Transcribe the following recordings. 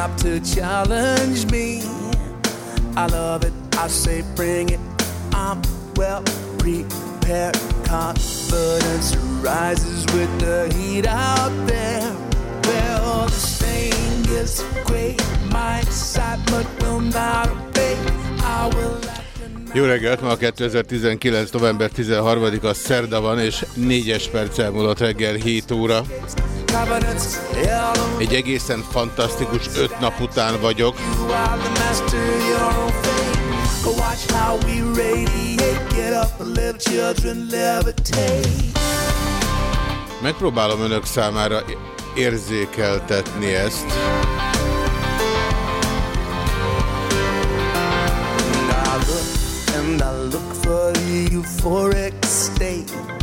Up to challenge me. I love it, I say bring it. I'm well prepared. Confidence rises with the heat out there. Well, this thing is great. My excitement will not abate. I will Jó reggelt, ma a 2019. november 13-a szerda van, és 4-es perc elmúlott reggel 7 óra. Egy egészen fantasztikus 5 nap után vagyok. Megpróbálom önök számára érzékeltetni ezt. And I look for the euphoric state.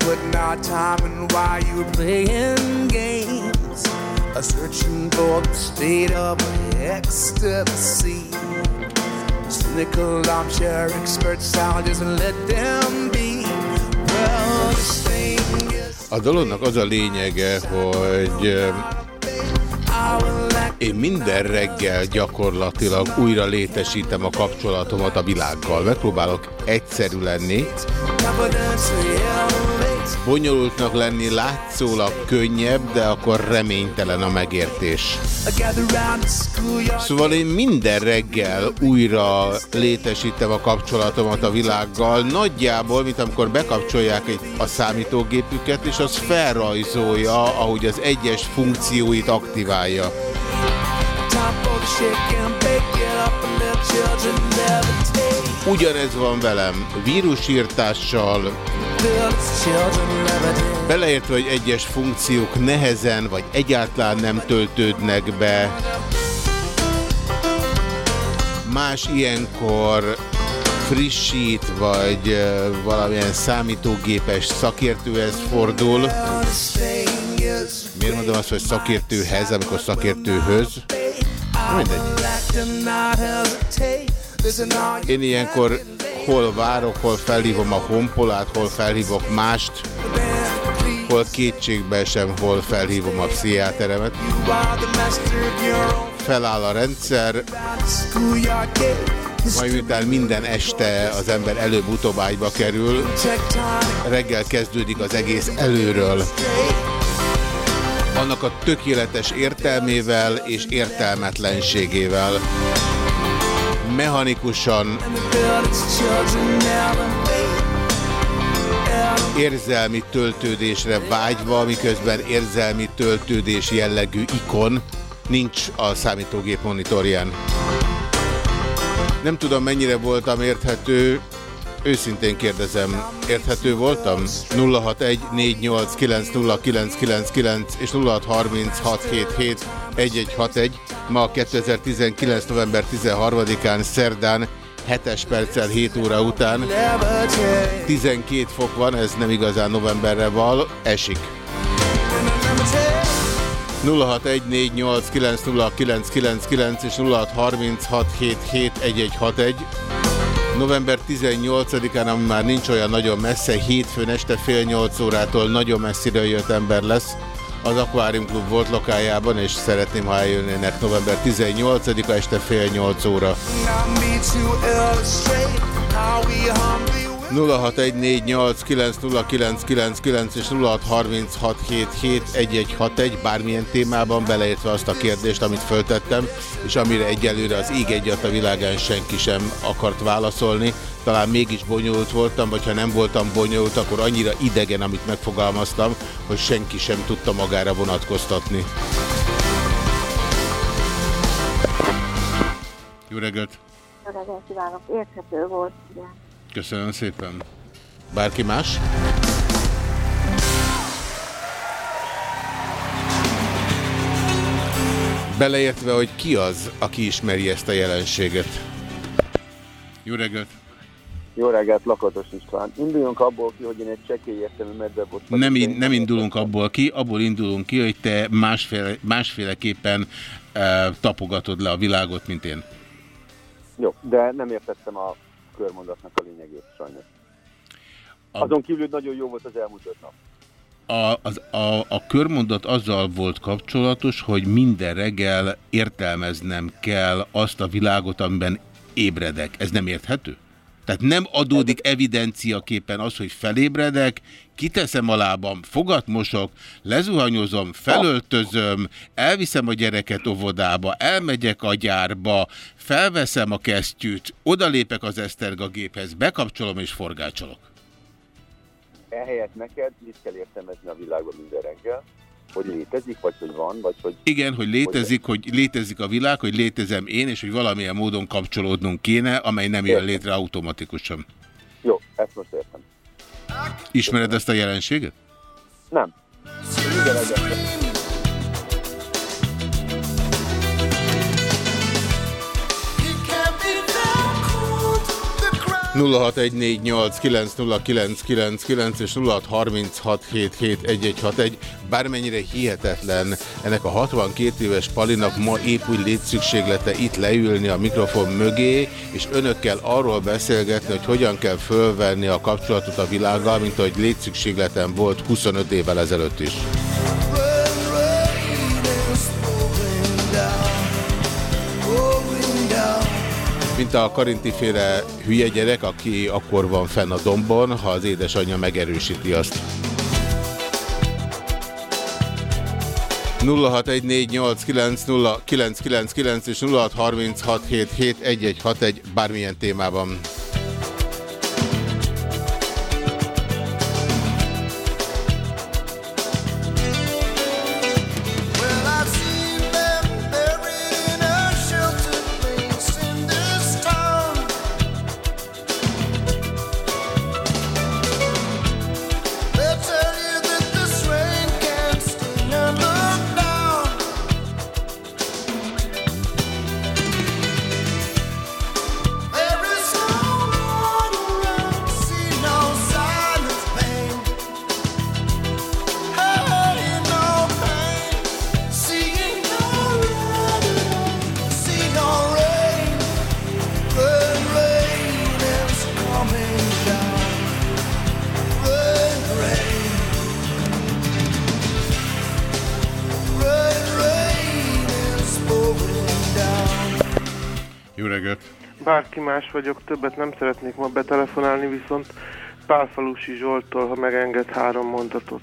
Putting our time in while you're playing games. A searching for the state of ecstasy. Cynical armchair experts, I'll just let them be. Well, this thing is. A dolognak az a lényege, hogy én minden reggel gyakorlatilag újra létesítem a kapcsolatomat a világgal. Megpróbálok egyszerű lenni, elevate. bonyolultnak lenni látszólag könnyebb, de akkor reménytelen a megértés. Szóval én minden reggel újra létesítem a kapcsolatomat a világgal, nagyjából, mint amikor bekapcsolják egy, a számítógépüket, és az felrajzolja, ahogy az egyes funkcióit aktiválja. Ugyanez van velem, vírusírtással. Beleértve, hogy egyes funkciók nehezen vagy egyáltalán nem töltődnek be. Más ilyenkor frissít, vagy valamilyen számítógépes szakértőhez fordul. Miért mondom azt, hogy szakértőhez, amikor szakértőhöz? Mindegy. Én ilyenkor hol várok, hol felhívom a honpolát, hol felhívok mást, hol kétségbe sem, hol felhívom a pszichiáteremet. Feláll a rendszer, majd miután minden este az ember előbb-utóbb ágyba kerül, reggel kezdődik az egész előről. Annak a tökéletes értelmével és értelmetlenségével. Mechanikusan, érzelmi töltődésre vágyva, miközben érzelmi töltődés jellegű ikon nincs a számítógép monitorján. Nem tudom, mennyire voltam érthető, őszintén kérdezem, érthető voltam? 061-489-0999 és 0636771161. Ma 2019. november 13-án szerdán 7-es perccel 7 óra után Levitate. 12 fok van, ez nem igazán novemberre val, esik. 0614890999 és 0636771161. November 18-án, ami már nincs olyan nagyon messze, hétfőn este fél nyolc órától nagyon messzire jött ember lesz. Az Aquarium Club volt lokájában, és szeretném, ha eljönnének. November 18-a este fél nyolc óra. Not me to illustrate how we humbly will 0614890999 és 0636771161 bármilyen témában beleértve azt a kérdést, amit föltettem, és amire egyelőre az ég egyat a világán senki sem akart válaszolni. Talán mégis bonyolult voltam, vagy ha nem voltam bonyolult, akkor annyira idegen, amit megfogalmaztam, hogy senki sem tudta magára vonatkoztatni. Jó reggelt! Jó reggelt kívánok! Érthető volt, igen. Köszönöm szépen. Bárki más? Beleértve, hogy ki az, aki ismeri ezt a jelenséget. Jó reggelt! Jó reggelt, Lakatos István. Induljunk abból ki, hogy én egy csekély értelmű medzebot Nem, in, nem indulunk abból ki, abból indulunk ki, hogy te másféle, másféleképpen uh, tapogatod le a világot, mint én. Jó, de nem értettem a körmondatnak a lényegét, sajnos. Azon kívül nagyon jó volt az elmúlt öt nap. A, az, a, a körmondat azzal volt kapcsolatos, hogy minden reggel értelmeznem kell azt a világot, amiben ébredek. Ez nem érthető? Tehát nem adódik evidenciaképpen az, hogy felébredek, kiteszem a lábam, fogat mosok, lezuhanyozom, felöltözöm, elviszem a gyereket óvodába, elmegyek a gyárba, felveszem a kesztyűt, odalépek az Eszterga géphez, bekapcsolom és forgácsolok. Ehelyett neked mit kell értelmezni a világban minden reggel? Hogy létezik, vagy hogy van, vagy hogy... Igen, hogy létezik, hogy létezik a világ, hogy létezem én, és hogy valamilyen módon kapcsolódnunk kéne, amely nem jön létre automatikusan. Jó, ezt most értem. Ismered ezt a jelenséget? Nem. Reggel. 0614890999 és 0636771161. Bármennyire hihetetlen ennek a 62 éves Palinak ma épp úgy létszükséglete itt leülni a mikrofon mögé, és önökkel arról beszélgetni, hogy hogyan kell fölvenni a kapcsolatot a világgal, mint ahogy létszükségletem volt 25 évvel ezelőtt is. Mint a Karinti-féle hülye gyerek, aki akkor van fenn a dombon, ha az édesanyja megerősíti azt. 0614890999 és 0636771161 bármilyen témában. Vagyok, többet nem szeretnék ma betelefonálni, viszont Pálfalusi Zsoltól, ha megenged három mondatot.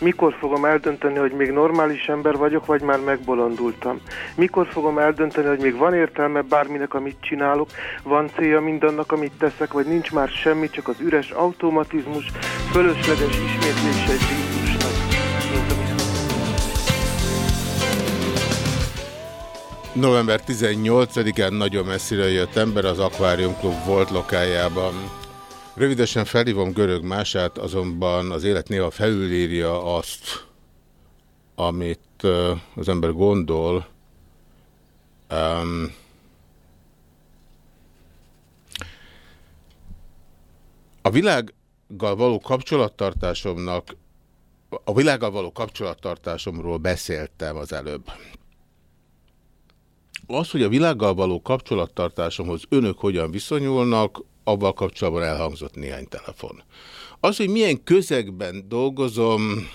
Mikor fogom eldönteni, hogy még normális ember vagyok, vagy már megbolondultam? Mikor fogom eldönteni, hogy még van értelme bárminek, amit csinálok, van célja mindannak, amit teszek, vagy nincs már semmi, csak az üres automatizmus, fölösleges ismétlése egy November 18-án nagyon messzire jött ember az Aquarium Club volt lokájában. Rövidesen felhívom görög mását, azonban az élet néha felülírja azt, amit az ember gondol. Um, a világgal való kapcsolattartásomnak a világgal való kapcsolattartásomról beszéltem az előbb. Az, hogy a világgal való kapcsolattartásomhoz önök hogyan viszonyulnak, avval kapcsolatban elhangzott néhány telefon. Az, hogy milyen közegben dolgozom,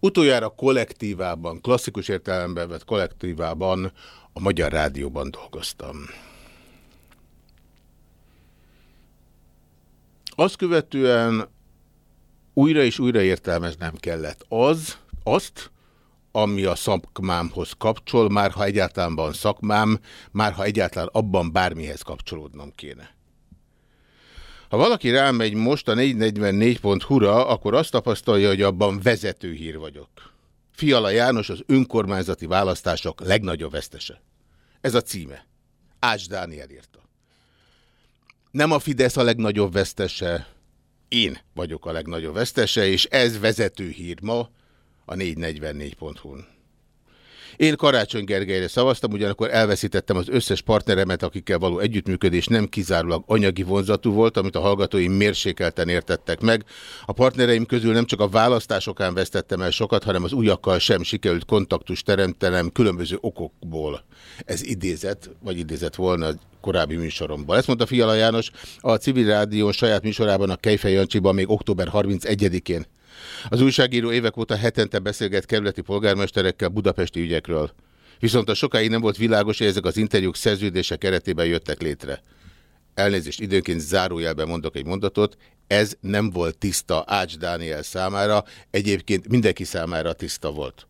utoljára kollektívában, klasszikus értelemben vett kollektívában a Magyar Rádióban dolgoztam. Azt követően újra és újra értelmeznem kellett az, azt, ami a szakmámhoz kapcsol, már ha egyáltalán van szakmám, már ha egyáltalán abban bármihez kapcsolódnom kéne. Ha valaki rámegy most a 444.hu-ra, akkor azt tapasztalja, hogy abban vezető hír vagyok. Fiala János az önkormányzati választások legnagyobb vesztese. Ez a címe. Ács Dániel írta. Nem a Fidesz a legnagyobb vesztese, én vagyok a legnagyobb vesztese, és ez vezető hír ma a 444.hu-n. Én Karácsony Gergelyre szavaztam, ugyanakkor elveszítettem az összes partneremet, akikkel való együttműködés nem kizárólag anyagi vonzatú volt, amit a hallgatóim mérsékelten értettek meg. A partnereim közül nem csak a választásokán vesztettem el sokat, hanem az újakkal sem sikerült kontaktus teremtenem különböző okokból. Ez idézet, vagy idézet volna korábbi műsoromban. Ezt mondta Fiala János a Civil Rádió saját műsorában a Kejfej Jancsiban még október 31-én. Az újságíró évek óta hetente beszélget kerületi polgármesterekkel budapesti ügyekről. Viszont a sokáig nem volt világos, hogy ezek az interjúk szerződések keretében jöttek létre. Elnézést, időnként zárójelben mondok egy mondatot, ez nem volt tiszta Ács Dániel számára, egyébként mindenki számára tiszta volt.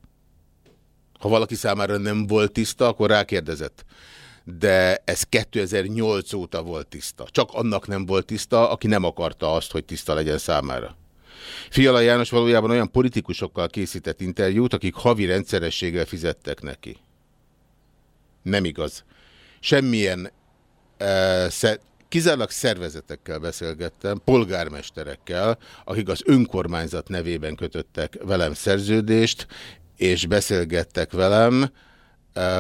Ha valaki számára nem volt tiszta, akkor rákérdezett. De ez 2008 óta volt tiszta. Csak annak nem volt tiszta, aki nem akarta azt, hogy tiszta legyen számára. Fiala János valójában olyan politikusokkal készített interjút, akik havi rendszerességgel fizettek neki. Nem igaz. Semmilyen uh, szer kizárólag szervezetekkel beszélgettem, polgármesterekkel, akik az önkormányzat nevében kötöttek velem szerződést, és beszélgettek velem,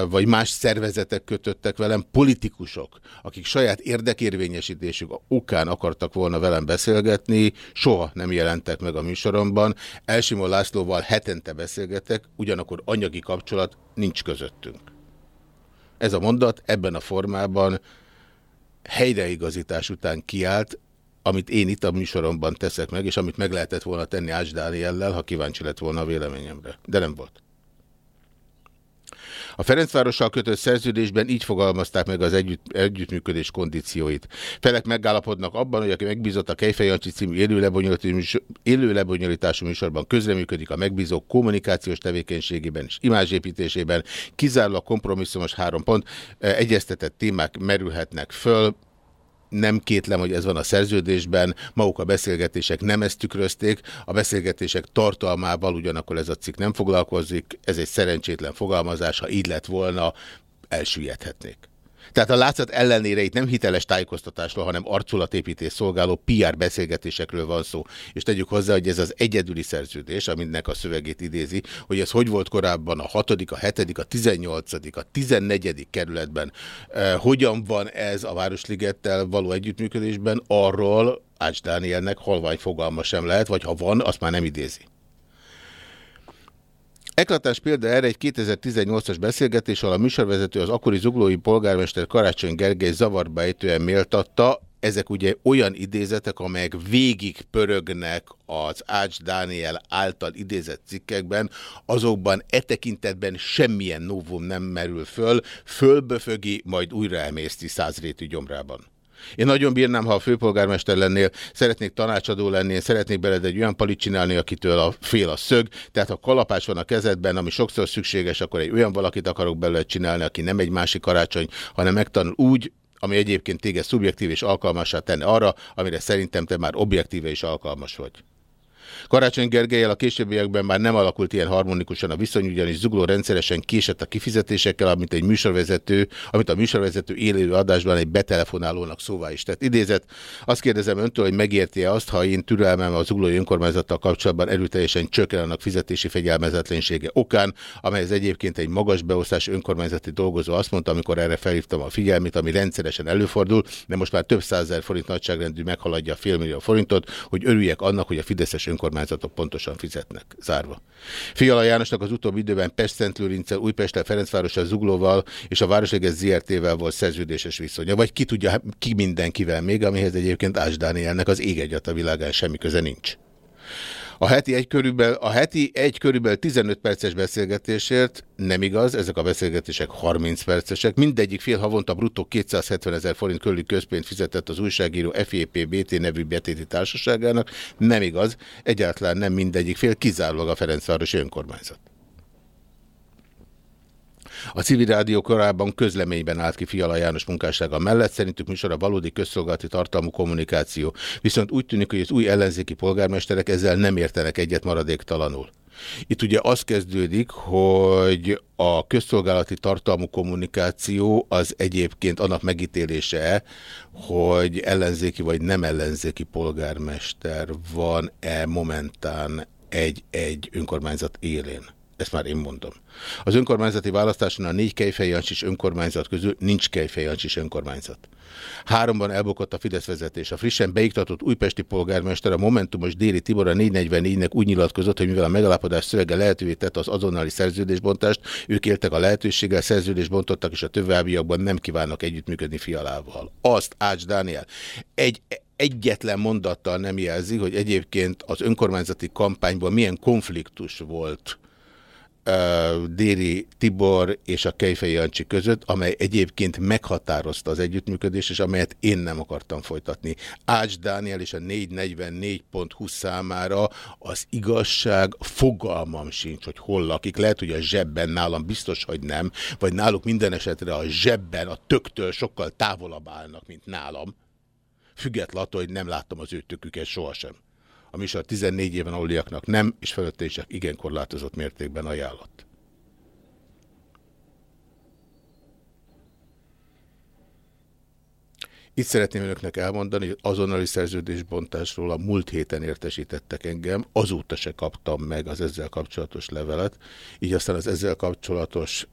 vagy más szervezetek kötöttek velem, politikusok, akik saját érdekérvényesítésük okán akartak volna velem beszélgetni, soha nem jelentek meg a műsoromban. Elsimó Lászlóval hetente beszélgetek, ugyanakkor anyagi kapcsolat nincs közöttünk. Ez a mondat ebben a formában helyreigazítás után kiállt, amit én itt a műsoromban teszek meg, és amit meg lehetett volna tenni Ács Dániellel, ha kíváncsi lett volna a véleményemre. De nem volt. A Ferencvárossal kötött szerződésben így fogalmazták meg az együtt, együttműködés kondícióit. Felek megállapodnak abban, hogy aki megbízott a Kejfejancsi című élő lebonyolítású műsorban közreműködik a megbízók kommunikációs tevékenységében és imázsépítésében, kizárólag kompromisszumos három pont, egyeztetett témák merülhetnek föl, nem kétlem, hogy ez van a szerződésben, maguk a beszélgetések nem ezt tükrözték, a beszélgetések tartalmával ugyanakkor ez a cikk nem foglalkozik, ez egy szerencsétlen fogalmazás, ha így lett volna, elsüllyedhetnék. Tehát a látszat ellenére itt nem hiteles tájékoztatásról, hanem arculatépítés szolgáló PR beszélgetésekről van szó. És tegyük hozzá, hogy ez az egyedüli szerződés, aminek a szövegét idézi, hogy ez hogy volt korábban a 6., a 7., a 18., a 14. kerületben. E, hogyan van ez a Városligettel való együttműködésben, arról Ács Dánielnek halvány fogalma sem lehet, vagy ha van, azt már nem idézi. Eklatás példa erre egy 2018-as beszélgetés, ahol a műsorvezető az akkori zuglói polgármester Karácsony Gergely zavarba ejtően méltatta, ezek ugye olyan idézetek, amelyek végig pörögnek az Ács Dániel által idézett cikkekben, azokban e tekintetben semmilyen novum nem merül föl, fölböfögi, majd újra emészti százrétű gyomrában. Én nagyon bírnám, ha a főpolgármester lennél, szeretnék tanácsadó lenni, én szeretnék beled egy olyan palit csinálni, akitől a fél a szög, tehát ha kalapás van a kezedben, ami sokszor szükséges, akkor egy olyan valakit akarok belőle csinálni, aki nem egy másik karácsony, hanem megtanul úgy, ami egyébként téged szubjektív és alkalmassá tenne arra, amire szerintem te már objektíve és alkalmas vagy. Karácsony Gergelyel a későbbiekben már nem alakult ilyen harmonikusan a viszony, ugyanis Zugló rendszeresen késett a kifizetésekkel, amit egy műsorvezető, amit a műsorvezető élő adásban egy betelefonálónak szóvá is tett. Idézet, azt kérdezem öntől, hogy megérti -e azt, ha én türelmem a Zuglói önkormányzattal kapcsolatban erőteljesen csökken annak fizetési fegyelmezetlensége okán, amelyhez egyébként egy magas beosztás önkormányzati dolgozó azt mondta, amikor erre felhívtam a figyelmét, ami rendszeresen előfordul, de most már több százezer forint nagyságrendű meghaladja a félmillió forintot, hogy örüljek annak, hogy a Fideszes önkormányzatok pontosan fizetnek, zárva. Fiala Jánosnak az utóbbi időben Pest-Szentlőrince, Újpesttel, Ferencvárossal, Zuglóval és a Városleges ZRT-vel volt szerződéses viszonya, vagy ki tudja, ki mindenkivel még, amihez egyébként Ás Dánielnek az ég egyat a világán semmi köze nincs. A heti egy körülbelül, a heti egy körülbelül 15 perces beszélgetésért nem igaz, ezek a beszélgetések 30 percesek. Mindegyik fél havonta bruttó 270 ezer forint körüli közpént fizetett az újságíró FEP BT nevű betéti társaságának. Nem igaz, egyáltalán nem mindegyik fél, kizárólag a Ferencvárosi önkormányzat. A civil rádió korábban közleményben állt ki Fiala János munkássága mellett, szerintük műsora valódi közszolgálati tartalmú kommunikáció. Viszont úgy tűnik, hogy az új ellenzéki polgármesterek ezzel nem értenek egyet maradéktalanul. Itt ugye az kezdődik, hogy a közszolgálati tartalmú kommunikáció az egyébként annak megítélése, hogy ellenzéki vagy nem ellenzéki polgármester van-e momentán egy-egy önkormányzat élén. Ezt már én mondom. Az önkormányzati választáson a négy kejfejancsis önkormányzat közül nincs kejfejancsis önkormányzat. Háromban elbukott a Fidesz vezetés. A frissen beiktatott újpesti polgármester a Momentumos Déli Tibor a 444-nek úgy nyilatkozott, hogy mivel a megalapodás szövege lehetővé tette az azonnali szerződésbontást, ők éltek a lehetőséggel, szerződést bontottak, és a továbbiakban nem kívánnak együttműködni fialával. Azt Ács Dániel egy egyetlen mondattal nem jelzi, hogy egyébként az önkormányzati kampányban milyen konfliktus volt Déri Tibor és a Kejfej Jancsi között, amely egyébként meghatározta az együttműködést, és amelyet én nem akartam folytatni. Ács Dániel és a 444.20 számára az igazság fogalmam sincs, hogy hol lakik. Lehet, hogy a zsebben nálam biztos, hogy nem, vagy náluk minden esetre a zsebben a töktől sokkal távolabb állnak, mint nálam. Függetlenül, hogy nem láttam az ő töküket sohasem a műsor 14 éven aluliaknak nem, és fölötte is igen korlátozott mértékben ajánlott. Itt szeretném önöknek elmondani, hogy azonnali szerződésbontásról a múlt héten értesítettek engem, azóta se kaptam meg az ezzel kapcsolatos levelet, így aztán az ezzel kapcsolatos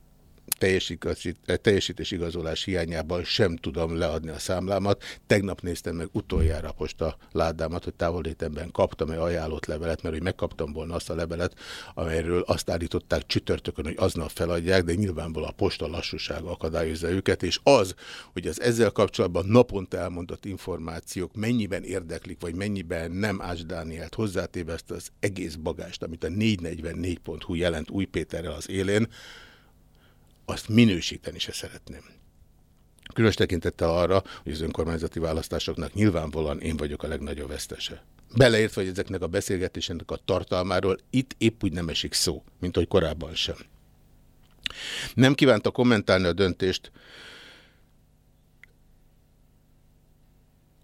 teljesítés igazolás hiányában sem tudom leadni a számlámat. Tegnap néztem meg utoljára posta ládámat, hogy távolétemben kaptam-e ajánlott levelet, mert hogy megkaptam volna azt a levelet, amelyről azt állították csütörtökön, hogy aznap feladják, de nyilvánvalóan a posta lassúsága akadályozza őket, és az, hogy az ezzel kapcsolatban naponta elmondott információk mennyiben érdeklik, vagy mennyiben nem Ács Dánielt hozzátéve ezt az egész bagást, amit a 444.hu jelent Új Péterrel az élén, azt minősíteni se szeretném. Különös tekintettel arra, hogy az önkormányzati választásoknak nyilvánvalóan én vagyok a legnagyobb vesztese. Beleértve, hogy ezeknek a beszélgetéseknek a tartalmáról itt épp úgy nem esik szó, mint hogy korábban sem. Nem kívánta kommentálni a döntést.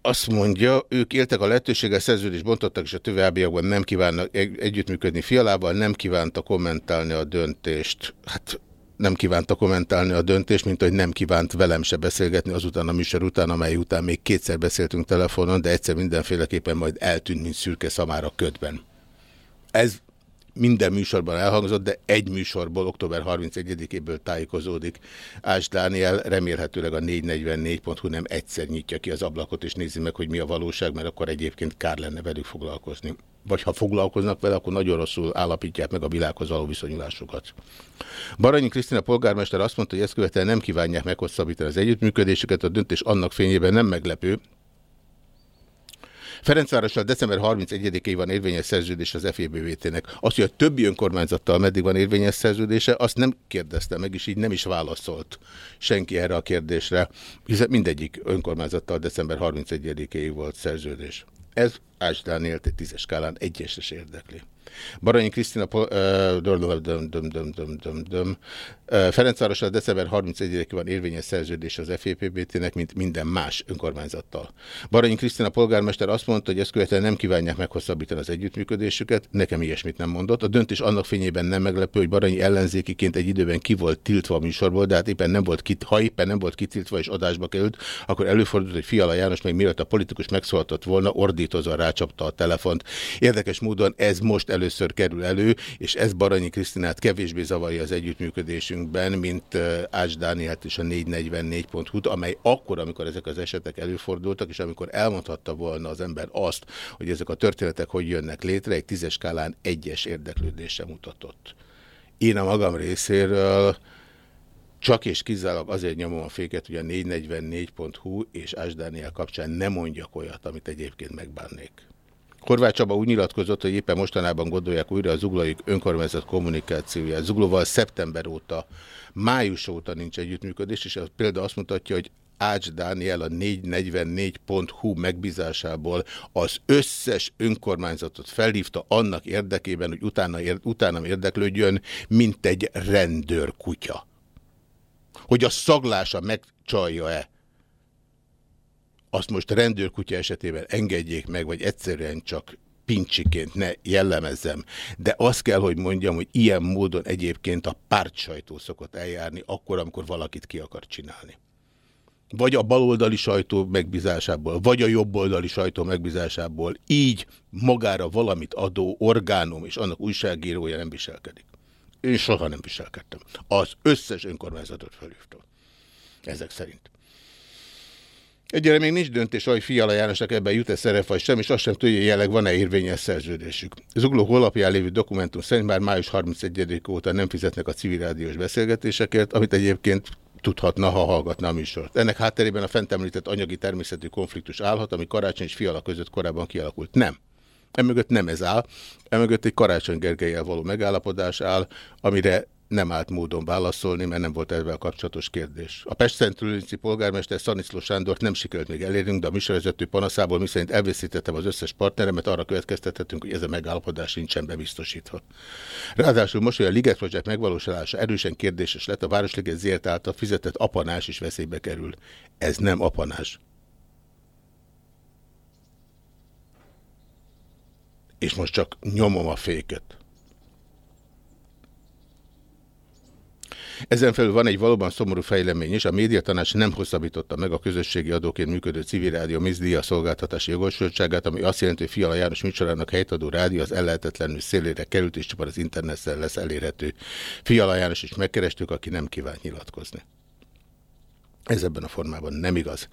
Azt mondja, ők éltek a lehetőséggel, szerződést bontottak, és a továbbiakban nem kívánnak együttműködni fialával, nem kívánta kommentálni a döntést. Hát nem kívánta kommentálni a döntést, mint hogy nem kívánt velem se beszélgetni azután a műsor után, amely után még kétszer beszéltünk telefonon, de egyszer mindenféleképpen majd eltűnt, mint szürke szamára ködben. Ez minden műsorban elhangzott, de egy műsorból október 31-éből tájékozódik. Ás Dániel remélhetőleg a 444.hu nem egyszer nyitja ki az ablakot, és nézi meg, hogy mi a valóság, mert akkor egyébként kár lenne velük foglalkozni. Vagy ha foglalkoznak vele, akkor nagyon rosszul állapítják meg a világhoz való viszonyulásukat. Baranyi Krisztina polgármester azt mondta, hogy ezt követően nem kívánják meghosszabbítani az együttműködésüket, a döntés annak fényében nem meglepő, Ferencvárossal december 31-ig van érvényes szerződés az FEBVT-nek. Azt, hogy a többi önkormányzattal meddig van érvényes szerződése, azt nem kérdezte meg, és így nem is válaszolt senki erre a kérdésre, hiszen mindegyik önkormányzattal december 31-ig volt szerződés. Ez Ács Dánielt egy tízes skálán egyesre érdekli. Baranyi Krisztina Ferencvárosa december 31-ig van érvényes szerződés az FEPBT-nek, mint minden más önkormányzattal. Baranyi Krisztina polgármester azt mondta, hogy ezt követően nem kívánják meghosszabbítani az együttműködésüket, nekem ilyesmit nem mondott. A döntés annak fényében nem meglepő, hogy Baranyi ellenzékiként egy időben ki volt tiltva a műsorból, de hát éppen nem volt kit, ha éppen nem volt kitiltva és adásba került, akkor előfordult, hogy Fiala János még mielőtt a politikus megszóltott volna, ordítozva rácsapta a telefont. Érdekes módon ez most először kerül elő, és ez Baranyi Krisztinát kevésbé zavarja az együttműködésünkben, mint Ács Dánielt és a 444.hu-t, amely akkor, amikor ezek az esetek előfordultak, és amikor elmondhatta volna az ember azt, hogy ezek a történetek hogy jönnek létre, egy tízes skálán egyes érdeklődésre mutatott. Én a magam részéről csak és kizárólag azért nyomom a féket, hogy a 444.hu és Ás Dániel kapcsán nem mondjak olyat, amit egyébként megbánnék. Horváth Csaba úgy nyilatkozott, hogy éppen mostanában gondolják újra a zuglói önkormányzat kommunikációját. Zuglóval szeptember óta, május óta nincs együttműködés, és az példa azt mutatja, hogy Ács Dániel a 444.hu megbízásából az összes önkormányzatot felhívta annak érdekében, hogy utána, ér, utánam érdeklődjön, mint egy rendőrkutya. Hogy a szaglása megcsalja-e azt most rendőrkutya esetében engedjék meg, vagy egyszerűen csak pincsiként ne jellemezzem, de azt kell, hogy mondjam, hogy ilyen módon egyébként a pártsajtó szokott eljárni akkor, amikor valakit ki akar csinálni. Vagy a baloldali sajtó megbízásából, vagy a jobboldali sajtó megbízásából így magára valamit adó orgánum és annak újságírója nem viselkedik. Én soha nem viselkedtem. Az összes önkormányzatot felhívtam. Ezek szerint. Egyre még nincs döntés, hogy Fiala Jánosnak ebben jut-e szerep, vagy sem, és azt sem tudja, jelenleg van-e érvényes szerződésük. Zugló honlapján lévő dokumentum szerint már május 31 óta nem fizetnek a civil rádiós beszélgetésekért, amit egyébként tudhatna, ha hallgatna a műsort. Ennek hátterében a fent említett anyagi természetű konfliktus állhat, ami Karácsony és Fiala között korábban kialakult. Nem. Emögött nem ez áll, emögött egy Karácsony Gergelyel való megállapodás áll, amire nem állt módon válaszolni, mert nem volt ezzel kapcsolatos kérdés. A Pest-Szentülőnci polgármester Szaniszló Sándort nem sikerült még elérnünk, de a műsorvezető panaszából miszerint elvészítettem az összes partneremet, arra következtethetünk, hogy ez a megállapodás nincsen bebiztosítva. Ráadásul most, hogy a Liget Project megvalósulása erősen kérdéses lett, a Városliget ZRT által fizetett apanás is veszélybe kerül. Ez nem apanás. És most csak nyomom a féket. Ezen felül van egy valóban szomorú fejlemény is, a médiatanács nem hosszabbította meg a közösségi adóként működő civil rádió mizdíja szolgáltatási jogosultságát, ami azt jelenti, hogy Fiala János műsorának helytadó rádió az ellehetetlenül szélére került, és csak az internetszel lesz elérhető. Fiala János is megkerestük, aki nem kívánt nyilatkozni. Ez ebben a formában nem igaz.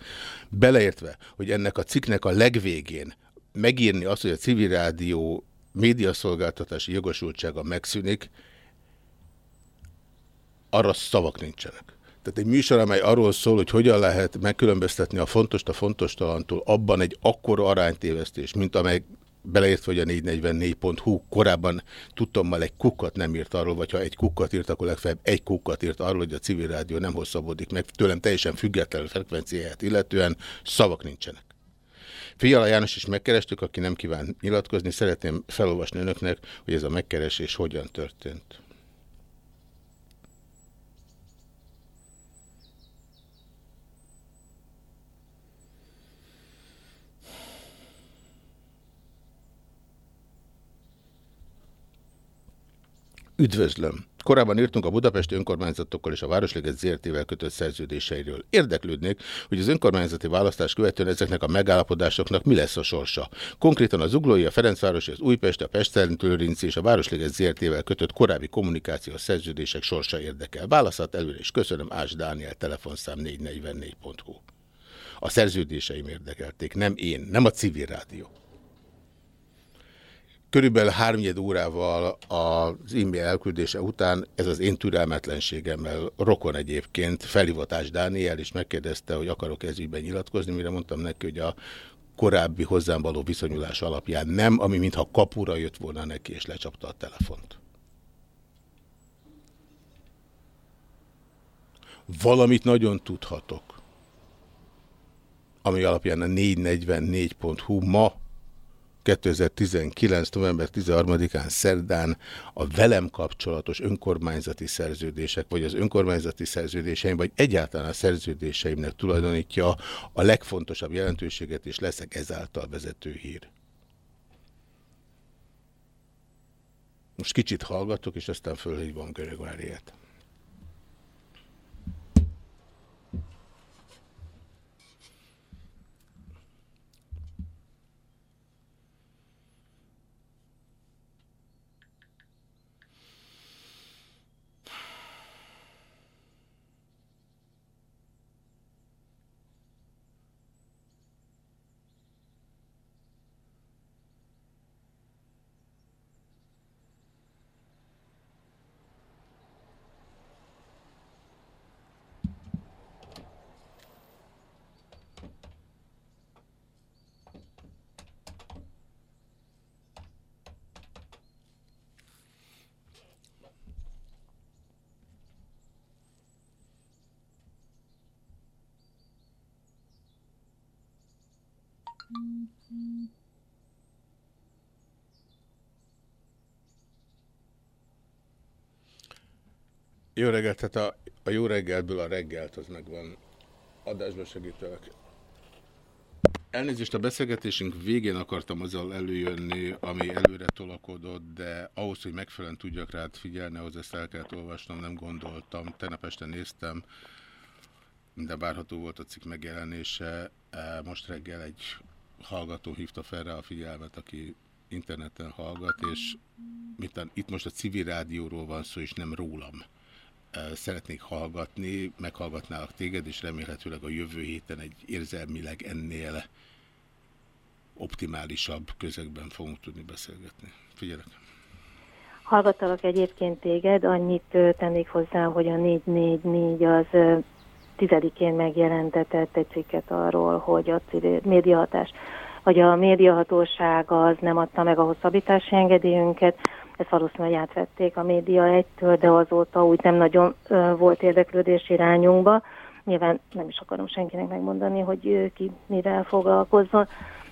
Beleértve, hogy ennek a cikknek a legvégén megírni azt, hogy a civil rádió médiaszolgáltatási jogosultsága megszűnik, arra szavak nincsenek. Tehát egy műsor, amely arról szól, hogy hogyan lehet megkülönböztetni a fontos a fontos talantól, abban egy akkora aránytévesztés, mint amely beleértve, hogy a 444.hu korábban tudtommal egy kukat nem írt arról, vagy ha egy kukat írt, akkor legfeljebb egy kukat írt arról, hogy a civil rádió nem hosszabbodik meg, tőlem teljesen függetlenül frekvenciáját illetően szavak nincsenek. Fiala János is megkerestük, aki nem kíván nyilatkozni. Szeretném felolvasni önöknek, hogy ez a megkeresés hogyan történt. Üdvözlöm! Korábban írtunk a Budapesti önkormányzatokkal és a Városliget ZRT-vel kötött szerződéseiről. Érdeklődnék, hogy az önkormányzati választás követően ezeknek a megállapodásoknak mi lesz a sorsa. Konkrétan az Uglói, a Ferencváros, az Újpest, a Pest-Szentőrinci és a Városliget ZRT-vel kötött korábbi kommunikációs szerződések sorsa érdekel. Válaszat előre is köszönöm Ás Dániel, telefonszám 444.hu. A szerződéseim érdekelték, nem én, nem a civil rádió. Körülbelül háromnyed órával az e-mail elküldése után ez az én türelmetlenségemmel rokon egyébként felhivatás Dániel, és megkérdezte, hogy akarok ez ügyben nyilatkozni, mire mondtam neki, hogy a korábbi hozzám való viszonyulás alapján nem, ami mintha kapura jött volna neki, és lecsapta a telefont. Valamit nagyon tudhatok, ami alapján a 444.hu ma 2019. november 13-án szerdán a velem kapcsolatos önkormányzati szerződések, vagy az önkormányzati szerződéseim, vagy egyáltalán a szerződéseimnek tulajdonítja a legfontosabb jelentőséget, és leszek ezáltal vezető hír. Most kicsit hallgatok, és aztán fölhívom Görögváriát. Jó reggelt, tehát a, a jó reggelből a reggelt az megvan. Adásba segítelek. Elnézést a beszélgetésünk végén akartam azzal előjönni, ami előre tolakodott, de ahhoz, hogy megfelelően tudjak rád figyelni, ahhoz ezt el kellett olvasnom, nem gondoltam. Tegnap este néztem, minden várható volt a cikk megjelenése. E, most reggel egy hallgató hívta fel rá a figyelmet, aki interneten hallgat, és itt most a civil rádióról van szó, és nem rólam szeretnék hallgatni, meghallgatnálak téged, és remélhetőleg a jövő héten egy érzelmileg ennél optimálisabb közegben fogunk tudni beszélgetni. Figyelek! Hallgattalak egyébként téged, annyit tennék hozzá, hogy a 444 az tizedikén megjelentetett egy cikket arról, hogy a médiahatás, hogy a médiahatóság az nem adta meg a hosszabbítási engedélyünket, ezt valószínűleg átvették a média egytől, de azóta úgy nem nagyon volt érdeklődés irányunkba. Nyilván nem is akarom senkinek megmondani, hogy ki mivel foglalkozzon.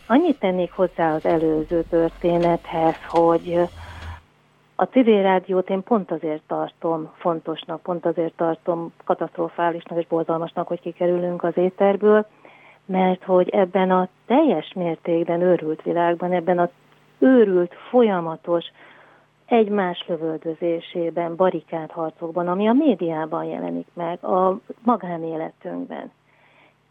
Annyit tennék hozzá az előző történethez, hogy a civil rádiót én pont azért tartom fontosnak, pont azért tartom katasztrofálisnak és borzalmasnak, hogy kikerülünk az éterből, mert hogy ebben a teljes mértékben őrült világban, ebben a őrült, folyamatos, egymás lövöldözésében, barikádharcokban, ami a médiában jelenik meg, a magánéletünkben.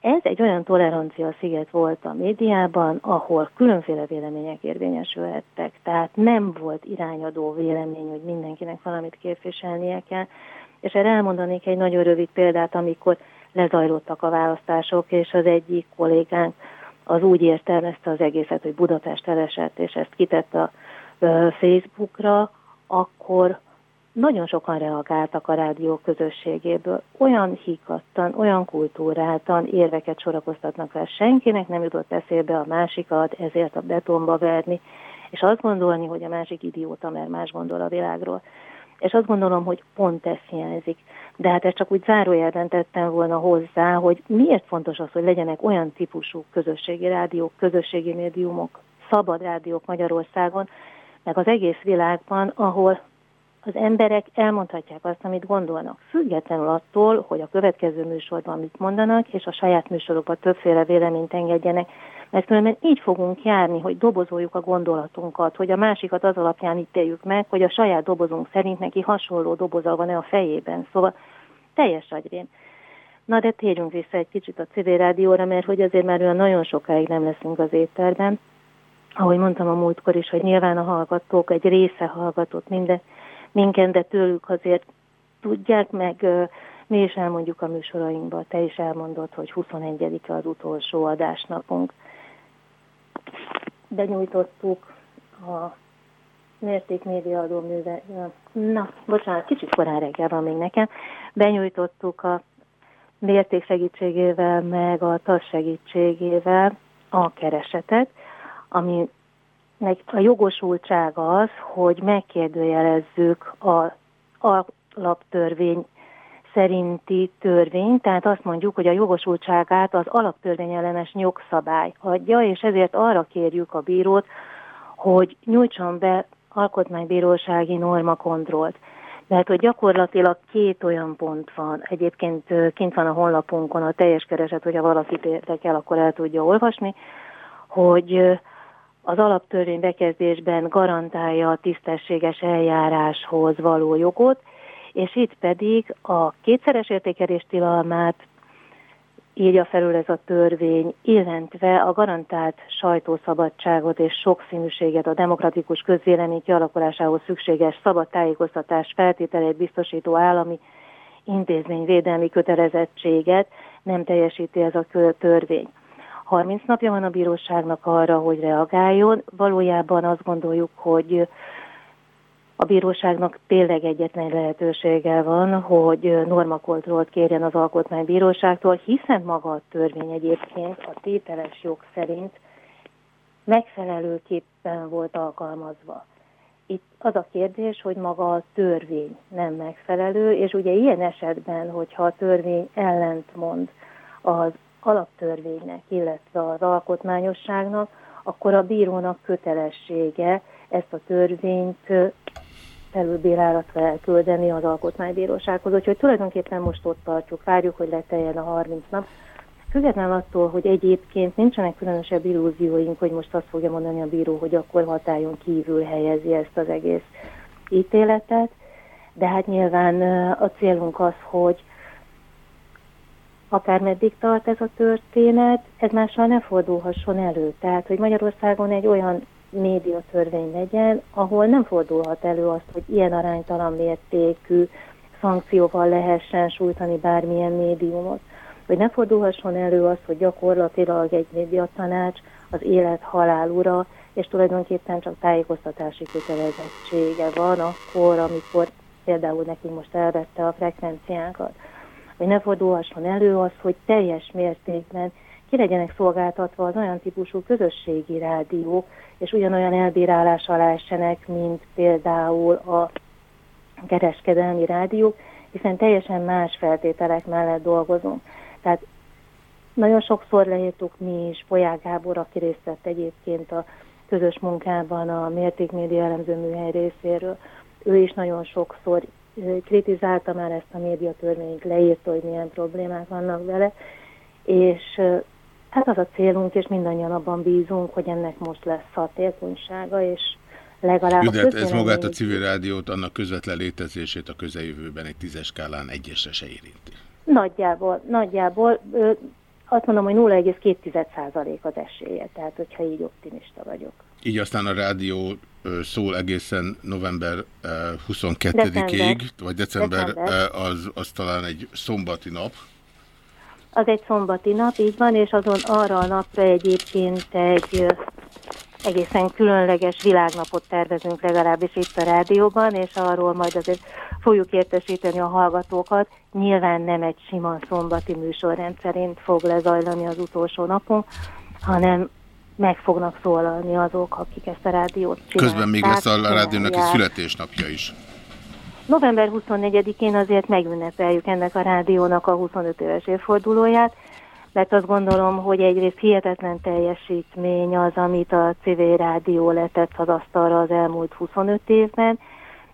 Ez egy olyan tolerancia sziget volt a médiában, ahol különféle vélemények érvényesülhettek. Tehát nem volt irányadó vélemény, hogy mindenkinek valamit képviselnie kell. És erre elmondanék egy nagyon rövid példát, amikor lezajlottak a választások, és az egyik kollégánk az úgy értelmezte az egészet, hogy Budapest elesett, és ezt kitette a Facebookra, akkor nagyon sokan reagáltak a rádió közösségéből. Olyan hikattan, olyan kultúráltan érveket sorakoztatnak fel. Senkinek nem jutott eszébe a másikat, ezért a betonba verni, és azt gondolni, hogy a másik idióta, mert más gondol a világról. És azt gondolom, hogy pont ez hiányzik. De hát ezt csak úgy zárójelben tettem volna hozzá, hogy miért fontos az, hogy legyenek olyan típusú közösségi rádiók, közösségi médiumok, szabad rádiók Magyarországon, meg az egész világban, ahol az emberek elmondhatják azt, amit gondolnak, függetlenül attól, hogy a következő műsorban mit mondanak, és a saját műsorokban többféle véleményt engedjenek, mert különben így fogunk járni, hogy dobozoljuk a gondolatunkat, hogy a másikat az alapján ítéljük meg, hogy a saját dobozunk szerint neki hasonló doboza van-e a fejében. Szóval teljes agyrém. Na de térjünk vissza egy kicsit a civil rádióra, mert hogy azért már olyan nagyon sokáig nem leszünk az étterben, ahogy mondtam a múltkor is, hogy nyilván a hallgatók egy része hallgatott minden, minket, de tőlük azért tudják, meg mi is elmondjuk a műsorainkban, te is elmondod, hogy 21-e az utolsó adásnapunk. Benyújtottuk a mértékmédiaadó műve, na, bocsánat, kicsit korán reggel van még nekem, benyújtottuk a mérték segítségével, meg a TAS segítségével a keresetet, ami a jogosultsága az, hogy megkérdőjelezzük a alaptörvény szerinti törvény, tehát azt mondjuk, hogy a jogosultságát az alaptörvény ellenes nyugszabály adja, és ezért arra kérjük a bírót, hogy nyújtson be alkotmánybírósági normakontrollt. Mert hogy gyakorlatilag két olyan pont van. Egyébként kint van a honlapunkon a teljes kereset, hogyha valakit érdekel, akkor el tudja olvasni, hogy az alaptörvény bekezdésben garantálja a tisztességes eljáráshoz való jogot, és itt pedig a kétszeres értékelés tilalmát írja felül ez a törvény, illetve a garantált sajtószabadságot és sokszínűséget, a demokratikus közvélemény kialakulásához szükséges szabad tájékoztatás feltételeit biztosító állami intézményvédelmi kötelezettséget nem teljesíti ez a törvény. 30 napja van a bíróságnak arra, hogy reagáljon. Valójában azt gondoljuk, hogy a bíróságnak tényleg egyetlen lehetősége van, hogy normakontrollt kérjen az alkotmánybíróságtól, hiszen maga a törvény egyébként a tételes jog szerint megfelelőképpen volt alkalmazva. Itt az a kérdés, hogy maga a törvény nem megfelelő, és ugye ilyen esetben, hogyha a törvény ellentmond az alaptörvénynek, illetve az alkotmányosságnak, akkor a bírónak kötelessége ezt a törvényt felülbírálatra elküldeni az alkotmánybírósághoz. Úgyhogy tulajdonképpen most ott tartjuk, várjuk, hogy leteljen a 30 nap. Független attól, hogy egyébként nincsenek különösebb illúzióink, hogy most azt fogja mondani a bíró, hogy akkor hatályon kívül helyezi ezt az egész ítéletet, de hát nyilván a célunk az, hogy akármeddig tart ez a történet, ez mással ne fordulhasson elő. Tehát, hogy Magyarországon egy olyan médiatörvény legyen, ahol nem fordulhat elő azt, hogy ilyen aránytalan mértékű szankcióval lehessen sújtani bármilyen médiumot. Hogy ne fordulhasson elő az, hogy gyakorlatilag egy médiatanács az élet-halál ura, és tulajdonképpen csak tájékoztatási kötelezettsége van akkor, amikor például nekünk most elvette a frekvenciánkat. Hogy ne fordulhasson elő az, hogy teljes mértékben ki legyenek szolgáltatva az olyan típusú közösségi rádiók, és ugyanolyan elbírálás alá essenek, mint például a kereskedelmi rádiók, hiszen teljesen más feltételek mellett dolgozunk. Tehát nagyon sokszor leírtuk mi is, Polyák Gábor, aki részt vett egyébként a közös munkában a mértékmédia elemző műhely részéről, ő is nagyon sokszor kritizálta már ezt a médiatörvényt, leírta, hogy milyen problémák vannak vele, és hát az a célunk, és mindannyian abban bízunk, hogy ennek most lesz hatékonysága, és legalább... Jó, hát ez magát a civil rádiót, annak közvetlen létezését a közeljövőben egy tízes skálán egyesre se érinti. Nagyjából, nagyjából azt mondom, hogy 0,2% az esélye, tehát hogyha így optimista vagyok. Így aztán a rádió szól egészen november 22-ig, vagy december, december. Az, az talán egy szombati nap. Az egy szombati nap, így van, és azon arra a napra egyébként egy egészen különleges világnapot tervezünk legalábbis itt a rádióban, és arról majd azért fogjuk értesíteni a hallgatókat. Nyilván nem egy sima szombati műsorrend szerint fog lezajlani az utolsó napon, hanem meg fognak szólalni azok, akik ezt a rádiót csinálják. Közben még lesz a rádiónak egy születésnapja is. November 24-én azért megünnepeljük ennek a rádiónak a 25 éves évfordulóját, mert azt gondolom, hogy egyrészt hihetetlen teljesítmény az, amit a CV rádió letett az asztalra az elmúlt 25 évben,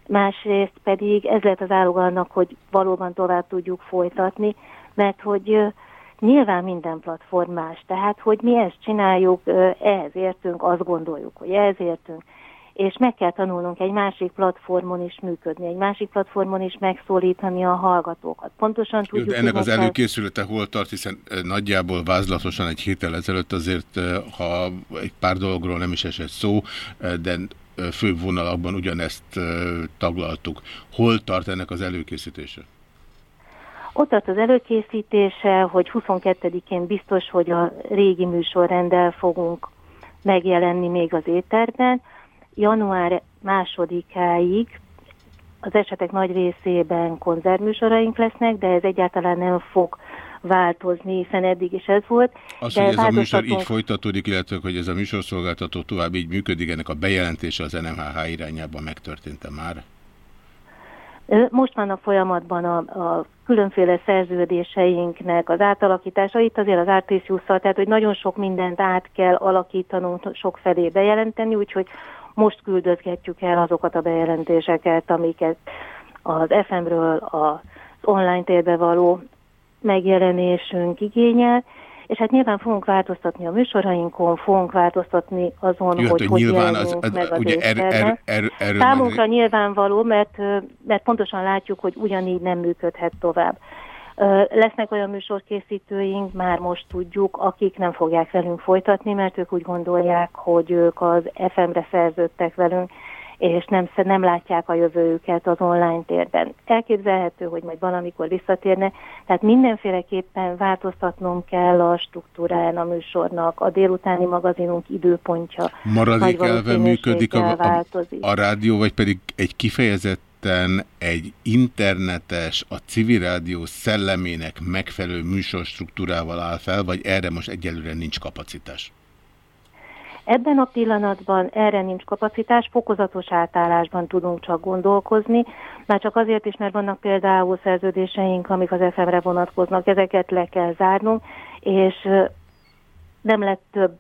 másrészt pedig ez lett az annak, hogy valóban tovább tudjuk folytatni, mert hogy nyilván minden platform más, tehát hogy mi ezt csináljuk, ehhez értünk, azt gondoljuk, hogy ehhez értünk, és meg kell tanulnunk egy másik platformon is működni, egy másik platformon is megszólítani a hallgatókat. Pontosan tudjuk, Jó, de ennek az előkészülete hol tart, hiszen nagyjából vázlatosan egy héttel ezelőtt azért, ha egy pár dologról nem is esett szó, de főbb vonalakban ugyanezt taglaltuk. Hol tart ennek az előkészítése? Ott tart az előkészítése, hogy 22-én biztos, hogy a régi műsorrendel fogunk megjelenni még az éterben, január másodikáig az esetek nagy részében konzervműsoraink lesznek, de ez egyáltalán nem fog változni, hiszen eddig is ez volt. Az, de hogy ez a műsor így folytatódik, illetve hogy ez a műsorszolgáltató tovább így működik, ennek a bejelentése az NMHH irányában megtörtént -e már? Most van a folyamatban a, a különféle szerződéseinknek az átalakítása, itt azért az artisius tehát hogy nagyon sok mindent át kell alakítanunk, sok felé bejelenteni, úgyhogy most küldözgetjük el azokat a bejelentéseket, amiket az FM-ről az online térbe való megjelenésünk igényel, és hát nyilván fogunk változtatni a műsorainkon, fogunk változtatni azon, Jött, hogy hogy nyilván az, az, meg az ugye er, er, er, er, Számunkra majd... nyilvánvaló, mert, mert pontosan látjuk, hogy ugyanígy nem működhet tovább. Lesznek olyan műsorkészítőink, már most tudjuk, akik nem fogják velünk folytatni, mert ők úgy gondolják, hogy ők az FM-re szerződtek velünk, és nem, nem látják a jövőjüket az online térben. Elképzelhető, hogy majd valamikor visszatérne, tehát mindenféleképpen változtatnunk kell a struktúrán a műsornak, a délutáni magazinunk időpontja. Maradék elve működik a, a, a rádió, vagy pedig egy kifejezett kifejezetten egy internetes, a civil rádió szellemének megfelelő műsorstruktúrával áll fel, vagy erre most egyelőre nincs kapacitás? Ebben a pillanatban erre nincs kapacitás, fokozatos átállásban tudunk csak gondolkozni, már csak azért is, mert vannak például szerződéseink, amik az FM-re vonatkoznak, ezeket le kell zárnunk, és nem lett több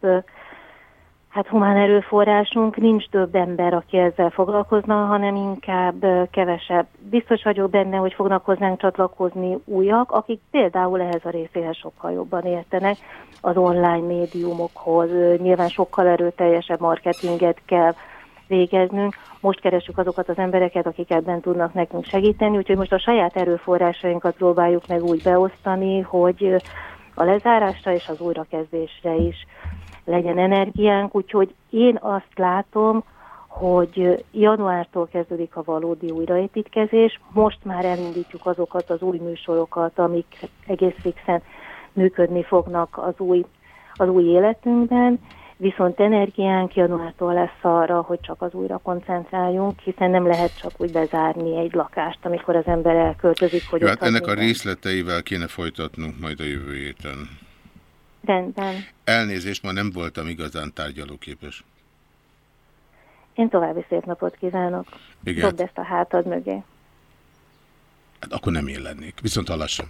hát humán erőforrásunk, nincs több ember, aki ezzel foglalkozna, hanem inkább kevesebb. Biztos vagyok benne, hogy fognak hozzánk csatlakozni újak, akik például ehhez a részéhez sokkal jobban értenek, az online médiumokhoz. Nyilván sokkal erőteljesebb marketinget kell végeznünk. Most keresünk azokat az embereket, akik ebben tudnak nekünk segíteni, úgyhogy most a saját erőforrásainkat próbáljuk meg úgy beosztani, hogy a lezárásra és az újrakezdésre is legyen energiánk, úgyhogy én azt látom, hogy januártól kezdődik a valódi újraépítkezés, most már elindítjuk azokat az új műsorokat, amik egész fixen működni fognak az új, az új életünkben, viszont energiánk januártól lesz arra, hogy csak az újra koncentráljunk, hiszen nem lehet csak úgy bezárni egy lakást, amikor az ember elköltözik. Hogy Jó, hát ennek minden. a részleteivel kéne folytatnunk majd a jövő héten. Rendben. Elnézést, ma nem voltam igazán tárgyalóképes. Én további szép napot kívánok. Igen. Dobd ezt a hátad mögé. Hát akkor nem én lennék. Viszont hallásra.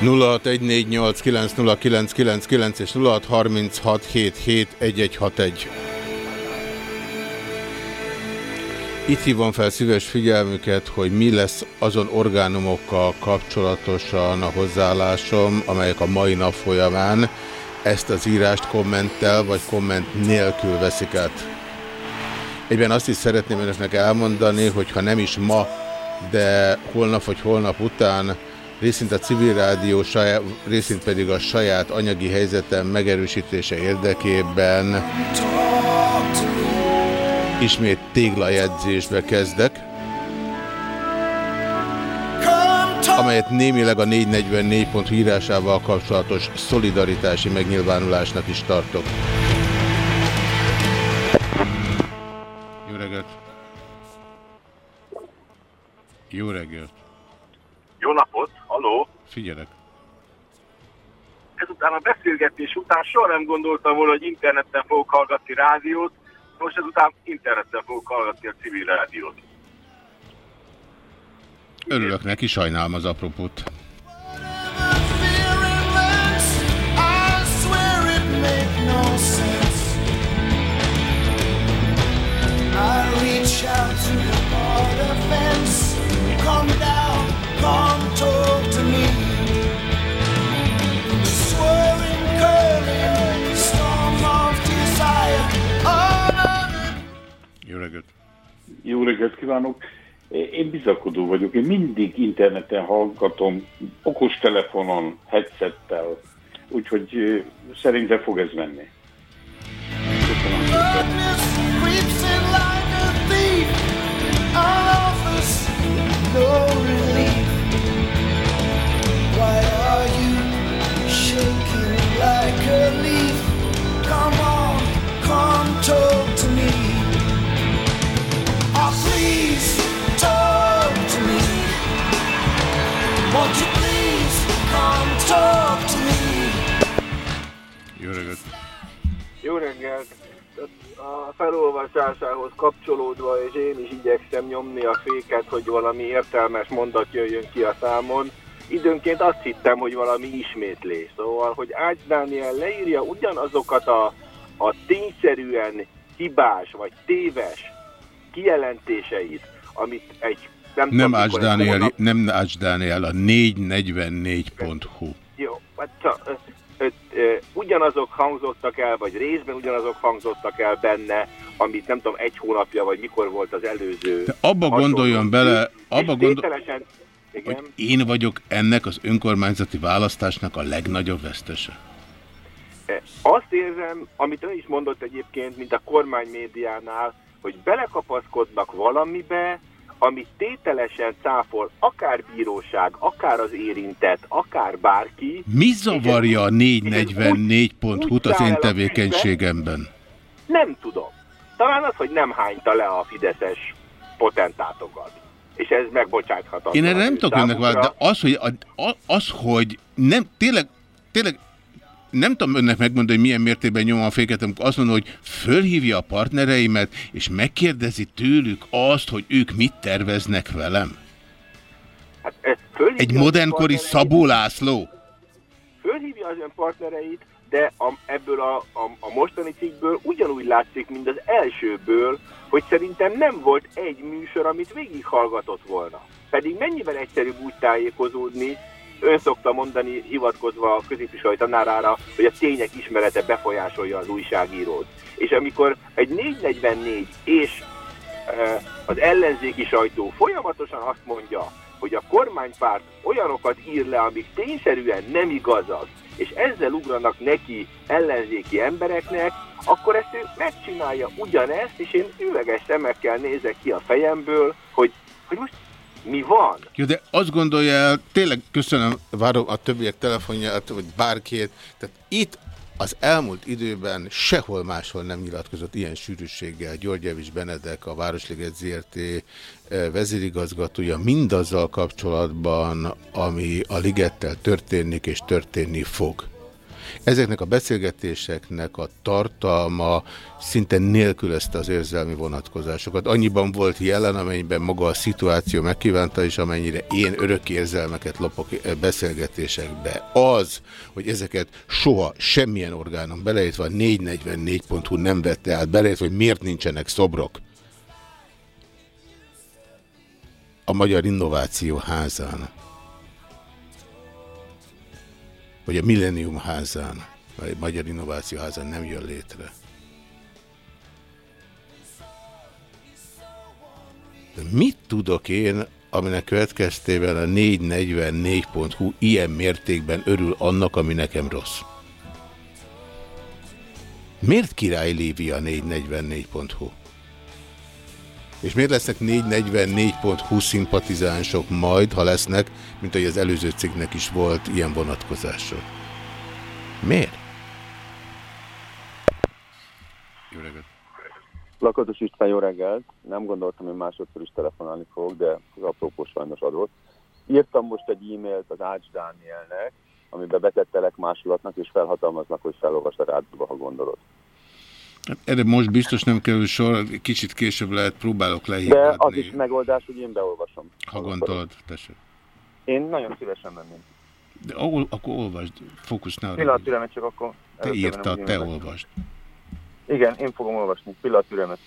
0614890999 és 0636771161. Itt hívom fel szíves figyelmüket, hogy mi lesz azon orgánumokkal kapcsolatosan a hozzáállásom, amelyek a mai nap folyamán ezt az írást kommenttel vagy komment nélkül veszik át. Egyben azt is szeretném önöknek elmondani, hogy ha nem is ma, de holnap vagy holnap után részint a civil rádió, saját, részint pedig a saját anyagi helyzetem megerősítése érdekében ismét téglajegyzésbe kezdek, amelyet némileg a 444 pont írásával kapcsolatos szolidaritási megnyilvánulásnak is tartok. Jó reggelt! Jó reggelt! Halló? Figyelek. Ezután a beszélgetés után soha nem gondoltam volna, hogy interneten fogok hallgatni rádiót, most ezután interneten fogok hallgatni a civil rádiót. Örülök neki, sajnálom az apropót. I reach out to the border fence, come down, come to Jó reggelt! Jó reggelt kívánok! Én bizakodó vagyok, én mindig interneten hallgatom, okostelefonon, headsettel, úgyhogy szerintem fog ez menni. Come Jó reggelt! Jó reggelt! A felolvasásához kapcsolódva, és én is igyekszem nyomni a féket, hogy valami értelmes mondat jöjjön ki a számon. Időnként azt hittem, hogy valami ismétlés. Szóval, hogy Ács Dániel leírja ugyanazokat a, a tényszerűen hibás vagy téves kijelentéseit, amit egy nem, nem Ács Dániel, hónap... nem Ács Dániel, a 444.hu. Jó, hát ugyanazok hangzottak el, vagy részben ugyanazok hangzottak el benne, amit nem tudom, egy hónapja, vagy mikor volt az előző. De abba gondoljon bele, abba gondol... hogy én vagyok ennek az önkormányzati választásnak a legnagyobb vesztese. Azt érzem, amit ön is mondott egyébként, mint a kormány médiánál, hogy belekapaszkodnak valamibe, amit tételesen cáfol akár bíróság, akár az érintett, akár bárki. Mi zavarja a 444.hu-t az én tevékenységemben? Nem tudom. Talán az, hogy nem hányta le a fideszes potentátokat. És ez megbocsáthatatlan. Én erre nem tudok önnek de az, hogy, az, hogy nem, tényleg tényleg nem tudom önnek megmondani, hogy milyen mértékben nyomom a féket, amikor azt mondom, hogy fölhívja a partnereimet, és megkérdezi tőlük azt, hogy ők mit terveznek velem. Hát ez Egy modernkori Szabó László? Fölhívja az ön partnereit, de a, ebből a, a, a mostani cikkből ugyanúgy látszik, mint az elsőből, hogy szerintem nem volt egy műsor, amit végighallgatott volna. Pedig mennyivel egyszerűbb úgy tájékozódni, ön szokta mondani, hivatkozva a középiskolai tanárára, hogy a tények ismerete befolyásolja az újságírót. És amikor egy 444 és e, az ellenzéki sajtó folyamatosan azt mondja, hogy a kormánypárt olyanokat ír le, amik tényszerűen nem igazak, és ezzel ugranak neki ellenzéki embereknek, akkor ezt ő megcsinálja ugyanezt, és én üveges szemekkel nézek ki a fejemből, hogy, hogy most mi van? Jó, de azt gondolja el, tényleg köszönöm, várom a többiek telefonját, vagy bárkét, tehát itt az elmúlt időben sehol máshol nem nyilatkozott ilyen sűrűséggel György Javis Benedek, a Városliget ZRT vezérigazgatója mindazzal kapcsolatban, ami a ligettel történik és történni fog. Ezeknek a beszélgetéseknek a tartalma szinte nélkülözte az érzelmi vonatkozásokat. Annyiban volt jelen, amennyiben maga a szituáció megkívánta, és amennyire én örök érzelmeket lopok beszélgetésekbe. Az, hogy ezeket soha semmilyen orgánom, beleértve a 444.hu nem vette át, beleértve, hogy miért nincsenek szobrok a Magyar Innováció házán hogy a Millennium házán, vagy a Magyar Innováció házán nem jön létre. De mit tudok én, aminek következtében a 444.hu ilyen mértékben örül annak, ami nekem rossz? Miért király Lívia 444.hu? És miért lesznek 444.20 szimpatizánsok majd, ha lesznek, mint ahogy az előző cikknek is volt ilyen vonatkozása? Miért? Jó reggelt! Lakatos István, jó reggelt! Nem gondoltam, hogy másodszor is telefonálni fogok, de az aprópó sajnos adott. Írtam most egy e-mailt az Ács Dánielnek, amiben betettelek másolatnak, és felhatalmaznak, hogy felolvas a rádióba, ha gondolod. Erre most biztos nem kerül sor, kicsit később lehet, próbálok lehívni. De az is megoldás, hogy én beolvasom. Ha gondolod, tessék. Én nagyon szívesen menném. De ahol, akkor olvasd, fókusznál. Pillanat türelmet csak akkor... Te írtad, te meg. olvasd. Igen, én fogom olvasni. Pillanat türelmet.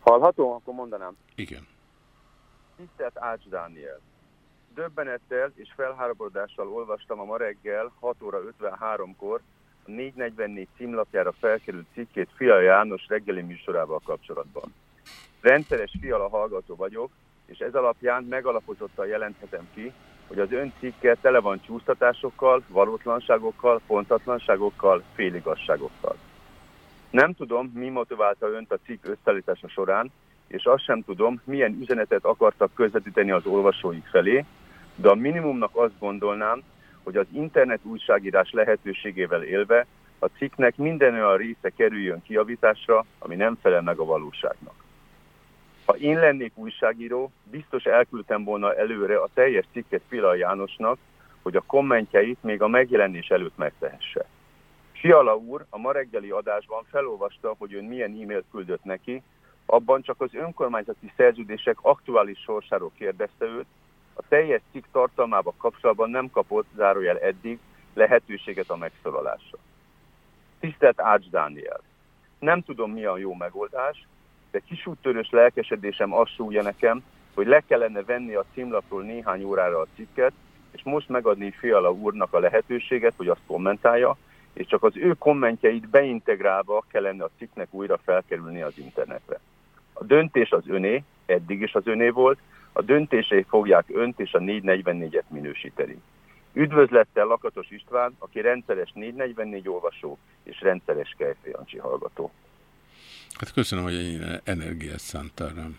Hallható? Akkor mondanám. Igen. Tisztelt Ács Dániel. Döbbenettel és felháborodással olvastam a ma reggel 6 óra 53-kor a 444 címlapjára felkerült cikkét Fia János reggeli műsorával kapcsolatban. Rendszeres fiala hallgató vagyok, és ez alapján megalapozottan jelenthetem ki, hogy az ön cikke tele van csúsztatásokkal, valótlanságokkal, pontatlanságokkal, féligasságokkal. Nem tudom, mi motiválta önt a cikk összeállítása során, és azt sem tudom, milyen üzenetet akartak közvetíteni az olvasóik felé, de a minimumnak azt gondolnám, hogy az internet újságírás lehetőségével élve a cikknek minden olyan része kerüljön kiavításra, ami nem felel meg a valóságnak. Ha én lennék újságíró, biztos elküldtem volna előre a teljes cikket Fila Jánosnak, hogy a kommentjeit még a megjelenés előtt megtehesse. Fiala úr a ma reggeli adásban felolvasta, hogy ön milyen e-mailt küldött neki, abban csak az önkormányzati szerződések aktuális sorsáról kérdezte őt, a teljes cikk tartalmába kapcsolatban nem kapott, zárójel eddig, lehetőséget a megszólalásra. Tisztelt Ács Dániel! Nem tudom, mi a jó megoldás, de kisúttörős lelkesedésem azt súgja nekem, hogy le kellene venni a címlapról néhány órára a cikket, és most megadni Fiala úrnak a lehetőséget, hogy azt kommentálja, és csak az ő kommentjeit beintegrálva kellene a cikknek újra felkerülni az internetre. A döntés az öné, eddig is az öné volt, a döntései fogják önt és a 444-et minősíteni. Üdvözlettel Lakatos István, aki rendszeres 444 olvasó és rendszeres Kejfé hallgató. Hát köszönöm, hogy ennyire energiát szántál rám.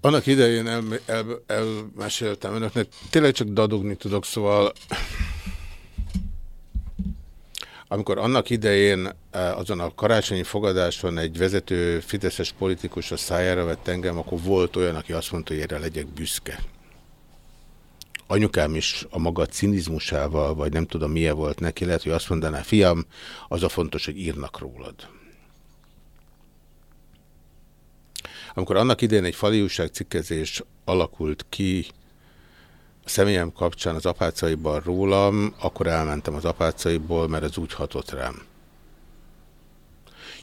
Annak idején el, el, elmeséltem önöknek, tényleg csak dadogni tudok, szóval Amikor annak idején eh, azon a karácsonyi fogadáson egy vezető fideszes politikus a szájára vett engem, akkor volt olyan, aki azt mondta, hogy erre legyek büszke. Anyukám is a maga cinizmusával, vagy nem tudom milyen volt neki, lehet, hogy azt mondaná, fiam, az a fontos, hogy írnak rólad. Amikor annak idején egy fali cikkezés alakult ki a személyem kapcsán az apácaiban rólam, akkor elmentem az apácaiból, mert ez úgy hatott rám.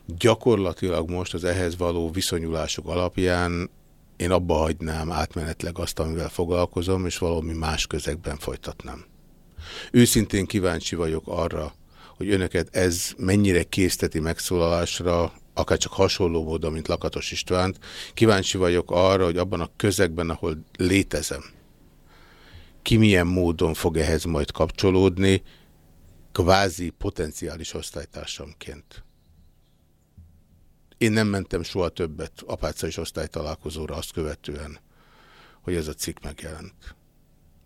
Gyakorlatilag most az ehhez való viszonyulások alapján én abba hagynám átmenetleg azt, amivel foglalkozom, és valami más közegben folytatnám. Őszintén kíváncsi vagyok arra, hogy önöket ez mennyire készteti megszólalásra, akár csak hasonló módon, mint Lakatos Istvánt. Kíváncsi vagyok arra, hogy abban a közegben, ahol létezem, ki milyen módon fog ehhez majd kapcsolódni, kvázi potenciális osztálytársamként. Én nem mentem soha többet apáca és osztálytalálkozóra azt követően, hogy ez a cikk megjelent.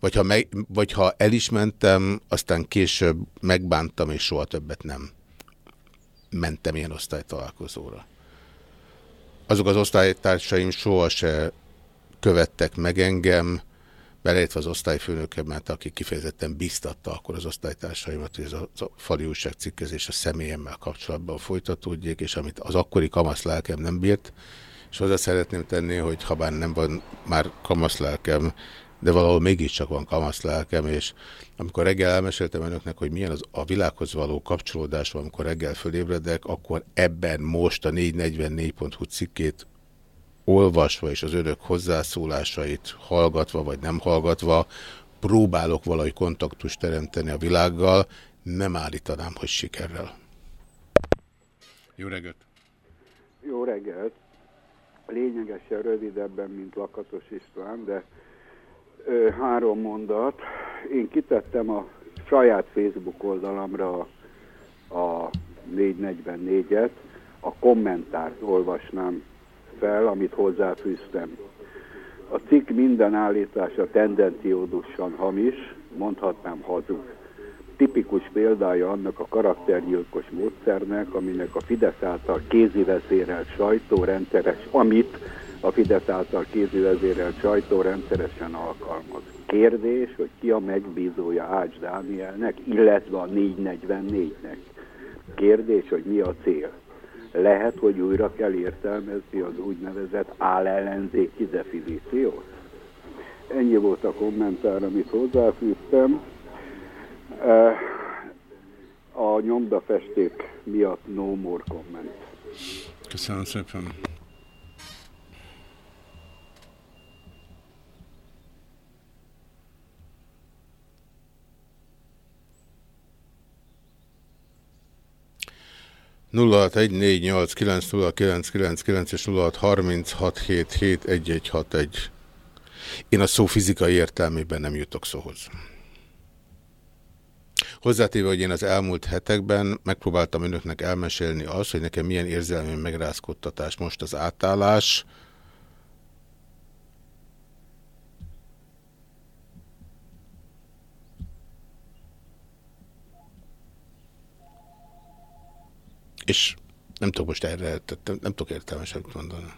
Vagy ha, meg, vagy ha el is mentem, aztán később megbántam, és soha többet nem mentem ilyen osztálytalálkozóra. Azok az osztálytársaim soha se követtek meg engem, beleértve az osztályfőnökemet, aki kifejezetten biztatta akkor az osztálytársaimat, hogy ez a, fali újságcikkezés a személyemmel kapcsolatban folytatódjék, és amit az akkori kamasz lelkem nem bírt, és hozzá szeretném tenni, hogy ha bár nem van már kamasz lelkem, de valahol mégiscsak van kamasz lelkem, és amikor reggel elmeséltem önöknek, hogy milyen az a világhoz való kapcsolódás amikor reggel fölébredek, akkor ebben most a 444.hu cikkét olvasva és az önök hozzászólásait hallgatva vagy nem hallgatva próbálok valahogy kontaktust teremteni a világgal, nem állítanám, hogy sikerrel. Jó reggelt! Jó reggelt! Lényegesen rövidebben, mint Lakatos István, de ö, három mondat. Én kitettem a saját Facebook oldalamra a, a 444-et, a kommentárt olvasnám fel, amit hozzáfűztem. A cikk minden állítása tendenciódusan hamis, mondhatnám hazug. Tipikus példája annak a karaktergyilkos módszernek, aminek a Fidesz által kézivezérelt sajtó rendszeres, amit a Fidesz által kézivezérelt sajtó rendszeresen alkalmaz. Kérdés, hogy ki a megbízója Ács Dánielnek, illetve a 444-nek. Kérdés, hogy mi a cél lehet, hogy újra kell értelmezni az úgynevezett állellenzéki definíciót? Ennyi volt a kommentár, amit hozzáfűztem. Eh, a nyomdafesték miatt no more comment. Köszönöm szépen. 0614890999 és 0636771161. Én a szó fizikai értelmében nem jutok szóhoz. Hozzátéve, hogy én az elmúlt hetekben megpróbáltam önöknek elmesélni azt, hogy nekem milyen érzelmi megrázkodtatás most az átállás, És nem tudok most erre, tehát nem, nem tudok értelmeset mondani.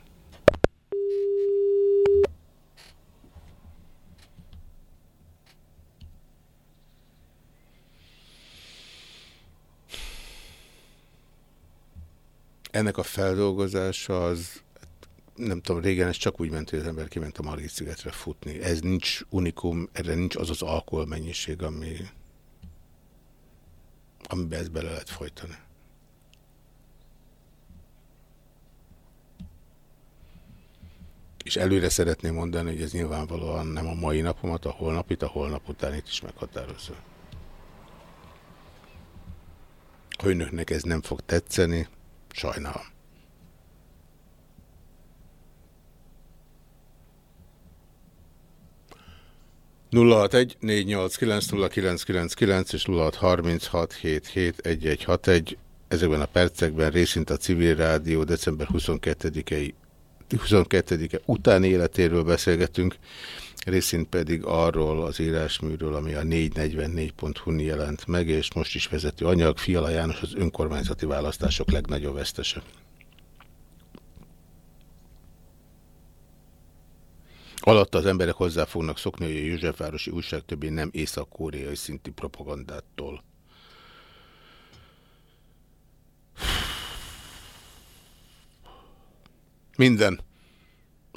Ennek a feldolgozása az, nem tudom, régen ez csak úgy ment, hogy az ember kiment a Margit szigetre futni. Ez nincs unikum, erre nincs az az alkoholmennyiség, ami, amiben ezt bele lehet folytani. És előre szeretném mondani, hogy ez nyilvánvalóan nem a mai napomat, a holnapit, a holnap utánit is meghatározza. Ha önöknek ez nem fog tetszeni, sajnálom. nulla nulla és nulla hat egy hat egy ezekben a percekben részint a civil rádió december 22-i 22-e utáni életéről beszélgetünk. részint pedig arról az írásműről, ami a 444.hu-n jelent meg, és most is vezető anyag, Fiala János az önkormányzati választások legnagyobb vesztese. Alatta az emberek hozzá fognak szokni, hogy a Józsefvárosi újság többé nem észak-koreai szintű propagandától. Minden,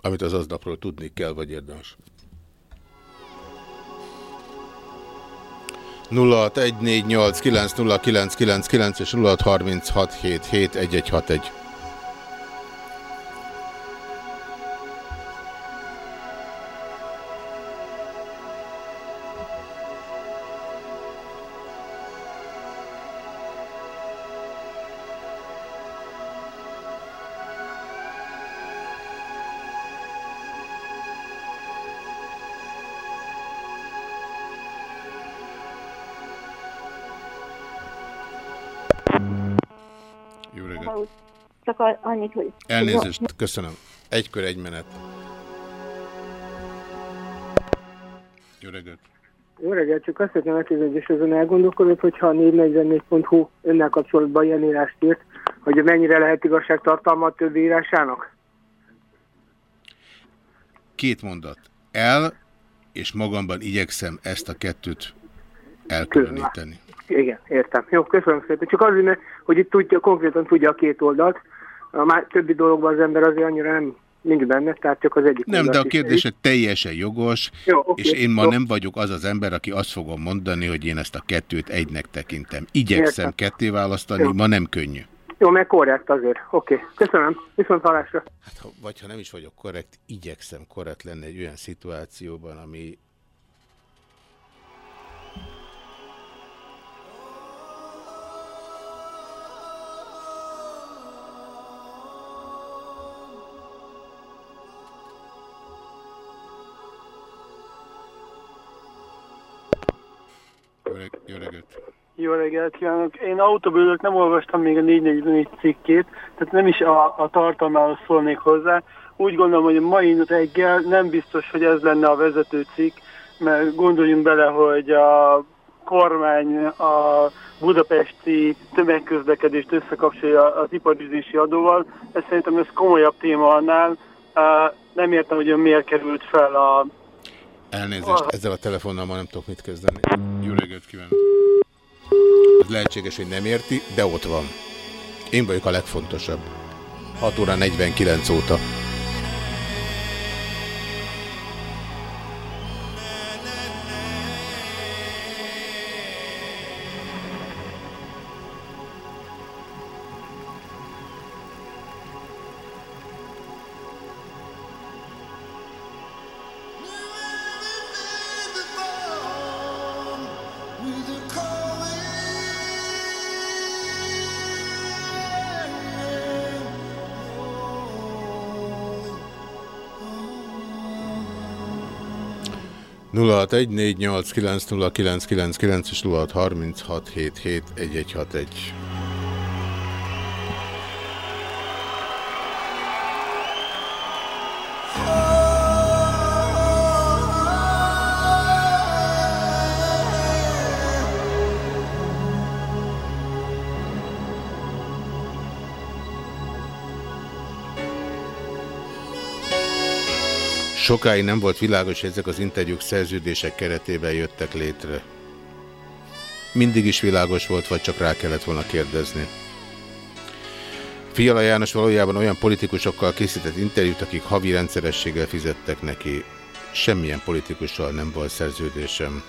amit az aznapról tudni kell, vagy érdemes. 0614890999 és 0636771161. Csak annyit, hogy... Elnézést, köszönöm. Egy kör, egy menet. Jó reggelt. Jó reggelt, csak azt szeretném megkérdezni, és azon elgondolkodott, hogyha a 444.hu önnel kapcsolatban ilyen írást írt, hogy mennyire lehet igazságtartalma a többi írásának? Két mondat. El, és magamban igyekszem ezt a kettőt elkülöníteni. Igen, értem. Jó, köszönöm szépen. Csak azért, mert, hogy itt tudja, konkrétan tudja a két oldalt. A már többi dologban az ember azért annyira nem nincs benne, tehát csak az egyik Nem, de a ismeri. kérdése teljesen jogos, Jó, oké, és én ma jó. nem vagyok az az ember, aki azt fogom mondani, hogy én ezt a kettőt egynek tekintem. Igyekszem Értem. ketté választani, Jó. ma nem könnyű. Jó, meg korrekt azért. Oké, köszönöm. Viszont hallásra. Hát, ha, vagy ha nem is vagyok korrekt, igyekszem korrekt lenni egy olyan szituációban, ami Jó reggelt kívánok! Én autóbőlök nem olvastam még a 444 cikkét, tehát nem is a, a tartalmához szólnék hozzá. Úgy gondolom, hogy a mai reggel nem biztos, hogy ez lenne a vezető cikk, mert gondoljunk bele, hogy a kormány a budapesti tömegközlekedést összekapcsolja az iparüzési adóval. Ez szerintem ez komolyabb téma annál. Nem értem, hogy miért került fel a Elnézést, ezzel a telefonnal ma nem tudok mit kezdeni. Jó reggelt kívánok! Lehetséges, hogy nem érti, de ott van. Én vagyok a legfontosabb. 6 óra 49 óta. és 0636771161. Sokáig nem volt világos, hogy ezek az interjúk szerződések keretében jöttek létre. Mindig is világos volt, vagy csak rá kellett volna kérdezni. Fiala János valójában olyan politikusokkal készített interjút, akik havi rendszerességgel fizettek neki. Semmilyen politikussal nem volt szerződésem.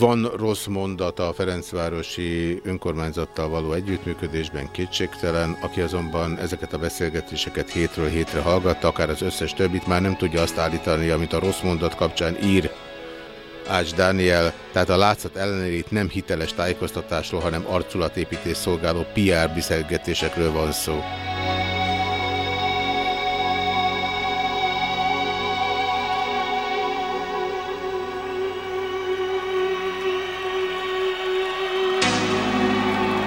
Van rossz mondata a Ferencvárosi önkormányzattal való együttműködésben kétségtelen, aki azonban ezeket a beszélgetéseket hétről hétre hallgatta, akár az összes többit már nem tudja azt állítani, amit a rossz mondat kapcsán ír Ács Dániel, tehát a látszat ellenére itt nem hiteles tájékoztatásról, hanem arculatépítés szolgáló PR beszélgetésekről van szó.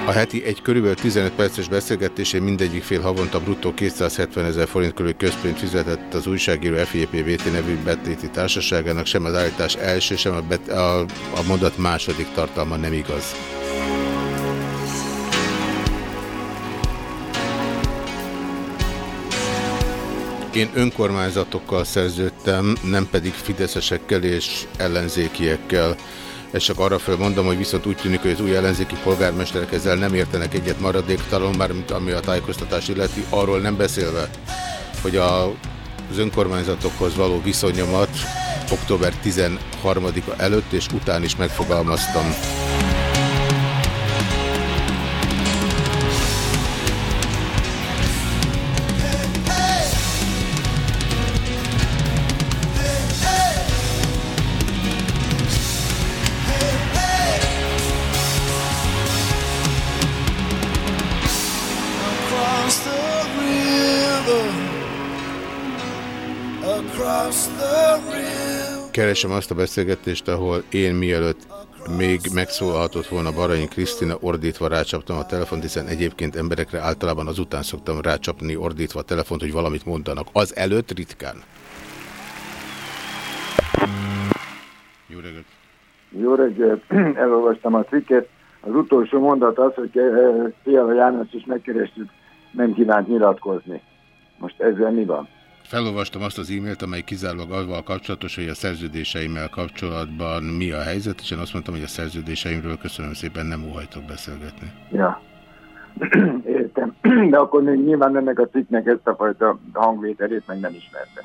A heti egy körülbelül 15 perces beszélgetésén mindegyik fél havonta bruttó 270 ezer forint körül közpént fizetett az újságíró FIPVT nevű betéti társaságának, sem az állítás első, sem a, bet, a, a mondat második tartalma nem igaz. Én önkormányzatokkal szerződtem, nem pedig fideszesekkel és ellenzékiekkel. Ezt csak arra mondom, hogy viszont úgy tűnik, hogy az új ellenzéki polgármesterek ezzel nem értenek egyet maradéktalan, már mint ami a tájékoztatás illeti, arról nem beszélve, hogy a, az önkormányzatokhoz való viszonyomat október 13-a előtt és után is megfogalmaztam. Keresem azt a beszélgetést, ahol én mielőtt még megszólalhatott volna Baranyi Krisztina, ordítva rácsaptam a telefont, hiszen egyébként emberekre általában azután szoktam rácsapni ordítva a telefont, hogy valamit mondanak. Az előtt ritkán. Jó reggelt! Jó reggelt, elolvastam a cikket. Az utolsó mondat az, hogy eh, Fiala János is megkerestük, nem kívánt nyilatkozni. Most ezzel mi van? Felolvastam azt az e-mailt, amely kizárólag azzal kapcsolatos, hogy a szerződéseimmel kapcsolatban mi a helyzet, és én azt mondtam, hogy a szerződéseimről köszönöm szépen, nem óhajtok beszélgetni. Ja. Értem. De akkor nyilván ennek a cikknek ezt a fajta hangvételét meg nem ismerte.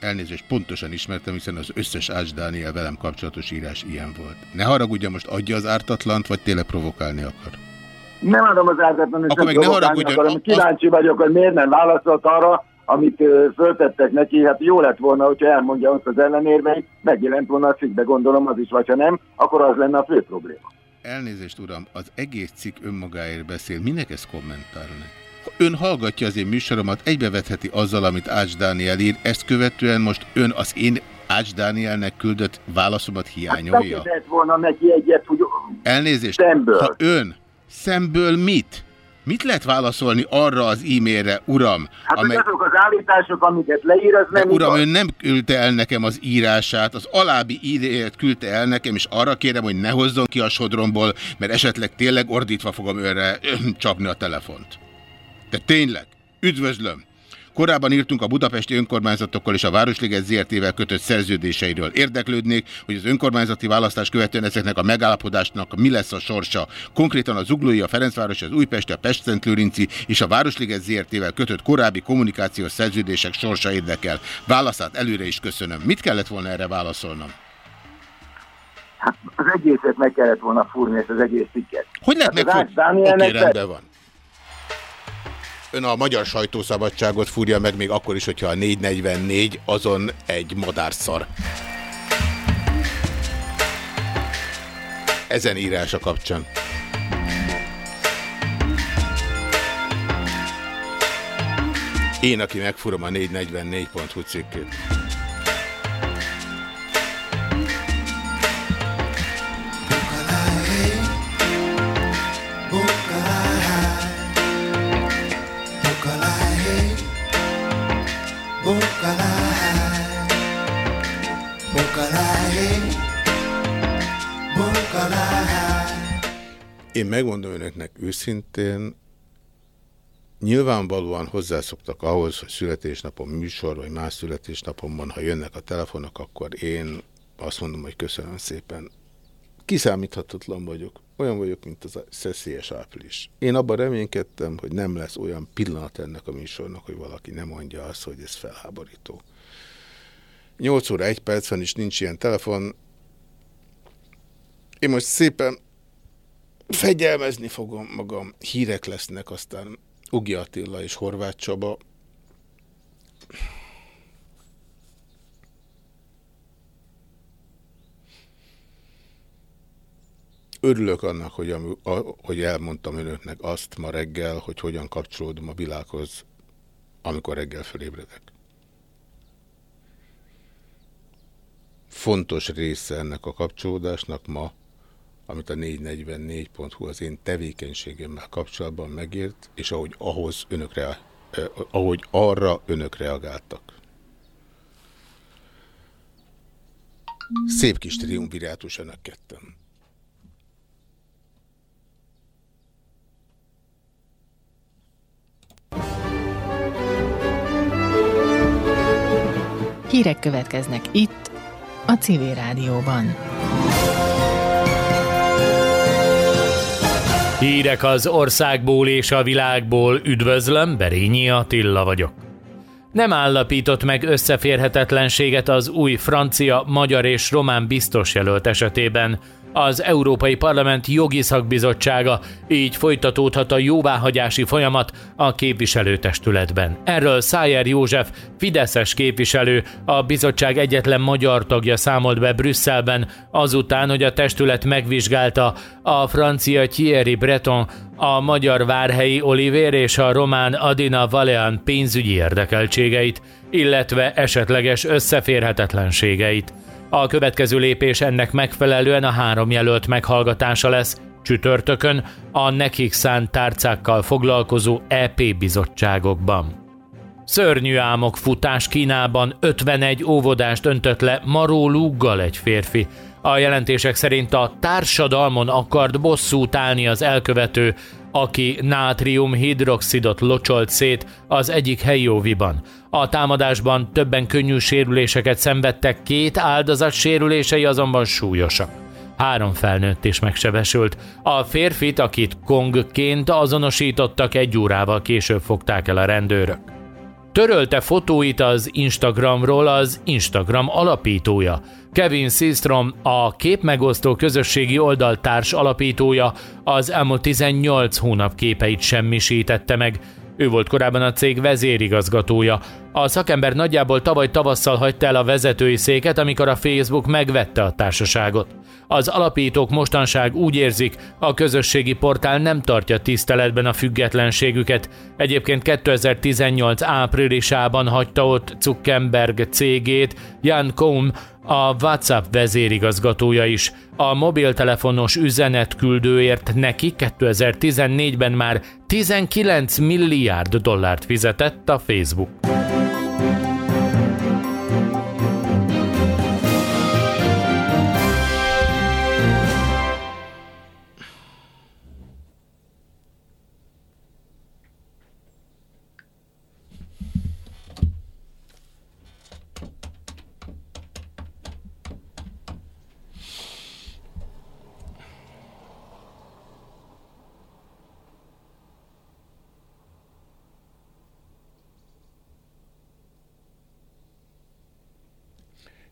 Elnézést, pontosan ismertem, hiszen az összes Ács Dániel velem kapcsolatos írás ilyen volt. Ne haragudja, most adja az ártatlant, vagy tényleg provokálni akar? Nem adom az ártatlan, Akkor meg ne haragudjon, akarom. Kíváncsi vagyok, hogy miért nem válaszolt arra, amit ö, föltettek neki. Hát jó lett volna, hogyha elmondja ott az ellenérveit, megjelent volna a cikkbe, gondolom az is, vagy ha nem, akkor az lenne a fő probléma. Elnézést, uram, az egész cikk önmagáért beszél. Minek ezt kommentálni? Ön hallgatja az én műsoromat, egybevetheti azzal, amit Ács Dániel ír, ezt követően most ön az én Ács Dánielnek küldött válaszomat hiányolja? Megkérdezett volna neki egyet, hogy Elnézést, Szemből. ha ön szemből mit? Mit lehet válaszolni arra az e-mailre, uram? hát amely... azok az állítások, amiket leír, az De nem uram, igaz. ön nem küldte el nekem az írását, az alábbi idejét küldte el nekem, és arra kérem, hogy ne hozzon ki a sodromból, mert esetleg tényleg ordítva fogom önre csapni a telefont. De tényleg, üdvözlöm! Korábban írtunk a budapesti önkormányzatokkal és a Városliget ZRT-vel kötött szerződéseiről. Érdeklődnék, hogy az önkormányzati választás követően ezeknek a megállapodásnak mi lesz a sorsa. Konkrétan a Zuglói, a Ferencváros, az Újpesti, a Pest-Szentlőrinci és a Városliget ZRT-vel kötött korábbi kommunikációs szerződések sorsa érdekel. Válaszát előre is köszönöm. Mit kellett volna erre válaszolnom? Hát az egészet meg kellett volna fúrni, ezt az egész cikket. Hogy lehet hát meg... az Ács Dánielnek Oké, rendben van. Ön a magyar sajtószabadságot fúrja meg még akkor is, hogyha a 444 azon egy madárszar. Ezen írása kapcsán. Én, aki megfúrom a 444.hu cikkét. Én megmondom önöknek őszintén, nyilvánvalóan hozzászoktak ahhoz, hogy születésnapom műsor, vagy más születésnapomban, ha jönnek a telefonok, akkor én azt mondom, hogy köszönöm szépen. Kiszámíthatatlan vagyok. Olyan vagyok, mint az a szeszélyes április. Én abban reménykedtem, hogy nem lesz olyan pillanat ennek a műsornak, hogy valaki nem mondja azt, hogy ez felháborító. 8 óra 1 perc van, és nincs ilyen telefon. Én most szépen fegyelmezni fogom magam. Hírek lesznek, aztán Ugi Attila és Horváth Csaba. Örülök annak, hogy, ami, a, hogy elmondtam önöknek azt ma reggel, hogy hogyan kapcsolódom a világhoz, amikor reggel fölébredek. Fontos része ennek a kapcsolódásnak ma amit a 444.hu az én tevékenységemmel kapcsolatban megírt, és ahogy ahhoz önökre, eh, ahogy arra önök reagáltak. Szép kis triumvirátus önök ketten. Hírek következnek itt, a Civil Rádióban. Hírek az országból és a világból. Üdvözlöm, Berényi Attila vagyok. Nem állapított meg összeférhetetlenséget az új francia, magyar és román biztos jelölt esetében az Európai Parlament jogi szakbizottsága, így folytatódhat a jóváhagyási folyamat a képviselőtestületben. Erről Szájer József, Fideszes képviselő, a bizottság egyetlen magyar tagja számolt be Brüsszelben, azután, hogy a testület megvizsgálta a francia Thierry Breton, a magyar Várhelyi Oliver és a román Adina Valean pénzügyi érdekeltségeit, illetve esetleges összeférhetetlenségeit. A következő lépés ennek megfelelően a három jelölt meghallgatása lesz csütörtökön a nekik szánt tárcákkal foglalkozó EP bizottságokban. Szörnyű álmok futás Kínában 51 óvodást öntött le maró lúggal egy férfi. A jelentések szerint a társadalmon akart bosszút állni az elkövető, aki nátrium hidroxidot locsolt szét az egyik helyi óviban. A támadásban többen könnyű sérüléseket szenvedtek, két áldozat sérülései azonban súlyosak. Három felnőtt is megsebesült. A férfit, akit Kongként azonosítottak, egy órával később fogták el a rendőrök. Törölte fotóit az Instagramról az Instagram alapítója. Kevin Systrom, a képmegosztó közösségi oldal társ alapítója, az elmúlt 18 hónap képeit semmisítette meg, ő volt korábban a cég vezérigazgatója. A szakember nagyjából tavaly tavasszal hagyta el a vezetői széket, amikor a Facebook megvette a társaságot. Az alapítók mostanság úgy érzik, a közösségi portál nem tartja tiszteletben a függetlenségüket. Egyébként 2018 áprilisában hagyta ott Zuckerberg cégét, Jan Koum, a WhatsApp vezérigazgatója is. A mobiltelefonos üzenetküldőért neki 2014-ben már 19 milliárd dollárt fizetett a Facebook.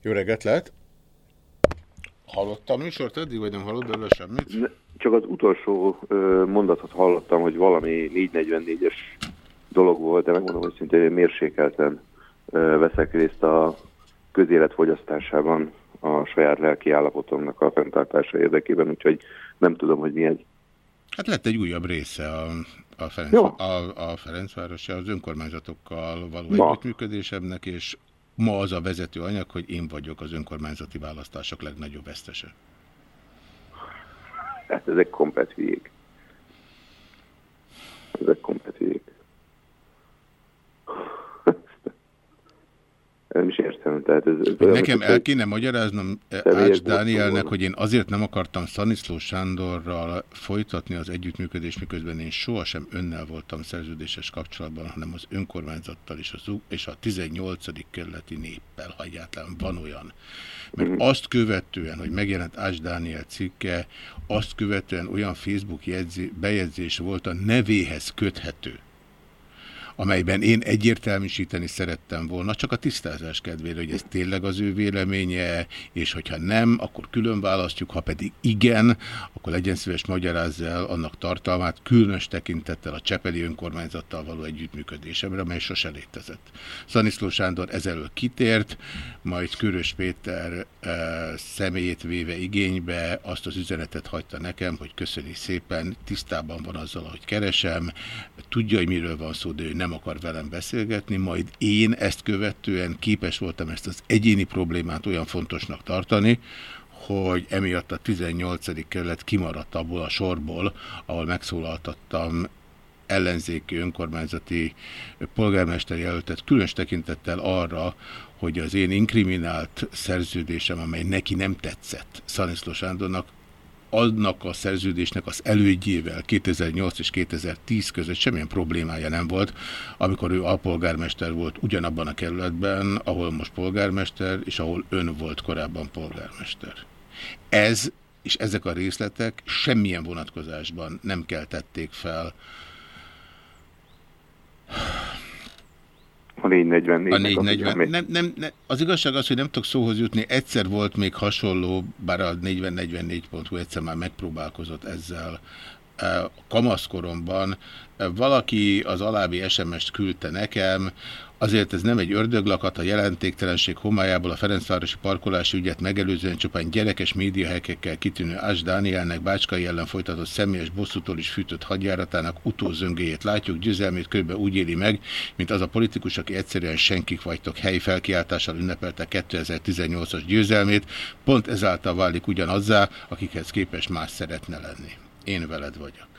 Jó reggelt lehet! Hallottam műsort eddig, vagy nem hallott belőle semmit? Ne, csak az utolsó ö, mondatot hallottam, hogy valami 444-es dolog volt, de megmondom, hogy szintén mérsékelten ö, veszek részt a közélet fogyasztásában a saját lelki állapotomnak a fenntartása érdekében, úgyhogy nem tudom, hogy mi ez. Hát lett egy újabb része a, a, Ferenc, a, a Ferencvárosi, az önkormányzatokkal való együttműködésemnek, és ma az a vezető anyag, hogy én vagyok az önkormányzati választások legnagyobb vesztese. Hát ezek komplet hülyék. Ezek komplet hülyék. Nem is értem. Tehát ez, ez Nekem el kéne magyaráznom Ács Dánielnek, hogy én azért nem akartam Szaniszló Sándorral folytatni az együttműködést, miközben én sohasem önnel voltam szerződéses kapcsolatban, hanem az önkormányzattal és, az, és a 18. kerületi néppel, ha egyáltalán van olyan. Mert mhm. azt követően, hogy megjelent Ács Dániel cikke, azt követően olyan Facebook jegyzi, bejegyzés volt a nevéhez köthető amelyben én egyértelműsíteni szerettem volna, csak a tisztázás kedvére, hogy ez tényleg az ő véleménye, és hogyha nem, akkor külön választjuk, ha pedig igen, akkor legyen szíves magyarázza el annak tartalmát, különös tekintettel a Csepeli önkormányzattal való együttműködésemre, mely sose létezett. Szaniszló Sándor ezelől kitért, majd Körös Péter e, személyét véve igénybe azt az üzenetet hagyta nekem, hogy köszöni szépen, tisztában van azzal, hogy keresem, tudja, hogy miről van szó, de ő nem nem akar velem beszélgetni, majd én ezt követően képes voltam ezt az egyéni problémát olyan fontosnak tartani, hogy emiatt a 18. kerület kimaradt abból a sorból, ahol megszólaltattam ellenzéki önkormányzati polgármester jelöltet, különös tekintettel arra, hogy az én inkriminált szerződésem, amely neki nem tetszett Szaniszló Sándornak, annak a szerződésnek az elődjével 2008 és 2010 között semmilyen problémája nem volt, amikor ő alpolgármester volt ugyanabban a kerületben, ahol most polgármester, és ahol ön volt korábban polgármester. Ez és ezek a részletek semmilyen vonatkozásban nem keltették fel a 444. A 440. Nem, nem, nem, az igazság az, hogy nem tudok szóhoz jutni. Egyszer volt még hasonló, bár a 4044.hu egyszer már megpróbálkozott ezzel kamaszkoromban. Valaki az alábbi SMS-t küldte nekem, Azért ez nem egy ördöglakat, a jelentéktelenség homályából a Ferencvárosi parkolási ügyet megelőzően csupán gyerekes médiahekekkel kitűnő Ás Dánielnek Bácskai ellen folytatott személyes bosszútól is fűtött hadjáratának utózöngéjét látjuk, győzelmét kb. úgy éli meg, mint az a politikus, aki egyszerűen senkik vagytok helyi felkiáltással ünnepelte 2018-as győzelmét, pont ezáltal válik ugyanazzá, akikhez képes más szeretne lenni. Én veled vagyok.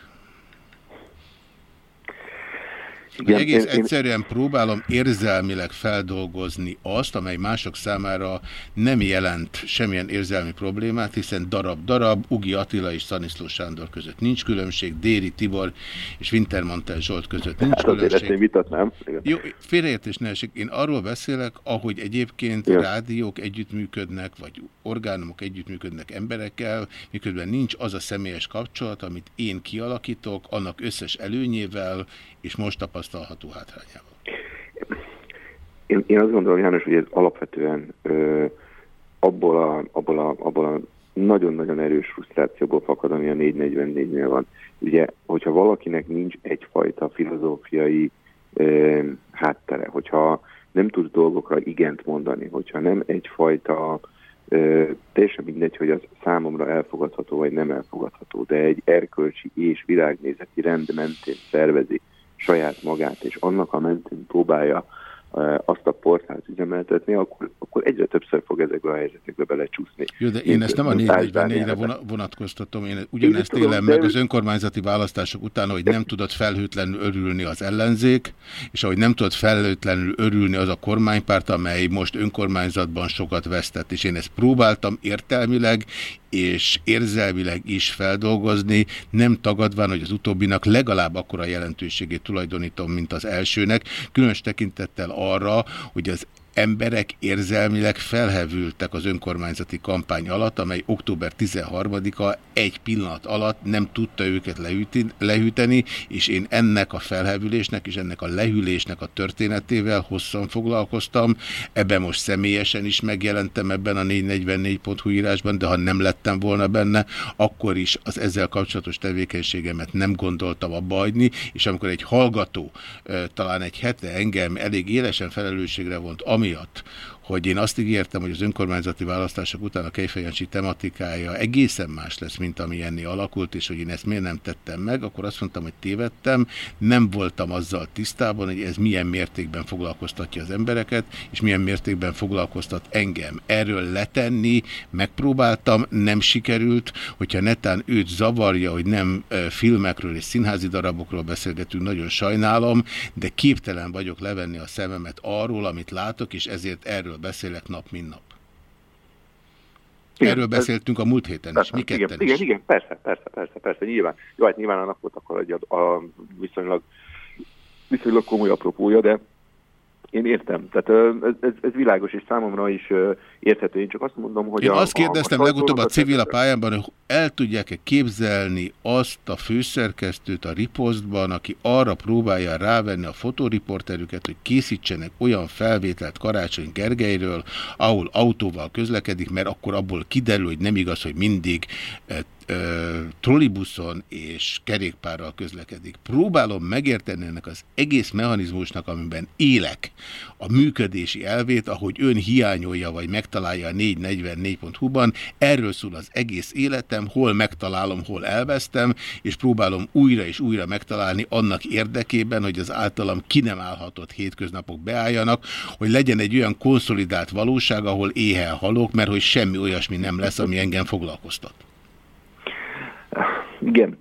Igen, egész én, egyszerűen próbálom érzelmileg feldolgozni azt, amely mások számára nem jelent semmilyen érzelmi problémát, hiszen darab-darab, Ugi Attila és Szaniszló Sándor között nincs különbség, Déri Tibor és Wintermantel Zsolt között nincs hát különbség. Hát vitatnám. Jó, félreértés ne esik. Én arról beszélek, ahogy egyébként Igen. rádiók együttműködnek, vagy orgánumok együttműködnek emberekkel, miközben nincs az a személyes kapcsolat, amit én kialakítok, annak összes előnyével, és most tapasztalható hátrányával? Én, én azt gondolom, János, hogy ez alapvetően ö, abból a, abból a, abból a nagyon-nagyon erős frusztrációból fakad, ami a 444-nél van. Ugye, hogyha valakinek nincs egyfajta filozófiai ö, háttere, hogyha nem tud dolgokra igent mondani, hogyha nem egyfajta ö, teljesen mindegy, hogy az számomra elfogadható vagy nem elfogadható, de egy erkölcsi és világnézeti rend mentén szervezi saját magát, és annak a mentén próbálja azt a portált üzemeltetni, akkor, akkor egyre többször fog ezekbe a helyzetekbe belecsúszni. Jó, de én, én ezt nem a 444-re vonatkoztatom, én ugyanezt én élem meg az önkormányzati választások után, hogy nem tudott felhőtlenül örülni az ellenzék, és ahogy nem tudott felhőtlenül örülni az a kormánypárt, amely most önkormányzatban sokat vesztett, és én ezt próbáltam értelmileg, és érzelmileg is feldolgozni, nem tagadván, hogy az utóbbinak legalább akkora jelentőségét tulajdonítom, mint az elsőnek, különös tekintettel arra, hogy az emberek érzelmileg felhevültek az önkormányzati kampány alatt, amely október 13-a egy pillanat alatt nem tudta őket lehűteni, és én ennek a felhevülésnek és ennek a lehűlésnek a történetével hosszan foglalkoztam. Ebben most személyesen is megjelentem ebben a 444.hu írásban, de ha nem lettem volna benne, akkor is az ezzel kapcsolatos tevékenységemet nem gondoltam abba hagyni, és amikor egy hallgató talán egy hete engem elég élesen felelősségre vont, amiatt, hogy én azt ígértem, hogy az önkormányzati választások után a Kejfejancsi tematikája egészen más lesz, mint ami ennél alakult, és hogy én ezt miért nem tettem meg, akkor azt mondtam, hogy tévedtem, nem voltam azzal tisztában, hogy ez milyen mértékben foglalkoztatja az embereket, és milyen mértékben foglalkoztat engem. Erről letenni megpróbáltam, nem sikerült, hogyha netán őt zavarja, hogy nem filmekről és színházi darabokról beszélgetünk, nagyon sajnálom, de képtelen vagyok levenni a szememet arról, amit látok, és ezért erről beszélek nap, mint nap. Igen, Erről beszéltünk a múlt héten persze, is, mi igen, ketten igen, is. Igen, persze, persze, persze, persze, nyilván. Jó, hát nyilván annak volt akkor egy a, a viszonylag, viszonylag komoly apropója, de én értem. Tehát ez, ez, világos, és számomra is érthető. Én csak azt mondom, hogy... Én a, azt kérdeztem a, a legutóbb a civil a pályában, hogy el tudják-e képzelni azt a főszerkesztőt a riposztban, aki arra próbálja rávenni a fotóriporterüket, hogy készítsenek olyan felvételt Karácsony Gergelyről, ahol autóval közlekedik, mert akkor abból kiderül, hogy nem igaz, hogy mindig ö, trollibuszon és kerékpárral közlekedik. Próbálom megérteni ennek az egész mechanizmusnak, amiben élek, a működési elvét, ahogy ön hiányolja, vagy megtalálja a 444.hu-ban. Erről szól az egész életem, hol megtalálom, hol elvesztem, és próbálom újra és újra megtalálni annak érdekében, hogy az általam ki nem állhatott hétköznapok beálljanak, hogy legyen egy olyan konszolidált valóság, ahol éhen halok, mert hogy semmi olyasmi nem lesz, ami engem foglalkoztat. Igen.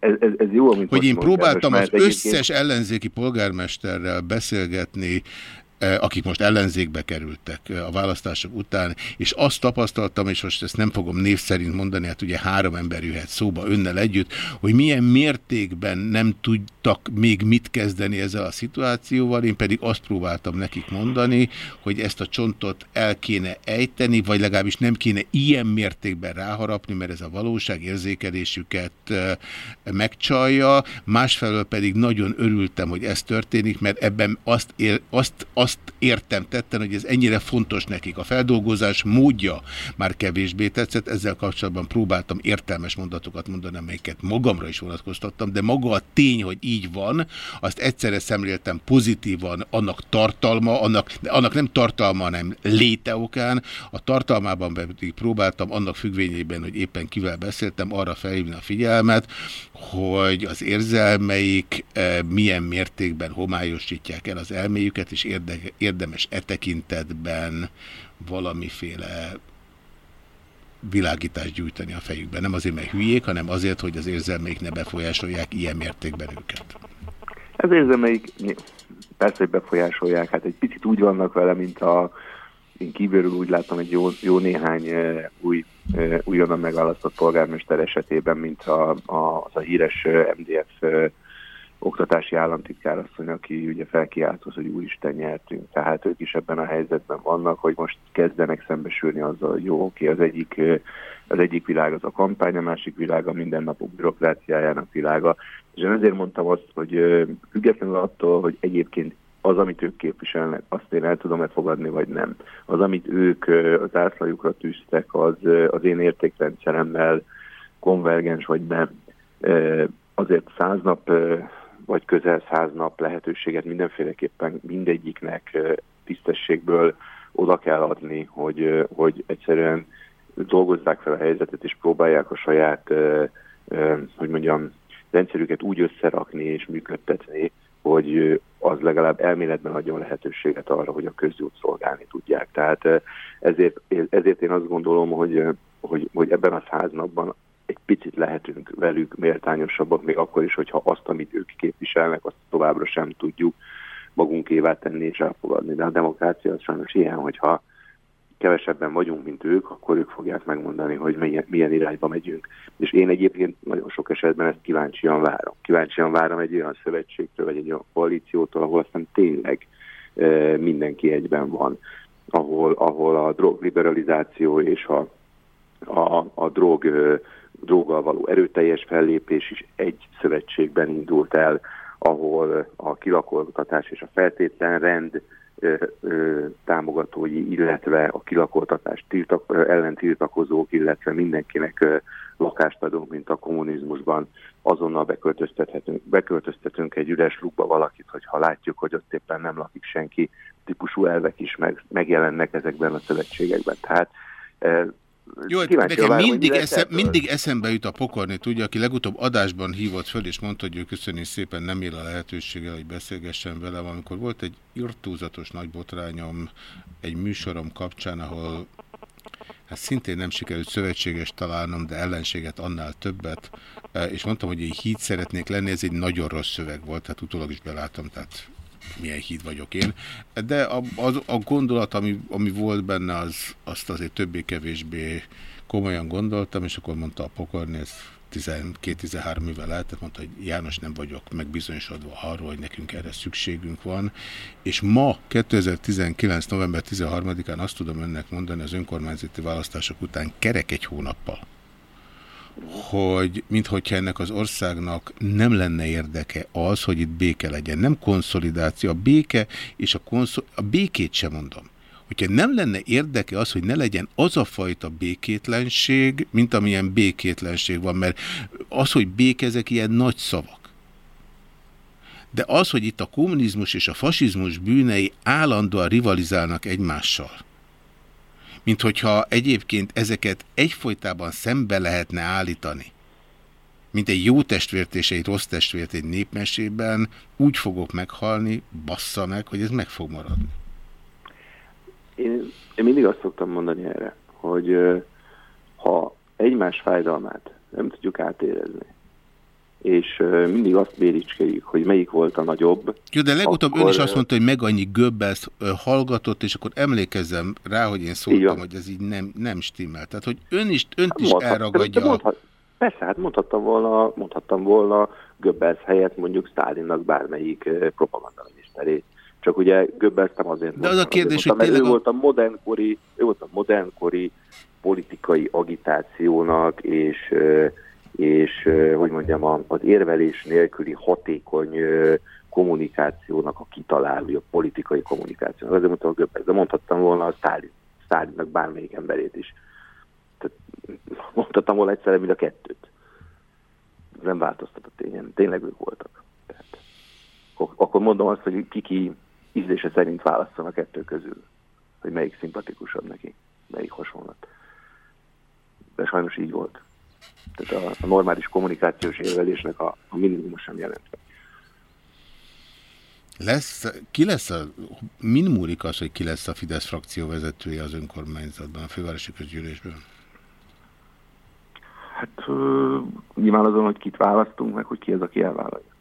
Ez, ez, ez jó, amit Hogy én mondtál, próbáltam most az egyébként- összes ellenzéki polgármesterrel beszélgetni, akik most ellenzékbe kerültek eh, a választások után, és azt tapasztaltam, és most ezt nem fogom név szerint mondani, hát ugye három ember jöhet szóba önnel együtt, hogy milyen mértékben nem tudtak még mit kezdeni ezzel a szituációval, én pedig azt próbáltam nekik mondani, hogy ezt a csontot el kéne ejteni, vagy legalábbis nem kéne ilyen mértékben ráharapni, mert ez a valóság érzékelésüket eh, megcsalja, másfelől pedig nagyon örültem, hogy ez történik, mert ebben azt, ér, azt, azt értem tetten, hogy ez ennyire fontos nekik. A feldolgozás módja már kevésbé tetszett, ezzel kapcsolatban próbáltam értelmes mondatokat mondani, amelyeket magamra is vonatkoztattam, de maga a tény, hogy így van, azt egyszerre szemléltem pozitívan, annak tartalma, annak, annak nem tartalma, hanem léte okán, a tartalmában pedig próbáltam annak függvényében, hogy éppen kivel beszéltem, arra felhívni a figyelmet, hogy az érzelmeik eh, milyen mértékben homályosítják el az elméjüket, és érde, érdemes e tekintetben valamiféle világítást gyújtani a fejükben. Nem azért, mert hülyék, hanem azért, hogy az érzelmeik ne befolyásolják ilyen mértékben őket. Ez érzelmeik persze, hogy befolyásolják, hát egy picit úgy vannak vele, mint a én kívülről úgy látom egy jó, jó néhány új, újonnan megválasztott polgármester esetében, mint a, a, az a híres MDF oktatási államtitkár asszony, aki ugye felkiáltott, hogy úristen nyertünk. Tehát ők is ebben a helyzetben vannak, hogy most kezdenek szembesülni azzal, hogy jó, oké, az egyik, az egyik világ az a kampány, a másik világ a mindennapok bürokráciájának világa. És én ezért mondtam azt, hogy függetlenül attól, hogy egyébként az, amit ők képviselnek, azt én el tudom-e fogadni, vagy nem. Az, amit ők az ászlajukra tűztek, az, az én értékrendszeremmel konvergens, vagy nem. Azért száz nap, vagy közel száz nap lehetőséget mindenféleképpen mindegyiknek tisztességből oda kell adni, hogy, hogy egyszerűen dolgozzák fel a helyzetet, és próbálják a saját, hogy mondjam, rendszerüket úgy összerakni és működtetni, hogy az legalább elméletben adjon lehetőséget arra, hogy a közjót szolgálni tudják. Tehát ezért, ezért én azt gondolom, hogy, hogy, hogy ebben a száz napban egy picit lehetünk velük méltányosabbak, még akkor is, hogyha azt, amit ők képviselnek, azt továbbra sem tudjuk magunkévá tenni és elfogadni. De a demokrácia az sajnos ilyen, hogyha kevesebben vagyunk, mint ők, akkor ők fogják megmondani, hogy milyen, milyen irányba megyünk. És én egyébként nagyon sok esetben ezt kíváncsian várom. Kíváncsian várom egy olyan szövetségtől, vagy egy olyan koalíciótól, ahol aztán tényleg e, mindenki egyben van. Ahol, ahol a drogliberalizáció és a, a, a drog, e, droggal való erőteljes fellépés is egy szövetségben indult el, ahol a kilakoltatás és a feltétlenrend ö, ö, támogatói, illetve a kilakoltatás tiltak, ö, ellen tiltakozók, illetve mindenkinek ö, lakást adunk, mint a kommunizmusban, azonnal beköltöztethetünk, beköltöztetünk egy üres lukba valakit, hogyha látjuk, hogy ott éppen nem lakik senki, típusú elvek is meg, megjelennek ezekben a szövetségekben. Tehát Jó, nekem hogy mindig, esze, mindig eszembe jut a pokorni, tudja, aki legutóbb adásban hívott föl, és mondta, hogy ő köszöni szépen nem él a lehetőséggel, hogy beszélgessen velem, amikor volt egy irtózatos nagy botrányom egy műsorom kapcsán, ahol hát szintén nem sikerült szövetséges találnom, de ellenséget annál többet, eh, és mondtam, hogy egy híd szeretnék lenni, ez egy nagyon rossz szöveg volt, tehát utólag is belátom, tehát milyen híd vagyok én. De a, a, a gondolat, ami, ami volt benne, az, azt azért többé-kevésbé komolyan gondoltam, és akkor mondta a pokorni, ez 12-13 éve lehetett, mondta, hogy János nem vagyok megbizonyosodva arról, hogy nekünk erre szükségünk van, és ma 2019. november 13-án azt tudom önnek mondani az önkormányzati választások után kerek egy hónappal, hogy minthogyha ennek az országnak nem lenne érdeke az, hogy itt béke legyen. Nem konszolidáció, a béke és a, konszol, a békét sem mondom hogyha nem lenne érdeke az, hogy ne legyen az a fajta békétlenség, mint amilyen békétlenség van, mert az, hogy bék, ezek ilyen nagy szavak. De az, hogy itt a kommunizmus és a fasizmus bűnei állandóan rivalizálnak egymással, mint hogyha egyébként ezeket egyfolytában szembe lehetne állítani, mint egy jó testvért és egy rossz testvért egy népmesében, úgy fogok meghalni, bassza meg, hogy ez meg fog maradni. Én, én mindig azt szoktam mondani erre, hogy ha egymás fájdalmát nem tudjuk átérezni, és mindig azt méricskeljük, hogy melyik volt a nagyobb. Jó, de legutóbb akkor... ön is azt mondta, hogy meg annyi göbbelsz hallgatott, és akkor emlékezzem rá, hogy én szóltam, Igen. hogy ez így nem, nem stimmel. Tehát, hogy ön is, önt is mondhat, elragadja. De mondhat, persze, hát mondhattam volna, mondhattam volna Göbbels helyett mondjuk Stálinnak bármelyik propagandaminiszterét. Csak ugye Göbbels nem azért De az a kérdés, hogy tényleg... Ő volt a modernkori, ő volt a modernkori politikai agitációnak, és és hogy mondjam, az érvelés nélküli hatékony kommunikációnak a kitalálója, politikai kommunikációnak. Azért mondtam a Göbbels, de mondhattam volna a Sztálin, Sztálinnak bármelyik emberét is. Tehát mondhattam volna egyszerre mind a kettőt. Nem változtat a tényen. Tényleg ők voltak. Tehát, akkor mondom azt, hogy kiki ízlése szerint válasszon a kettő közül, hogy melyik szimpatikusabb neki, melyik hasonlat. De sajnos így volt. Tehát a, a normális kommunikációs érvelésnek a, a minimum sem jelent. Lesz, ki lesz a, min múlik az, hogy ki lesz a Fidesz frakció vezetője az önkormányzatban, a fővárosi közgyűlésben? Hát nyilván azon, hogy kit választunk, meg hogy ki az, aki elvállalja.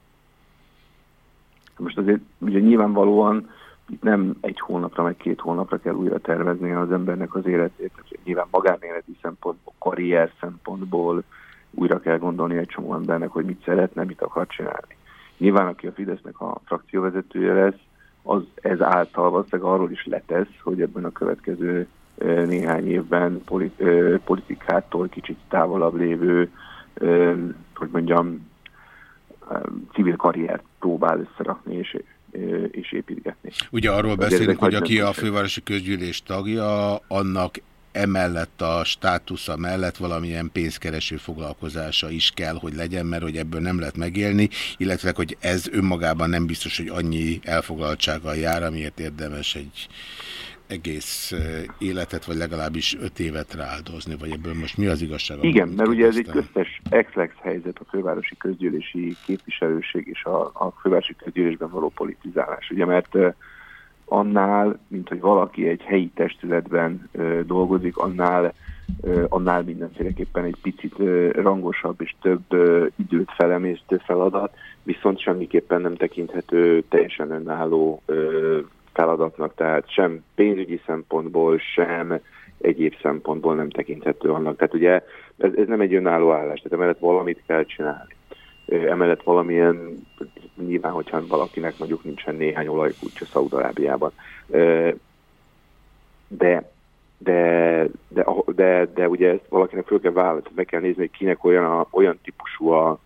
Most azért ugye nyilvánvalóan itt nem egy hónapra, meg két hónapra kell újra tervezni az embernek az életét. Nyilván magánéleti szempontból, karrier szempontból újra kell gondolni egy csomó embernek, hogy mit szeretne, mit akar csinálni. Nyilván, aki a Fidesznek a frakcióvezetője lesz, az ez által valószínűleg arról is letesz, hogy ebben a következő néhány évben politikától kicsit távolabb lévő, hogy mondjam, civil karriert próbál összerakni és és építgetni. Ugye arról beszélünk, hogy aki a fővárosi közgyűlés tagja, annak emellett a státusza mellett valamilyen pénzkereső foglalkozása is kell, hogy legyen, mert hogy ebből nem lehet megélni, illetve hogy ez önmagában nem biztos, hogy annyi elfoglaltsággal jár, amiért érdemes egy egész életet, vagy legalábbis öt évet rááldozni, vagy ebből most mi az igazság? Igen, mert ugye ez egy köztes exlex helyzet a fővárosi közgyűlési képviselőség és a, a fővárosi közgyűlésben való politizálás. Ugye, mert annál, mint hogy valaki egy helyi testületben ö, dolgozik, annál, ö, annál mindenféleképpen egy picit ö, rangosabb és több ö, időt felemésztő feladat, viszont semmiképpen nem tekinthető teljesen önálló ö, feladatnak, tehát sem pénzügyi szempontból, sem egyéb szempontból nem tekinthető annak. Tehát ugye ez, ez nem egy önálló állás, tehát emellett valamit kell csinálni. Emellett valamilyen, nyilván, hogyha valakinek mondjuk nincsen néhány olajkútja Szaudarábiában. De, de, de, de, de ugye ezt valakinek föl kell vállalni, meg kell nézni, hogy kinek olyan, a, olyan típusú a,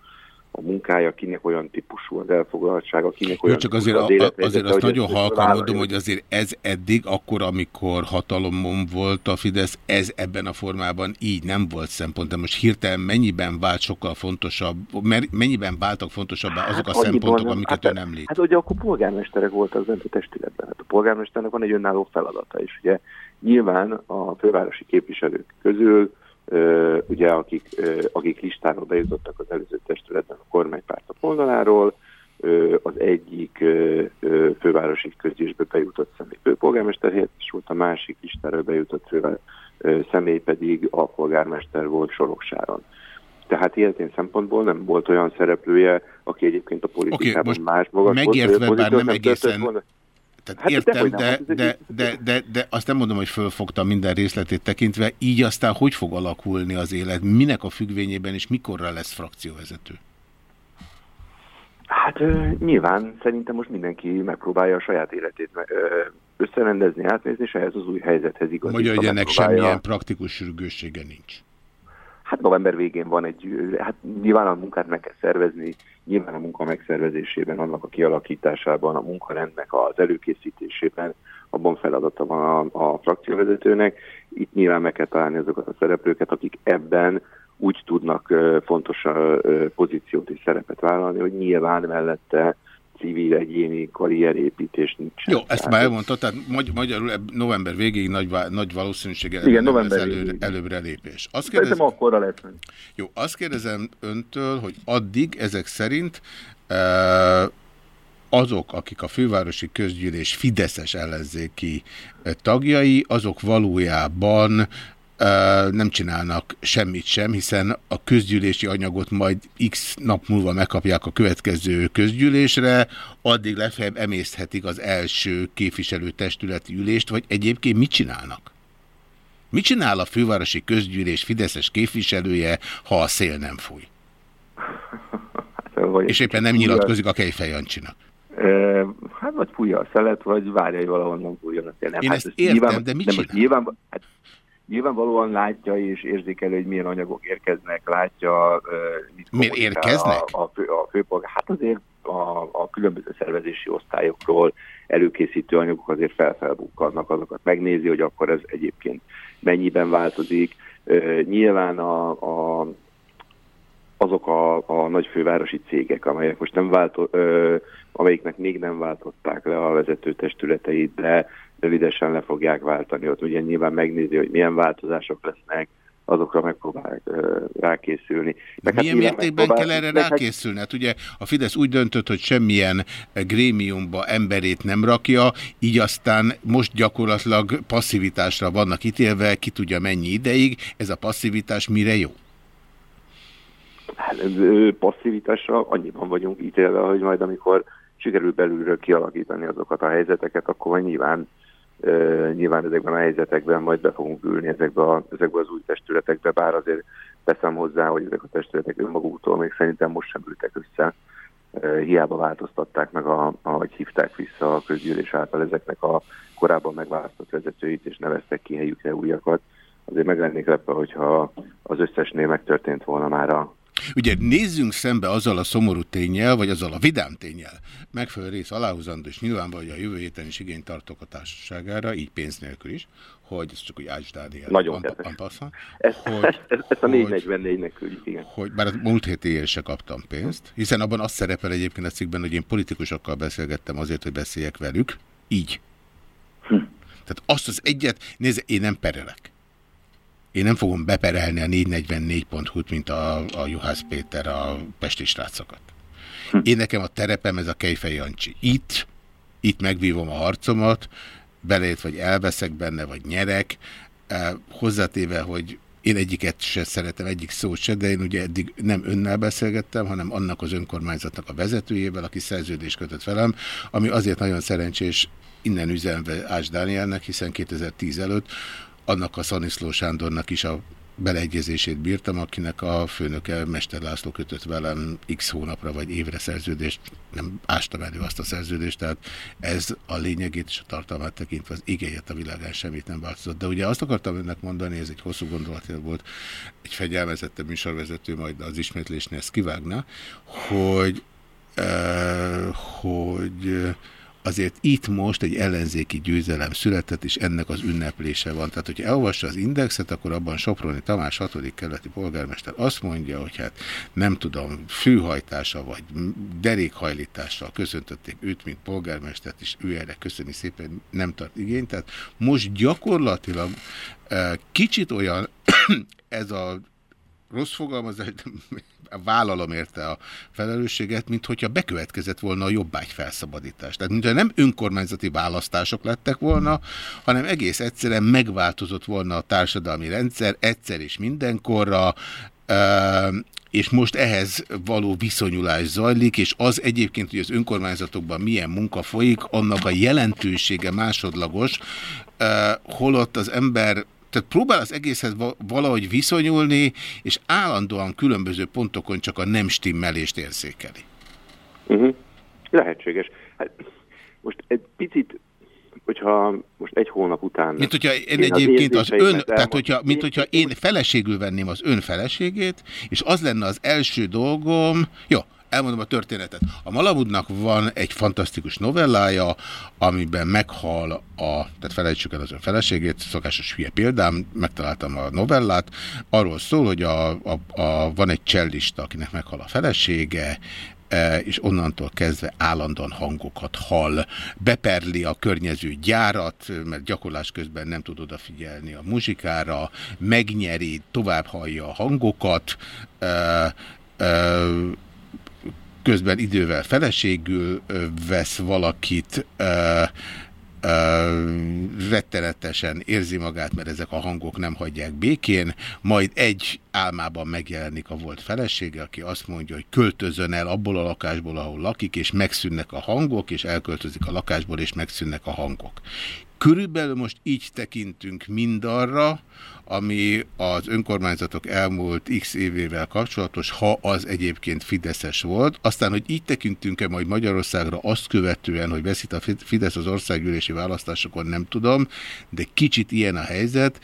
a munkája, kinek olyan típusú az elfoglaltsága, kinek olyan Jó, csak azért, az a, azért azt nagyon halkan mondom, hogy azért ez eddig, akkor, amikor hatalomon volt a Fidesz, ez ebben a formában így nem volt szempont, de most hirtelen mennyiben vált sokkal fontosabb, mennyiben váltak fontosabbá hát azok a szempontok, nem, amiket hát, ön említ? Hát ugye akkor polgármesterek volt az döntő testületben. Hát a polgármesternek van egy önálló feladata is. Ugye nyilván a fővárosi képviselők közül ugye akik, akik listáról bejutottak az előző testületben a kormánypártok oldaláról, az egyik fővárosi közgyűlésbe bejutott személy főpolgármester helyettes volt, a másik listáról bejutott fővel, személy pedig a polgármester volt Soroksáron. Tehát ilyen szempontból nem volt olyan szereplője, aki egyébként a politikában okay, más magas megértve, bár nem egészen, volna. Tehát hát értem, de, de, de, de, de, de azt nem mondom, hogy fölfogta minden részletét tekintve, így aztán hogy fog alakulni az élet, minek a függvényében, és mikorra lesz frakcióvezető? Hát nyilván szerintem most mindenki megpróbálja a saját életét összerendezni, átnézni, és ehhez az új helyzethez igazítani. Magyar, hogy ennek semmilyen praktikus sürgőssége nincs. Hát november végén van egy, hát nyilván a munkát meg kell szervezni, nyilván a munka megszervezésében, annak a kialakításában, a munkarendnek az előkészítésében abban feladata van a, a frakcióvezetőnek. Itt nyilván meg kell találni azokat a szereplőket, akik ebben úgy tudnak fontos pozíciót és szerepet vállalni, hogy nyilván mellette civil, egyéni karrierépítés nincs. Jó, ezt már elmondta, tehát magy magyarul november végéig nagy, nagy valószínűséggel Igen, november elő, előbbre lépés. Azt kérdezem, akkorra lesz. Jó, azt kérdezem öntől, hogy addig ezek szerint azok, akik a fővárosi közgyűlés Fideszes ellenzéki tagjai, azok valójában nem csinálnak semmit sem, hiszen a közgyűlési anyagot majd x nap múlva megkapják a következő közgyűlésre, addig legfeljebb emészthetik az első képviselőtestületi ülést, vagy egyébként mit csinálnak? Mit csinál a fővárosi közgyűlés Fideszes képviselője, ha a szél nem fúj? Hát, És éppen nem nyilatkozik a Kejfej Jancsinak. Hát vagy fújja a szelet, vagy várja, hogy valahonnan fújjon a szél. Nem, Én hát ezt értem, nyilván, de mit csinál? Nyilván, hát nyilvánvalóan látja és érzékelő, hogy milyen anyagok érkeznek, látja, mit Miért érkeznek? A, a, fő, a főpolgár. Hát azért a, a különböző szervezési osztályokról előkészítő anyagok azért felfelbukkannak, azokat megnézi, hogy akkor ez egyébként mennyiben változik. Nyilván a, a azok a, a nagy fővárosi cégek, amelyek most nem válto, ö, amelyiknek még nem váltották le a vezető testületeit, de rövidesen le fogják váltani. Ott ugye nyilván megnézi, hogy milyen változások lesznek, azokra megpróbálják rákészülni. Meg Milyen hát mértékben kell erre hát- rákészülni? Hát ugye a Fidesz úgy döntött, hogy semmilyen grémiumba emberét nem rakja, így aztán most gyakorlatilag passzivitásra vannak ítélve, ki tudja mennyi ideig, ez a passzivitás mire jó? Hát, passzivitásra annyiban vagyunk ítélve, hogy majd amikor sikerül belülről kialakítani azokat a helyzeteket, akkor nyilván nyilván ezekben a helyzetekben majd be fogunk ülni ezekbe, a, ezekbe az új testületekbe, bár azért teszem hozzá, hogy ezek a testületek önmaguktól még szerintem most sem ültek össze. Hiába változtatták meg, a, ahogy hívták vissza a közgyűlés által ezeknek a korábban megválasztott vezetőit, és neveztek ki helyükre újakat. Azért meg lennék lepve, hogyha az összesnél megtörtént volna már a Ugye nézzünk szembe azzal a szomorú tényel, vagy azzal a vidám tényel. Megfelelő rész aláhúzandó, és nyilvánvalóan, hogy a jövő héten is igényt tartok a társaságára, így pénz nélkül is, hogy ez csak úgy Ács Dániel. Nagyon kedves. Ezt, hogy, ezt a 444-nek küldjük, igen. Hogy, bár a múlt héti se kaptam pénzt, hiszen abban azt szerepel egyébként a cikkben, hogy én politikusokkal beszélgettem azért, hogy beszéljek velük. Így. Hm. Tehát azt az egyet, nézze, én nem perelek. Én nem fogom beperelni a 444.hu-t, mint a, a Juhász Péter a Pesti srácokat. Hm. Én nekem a terepem ez a Kejfej Jancsi. Itt, itt megvívom a harcomat, belét vagy elveszek benne, vagy nyerek, hozzátéve, hogy én egyiket se szeretem, egyik szót se, de én ugye eddig nem önnel beszélgettem, hanem annak az önkormányzatnak a vezetőjével, aki szerződést kötött velem, ami azért nagyon szerencsés innen üzenve Ás Dánielnek, hiszen 2010 előtt annak a Szaniszló Sándornak is a beleegyezését bírtam, akinek a főnöke Mester László kötött velem x hónapra vagy évre szerződést, nem ástam elő azt a szerződést, tehát ez a lényegét és a tartalmát tekintve az igényet a világán semmit nem változott. De ugye azt akartam önnek mondani, ez egy hosszú gondolat volt, egy fegyelmezettebb műsorvezető majd az ismétlésnél ezt kivágna, hogy, uh, hogy azért itt most egy ellenzéki győzelem született, és ennek az ünneplése van. Tehát, hogyha elolvassa az indexet, akkor abban Soproni Tamás 6. keleti polgármester azt mondja, hogy hát nem tudom, fűhajtása vagy derékhajlítással köszöntötték őt, mint polgármestert, és ő erre köszöni szépen nem tart igényt. Tehát most gyakorlatilag eh, kicsit olyan ez a rossz fogalmazás, vállalom érte a felelősséget, mint hogyha bekövetkezett volna a jobbágy felszabadítás. Tehát mintha nem önkormányzati választások lettek volna, hanem egész egyszerűen megváltozott volna a társadalmi rendszer egyszer és mindenkorra, és most ehhez való viszonyulás zajlik, és az egyébként, hogy az önkormányzatokban milyen munka folyik, annak a jelentősége másodlagos, holott az ember tehát próbál az egészhez valahogy viszonyulni, és állandóan különböző pontokon csak a nem stimmelést érzékeli. Uh mhm. -huh. Lehetséges. Hát most egy picit hogyha most egy hónap után... Mint hogyha én, én egyébként az, az ön, tehát hogyha, mint hogyha én feleségül venném az ön feleségét, és az lenne az első dolgom, jó, elmondom a történetet. A Malamudnak van egy fantasztikus novellája, amiben meghal a, tehát felejtsük el az ön feleségét, szokásos hülye példám, megtaláltam a novellát, arról szól, hogy a, a, a, van egy csellista, akinek meghal a felesége, e, és onnantól kezdve állandóan hangokat hall. Beperli a környező gyárat, mert gyakorlás közben nem tud odafigyelni a muzsikára, megnyeri, tovább hallja a hangokat, e, e, közben idővel feleségül vesz valakit, rettenetesen érzi magát, mert ezek a hangok nem hagyják békén, majd egy álmában megjelenik a volt felesége, aki azt mondja, hogy költözön el abból a lakásból, ahol lakik, és megszűnnek a hangok, és elköltözik a lakásból, és megszűnnek a hangok. Körülbelül most így tekintünk mindarra, ami az önkormányzatok elmúlt x évével kapcsolatos, ha az egyébként Fideszes volt. Aztán, hogy így tekintünk-e majd Magyarországra azt követően, hogy veszít a Fidesz az országgyűlési választásokon, nem tudom, de kicsit ilyen a helyzet.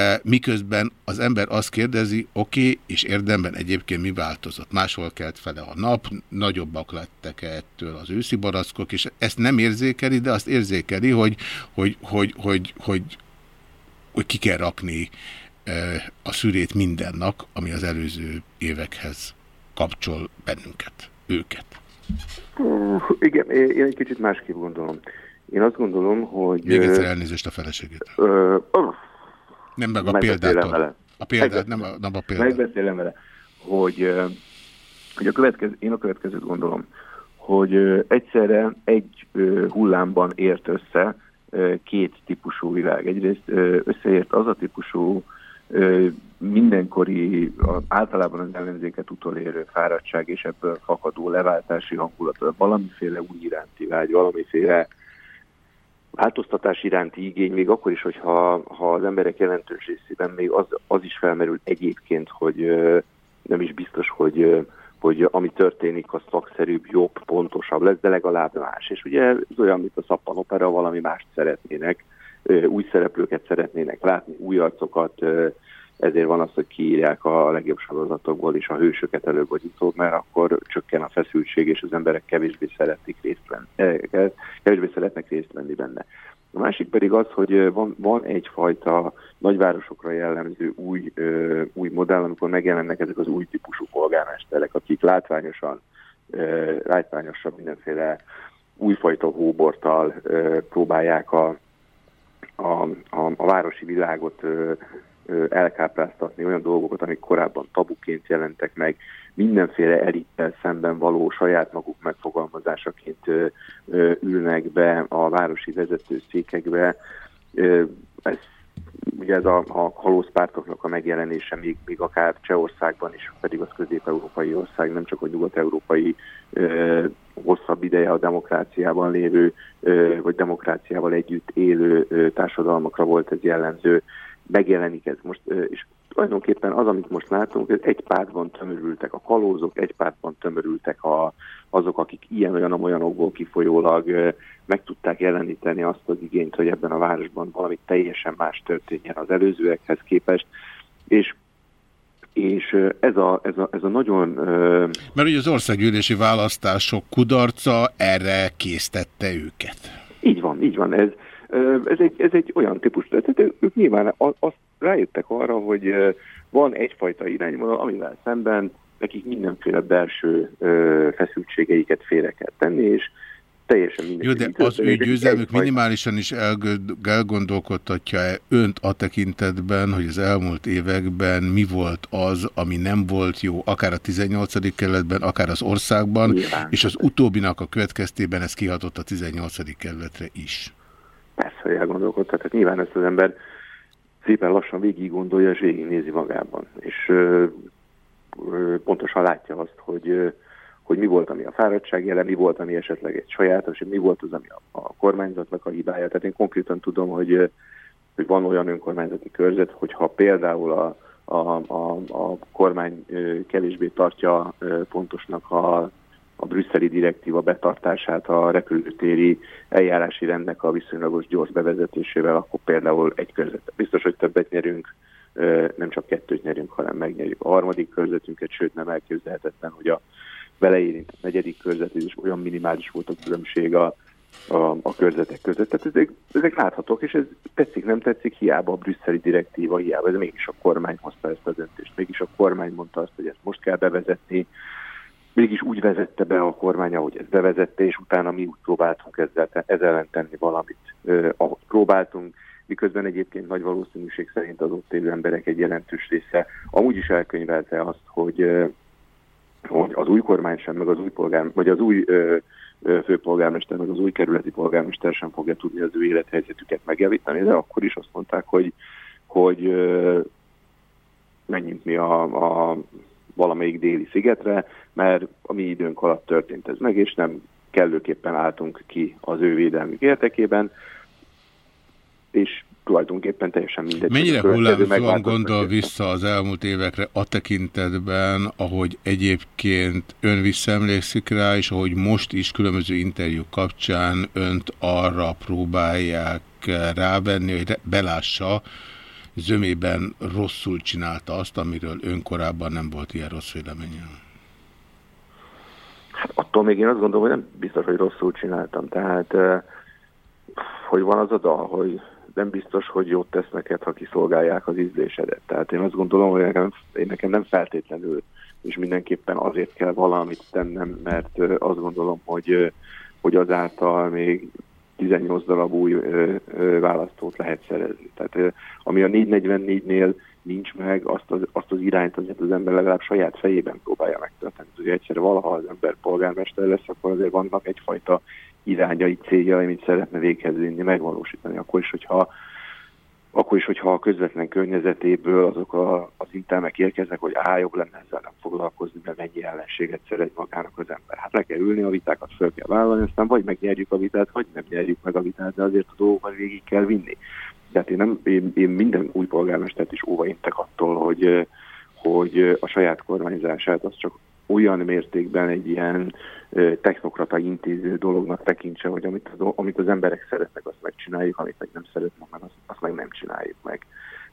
E, miközben az ember azt kérdezi, oké, okay, és érdemben egyébként mi változott? Máshol kelt fele a nap, nagyobbak lettek -e ettől az őszi barackok, és ezt nem érzékeli, de azt érzékeli, hogy, hogy, hogy, hogy, hogy, hogy ki kell rakni e, a szürét mindennak, ami az előző évekhez kapcsol bennünket, őket. Uh, igen, én egy kicsit másképp gondolom. Én azt gondolom, hogy... Még egyszer elnézést a feleségét. Uh, nem meg a példától. Vele. A példát, nem a, nem a példát. Megbeszélem vele, hogy, hogy a következő, én a következőt gondolom, hogy egyszerre egy hullámban ért össze két típusú világ. Egyrészt összeért az a típusú mindenkori, általában az ellenzéket utolérő fáradtság és ebből fakadó leváltási hangulat, valamiféle új iránti vágy, valamiféle változtatás iránti igény, még akkor is, hogyha ha az emberek jelentős részében még az, az is felmerül egyébként, hogy nem is biztos, hogy, hogy ami történik, az szakszerűbb, jobb, pontosabb lesz, de legalább más. És ugye ez olyan, mint a szappan opera, valami mást szeretnének, új szereplőket szeretnének látni, új arcokat, ezért van az, hogy kiírják a legjobb sorozatokból is a hősöket előbb vagy utóbb, mert akkor csökken a feszültség, és az emberek kevésbé szeretik részt venni, eh, kevésbé szeretnek részt venni benne. A másik pedig az, hogy van, van egyfajta nagyvárosokra jellemző új, új modell, amikor megjelennek ezek az új típusú polgármesterek, akik látványosan, ö, látványosabb mindenféle újfajta hóborttal ö, próbálják a, a, a, a városi világot elkápráztatni olyan dolgokat, amik korábban tabuként jelentek meg, mindenféle elittel szemben való saját maguk megfogalmazásaként ülnek be a városi vezető székekbe. Ez, ugye ez a, a kalózpártoknak a megjelenése még, még akár Csehországban is, pedig az közép-európai ország, nem csak a nyugat-európai hosszabb ideje a demokráciában lévő, vagy demokráciával együtt élő társadalmakra volt ez jellemző megjelenik ez most, és tulajdonképpen az, amit most látunk, hogy egy pártban tömörültek a kalózok, egy pártban tömörültek a, azok, akik ilyen-olyan-olyanokból kifolyólag meg tudták jeleníteni azt az igényt, hogy ebben a városban valami teljesen más történjen az előzőekhez képest, és és ez a, ez a, ez a nagyon... Mert ugye az országgyűlési választások kudarca erre késztette őket. Így van, így van. Ez, ez egy, ez egy olyan típus, tehát ők nyilván azt rájöttek arra, hogy van egyfajta irányvonal, amivel szemben nekik mindenféle belső feszültségeiket félre kell tenni, és teljesen mindegy. Jó, de az ő győzelmük minimálisan is elgondolkodtatja-e önt a tekintetben, hogy az elmúlt években mi volt az, ami nem volt jó, akár a 18. kerületben, akár az országban, Nyilván. és az utóbbinak a következtében ez kihatott a 18. kerületre is. Persze, hogy elgondolkodhat. Tehát nyilván ezt az ember szépen lassan végig gondolja, és végignézi magában. És ö, ö, pontosan látja azt, hogy, ö, hogy mi volt, ami a fáradtság jelen, mi volt, ami esetleg egy sajátos, mi volt az, ami a, a kormányzatnak a hibája. Tehát én konkrétan tudom, hogy, hogy van olyan önkormányzati körzet, hogyha például a, a, a, a kormány kevésbé tartja fontosnak a a brüsszeli direktíva betartását a repülőtéri eljárási rendnek a viszonylagos gyors bevezetésével, akkor például egy körzet. Biztos, hogy többet nyerünk, nem csak kettőt nyerünk, hanem megnyerjük a harmadik körzetünket, sőt nem elképzelhetetlen, hogy a vele érintett negyedik körzet, és olyan minimális volt a különbség a, a, a körzetek között. Tehát ezek, ezek láthatók, és ez tetszik, nem tetszik, hiába a brüsszeli direktíva, hiába, ez mégis a kormány hozta ezt a döntést, mégis a kormány mondta azt, hogy ezt most kell bevezetni, mégis úgy vezette be a kormány, ahogy ezt bevezette, és utána mi úgy próbáltunk ezzel, ezzel tenni valamit, eh, ahogy próbáltunk, miközben egyébként nagy valószínűség szerint az ott élő emberek egy jelentős része amúgy is elkönyvelte azt, hogy, eh, hogy az új kormány sem, meg az új polgár, vagy az új ö, főpolgármester, meg az új kerületi polgármester sem fogja tudni az ő élethelyzetüket megjavítani, de akkor is azt mondták, hogy, hogy menjünk mi a, a valamelyik déli szigetre, mert a mi időnk alatt történt ez meg, és nem kellőképpen álltunk ki az ő védelmük értekében, és tulajdonképpen teljesen mindegy. Mennyire hullámzóan gondol vissza az elmúlt évekre a tekintetben, ahogy egyébként ön visszaemlékszik rá, és ahogy most is különböző interjúk kapcsán önt arra próbálják rávenni, hogy belássa, zömében rosszul csinálta azt, amiről ön korábban nem volt ilyen rossz véleménye. Hát attól még én azt gondolom, hogy nem biztos, hogy rosszul csináltam. Tehát, hogy van az a dal, hogy nem biztos, hogy jót tesz neked, ha kiszolgálják az ízlésedet. Tehát én azt gondolom, hogy nekem, én nekem nem feltétlenül, és mindenképpen azért kell valamit tennem, mert azt gondolom, hogy, hogy azáltal még 18 darab új választót lehet szerezni. Tehát ami a 444-nél nincs meg, azt az, azt az irányt azért az ember legalább saját fejében próbálja megtölteni. Ugye egyszerre valaha az ember polgármester lesz, akkor azért vannak egyfajta irányai, céljai, amit szeretne véghez vinni, megvalósítani. Akkor is, hogyha akkor is, hogyha a közvetlen környezetéből azok a, az intelmek érkeznek, hogy á, jobb lenne ezzel nem foglalkozni, mert mennyi ellenséget szeret magának az ember. Hát le kell ülni, a vitákat föl kell vállalni, aztán vagy megnyerjük a vitát, vagy nem nyerjük meg a vitát, de azért a dolgokat végig kell vinni. Tehát én, nem, én, én minden új polgármestert is óvaintek attól, hogy, hogy a saját kormányzását az csak olyan mértékben egy ilyen technokrata intéző dolognak tekintse, hogy amit az, amit az emberek szeretnek, azt megcsináljuk, amit meg nem szeretnek, meg azt, azt meg nem csináljuk meg.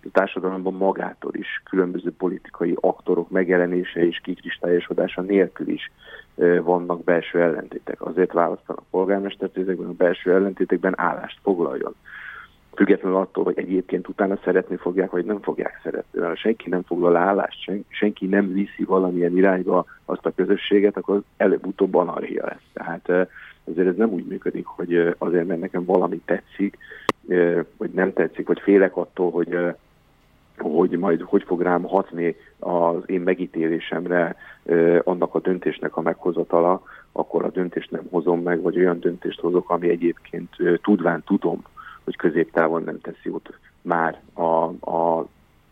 A társadalomban magától is különböző politikai aktorok megjelenése és kikristályosodása nélkül is vannak belső ellentétek. Azért választanak polgármestert, ezekben a belső ellentétekben állást foglaljon függetlenül attól, hogy egyébként utána szeretni fogják, vagy nem fogják szeretni. Ha senki nem foglal állást, sen, senki nem viszi valamilyen irányba azt a közösséget, akkor előbb-utóbb anarchia lesz. Tehát ezért ez nem úgy működik, hogy azért, mert nekem valami tetszik, vagy nem tetszik, vagy félek attól, hogy hogy majd hogy fog rám hatni az én megítélésemre annak a döntésnek a meghozatala, akkor a döntést nem hozom meg, vagy olyan döntést hozok, ami egyébként tudván tudom, hogy középtávon nem tesz jót már a, a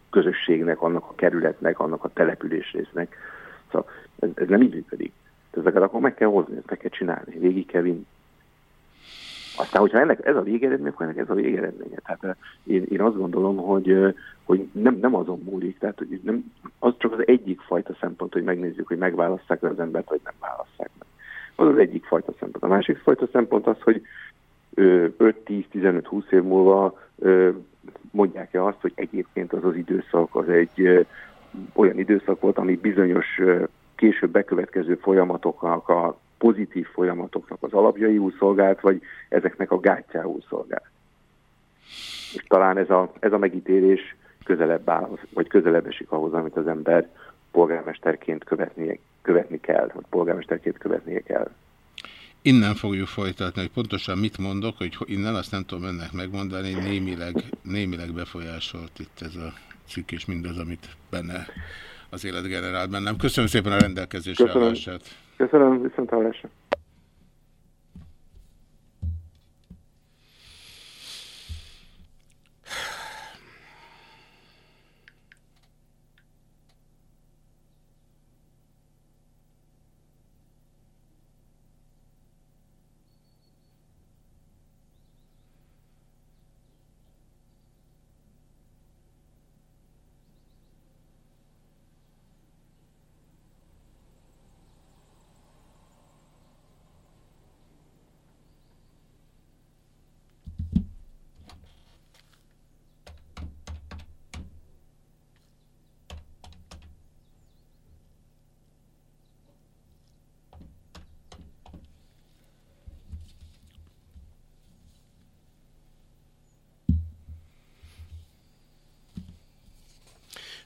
közösségnek, annak a kerületnek, annak a településrésznek. Szóval ez, ez nem így működik. Ezeket akkor meg kell hozni, ezt meg kell csinálni, végig kell vinni. Aztán, hogyha ennek ez a végeredmény, akkor ennek ez a végeredménye. Tehát én, én azt gondolom, hogy, hogy nem, nem azon múlik, tehát hogy nem, az csak az egyik fajta szempont, hogy megnézzük, hogy megválaszták az embert, vagy nem választák meg. Az az egyik fajta szempont. A másik fajta szempont az, hogy 5-10-15-20 év múlva mondják-e azt, hogy egyébként az az időszak az egy olyan időszak volt, ami bizonyos később bekövetkező folyamatoknak, a pozitív folyamatoknak az alapjaiul szolgált, vagy ezeknek a gátjául szolgált. És talán ez a, ez a megítélés közelebb áll, vagy közelebb esik ahhoz, amit az ember polgármesterként követnie, követni kell, vagy polgármesterként követnie kell. Innen fogjuk folytatni, hogy pontosan mit mondok, hogy innen azt nem tudom önnek megmondani, némileg, némileg befolyásolt itt ez a cikk és mindaz, amit benne az élet generált bennem. Köszönöm szépen a rendelkezésre Köszönöm. állását. Köszönöm, viszont hallásra.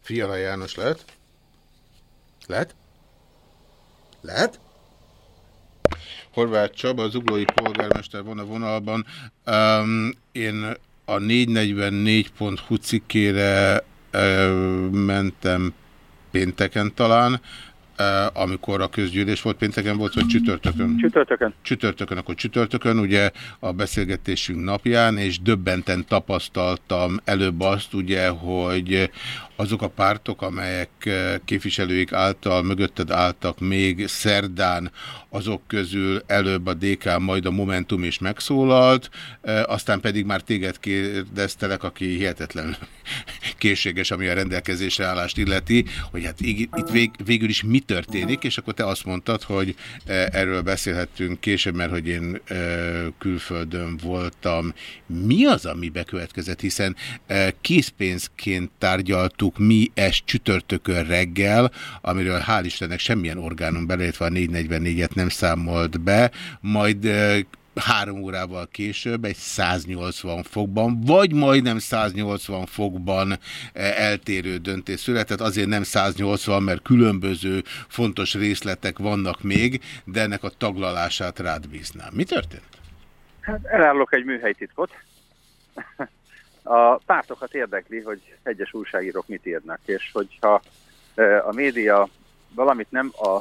Fiala János lehet? Lehet? Lehet? Horváth Csaba, az uglói polgármester van a vonalban. Um, én a 444.hu cikkére uh, mentem pénteken talán, amikor a közgyűlés volt, pénteken volt, vagy csütörtökön? Csütörtökön. Csütörtökön, akkor csütörtökön, ugye a beszélgetésünk napján, és döbbenten tapasztaltam előbb azt, ugye, hogy azok a pártok, amelyek képviselőik által, mögötted álltak még szerdán, azok közül előbb a DK, majd a Momentum is megszólalt, aztán pedig már téged kérdeztelek, aki hihetetlen készséges, ami a rendelkezésre állást illeti, hogy hát itt vég, végül is mit történik, és akkor te azt mondtad, hogy e, erről beszélhettünk később, mert hogy én külföldön voltam. Mi az, ami bekövetkezett, hiszen készpénzként tárgyaltuk mi ezt csütörtökön reggel, amiről hál' Istennek semmilyen orgánum beleértve a 444-et nem számolt be, majd három órával később egy 180 fokban, vagy majdnem 180 fokban eltérő döntés született. Azért nem 180, mert különböző fontos részletek vannak még, de ennek a taglalását rád bíznám. Mi történt? Hát elárulok egy műhelytitkot. A pártokat érdekli, hogy egyes újságírók mit írnak, és hogyha a média valamit nem a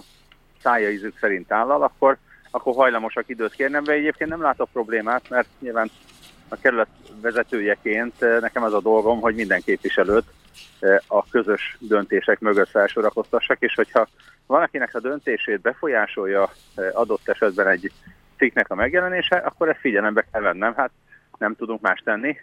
szája ízük szerint állal, akkor akkor hajlamosak időt kérnem, de egyébként nem látok problémát, mert nyilván a kerület vezetőjeként nekem az a dolgom, hogy minden képviselőt a közös döntések mögött felsorakoztassak, és hogyha valakinek a döntését befolyásolja adott esetben egy cikknek a megjelenése, akkor ezt figyelembe kell vennem, hát nem tudunk más tenni.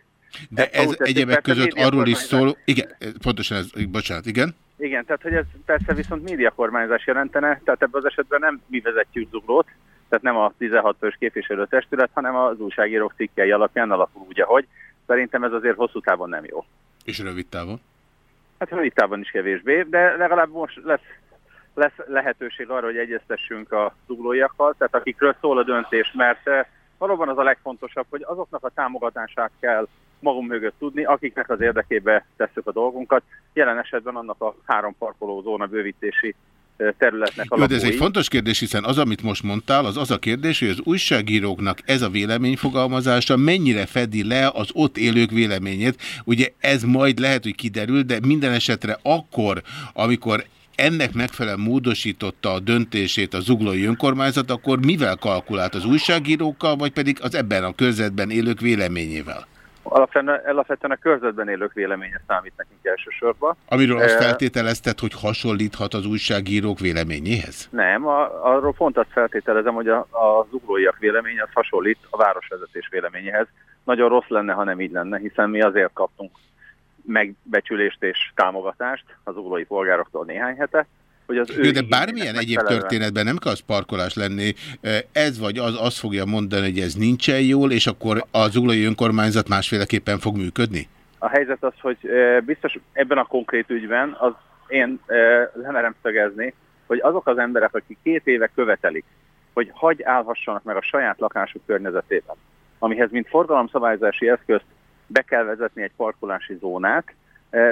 De ez, egyebek között arról is szól, igen, pontosan ez, bocsánat, igen? Igen, tehát hogy ez persze viszont médiakormányzás jelentene, tehát ebben az esetben nem mi vezetjük zuglót, tehát nem a 16 fős képviselőtestület, hanem az újságírók cikkei alapján alakul úgy, ahogy. Szerintem ez azért hosszú távon nem jó. És rövid távon? Hát rövid távon is kevésbé, de legalább most lesz, lesz lehetőség arra, hogy egyeztessünk a zuglóiakkal, tehát akikről szól a döntés, mert eh, valóban az a legfontosabb, hogy azoknak a támogatását kell magunk mögött tudni, akiknek az érdekébe tesszük a dolgunkat. Jelen esetben annak a három parkolózóna bővítési területnek a Jó, de ez egy fontos kérdés, hiszen az, amit most mondtál, az az a kérdés, hogy az újságíróknak ez a véleményfogalmazása mennyire fedi le az ott élők véleményét. Ugye ez majd lehet, hogy kiderül, de minden esetre akkor, amikor ennek megfelelően módosította a döntését a zuglói önkormányzat, akkor mivel kalkulált az újságírókkal, vagy pedig az ebben a körzetben élők véleményével? Alapvetően, alapvetően a körzetben élők véleménye számít nekünk elsősorban. Amiről azt feltételezted, hogy hasonlíthat az újságírók véleményéhez? Nem, a, arról pont azt feltételezem, hogy a, a zuglóiak véleménye az hasonlít a városvezetés véleményéhez. Nagyon rossz lenne, ha nem így lenne, hiszen mi azért kaptunk megbecsülést és támogatást az zuglói polgároktól néhány hete, hogy az ő de bármilyen egyéb történetben nem kell az parkolás lenni, ez vagy az azt fogja mondani, hogy ez nincsen jól, és akkor az zuglói önkormányzat másféleképpen fog működni? A helyzet az, hogy biztos ebben a konkrét ügyben az én lemerem szögezni, hogy azok az emberek, akik két éve követelik, hogy hagy állhassanak meg a saját lakásuk környezetében, amihez mint forgalomszabályzási eszközt be kell vezetni egy parkolási zónát,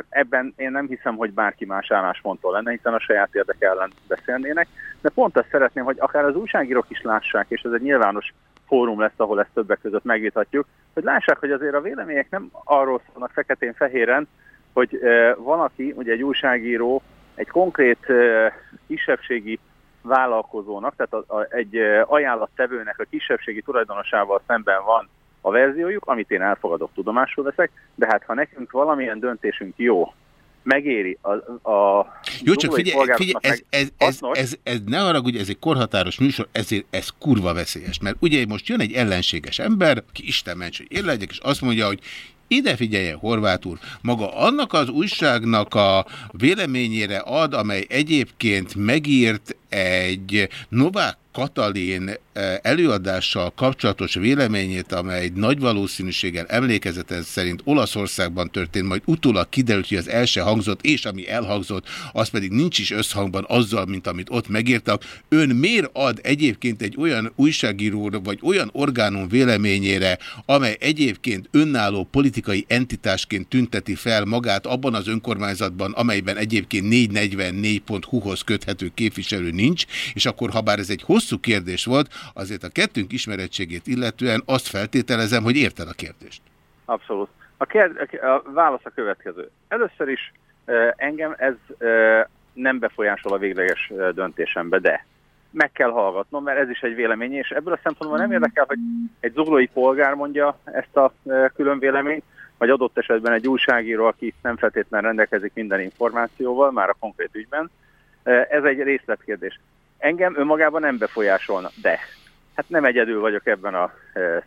Ebben én nem hiszem, hogy bárki más állásponttól lenne, hiszen a saját érdek ellen beszélnének, de pont azt szeretném, hogy akár az újságírók is lássák, és ez egy nyilvános fórum lesz, ahol ezt többek között megvitatjuk, hogy lássák, hogy azért a vélemények nem arról szólnak feketén-fehéren, hogy valaki, ugye egy újságíró, egy konkrét kisebbségi vállalkozónak, tehát a, a, egy ajánlattevőnek a kisebbségi tulajdonosával szemben van a verziójuk, amit én elfogadok, tudomásul veszek, de hát ha nekünk valamilyen döntésünk jó, megéri a, a Jó, csak figyelj, figyelj ez, ez, ez, ez, ez ne haragudj, ez egy korhatáros műsor, ezért ez kurva veszélyes, mert ugye most jön egy ellenséges ember, ki Isten ments, hogy én legyek, és azt mondja, hogy ide figyeljen, Horváth úr, maga annak az újságnak a véleményére ad, amely egyébként megírt egy Novák Katalin eh, előadással kapcsolatos véleményét, amely nagy valószínűséggel emlékezetes szerint Olaszországban történt, majd utólag kiderült, hogy az első hangzott, és ami elhangzott, az pedig nincs is összhangban azzal, mint amit ott megírtak. Ön miért ad egyébként egy olyan újságíró, vagy olyan orgánum véleményére, amely egyébként önálló politikai entitásként tünteti fel magát abban az önkormányzatban, amelyben egyébként 444.hu-hoz köthető képviselő nincs, és akkor ha bár ez egy hosszú kérdés volt, azért a kettőnk ismerettségét illetően azt feltételezem, hogy érted a kérdést. Abszolút. A, kérd, a válasz a következő. Először is engem ez nem befolyásol a végleges döntésembe, de meg kell hallgatnom, mert ez is egy vélemény, és ebből a szempontból nem érdekel, hogy egy zuglói polgár mondja ezt a külön véleményt, vagy adott esetben egy újságíró, aki nem feltétlenül rendelkezik minden információval, már a konkrét ügyben. Ez egy részletkérdés. Engem önmagában nem befolyásolna, de hát nem egyedül vagyok ebben a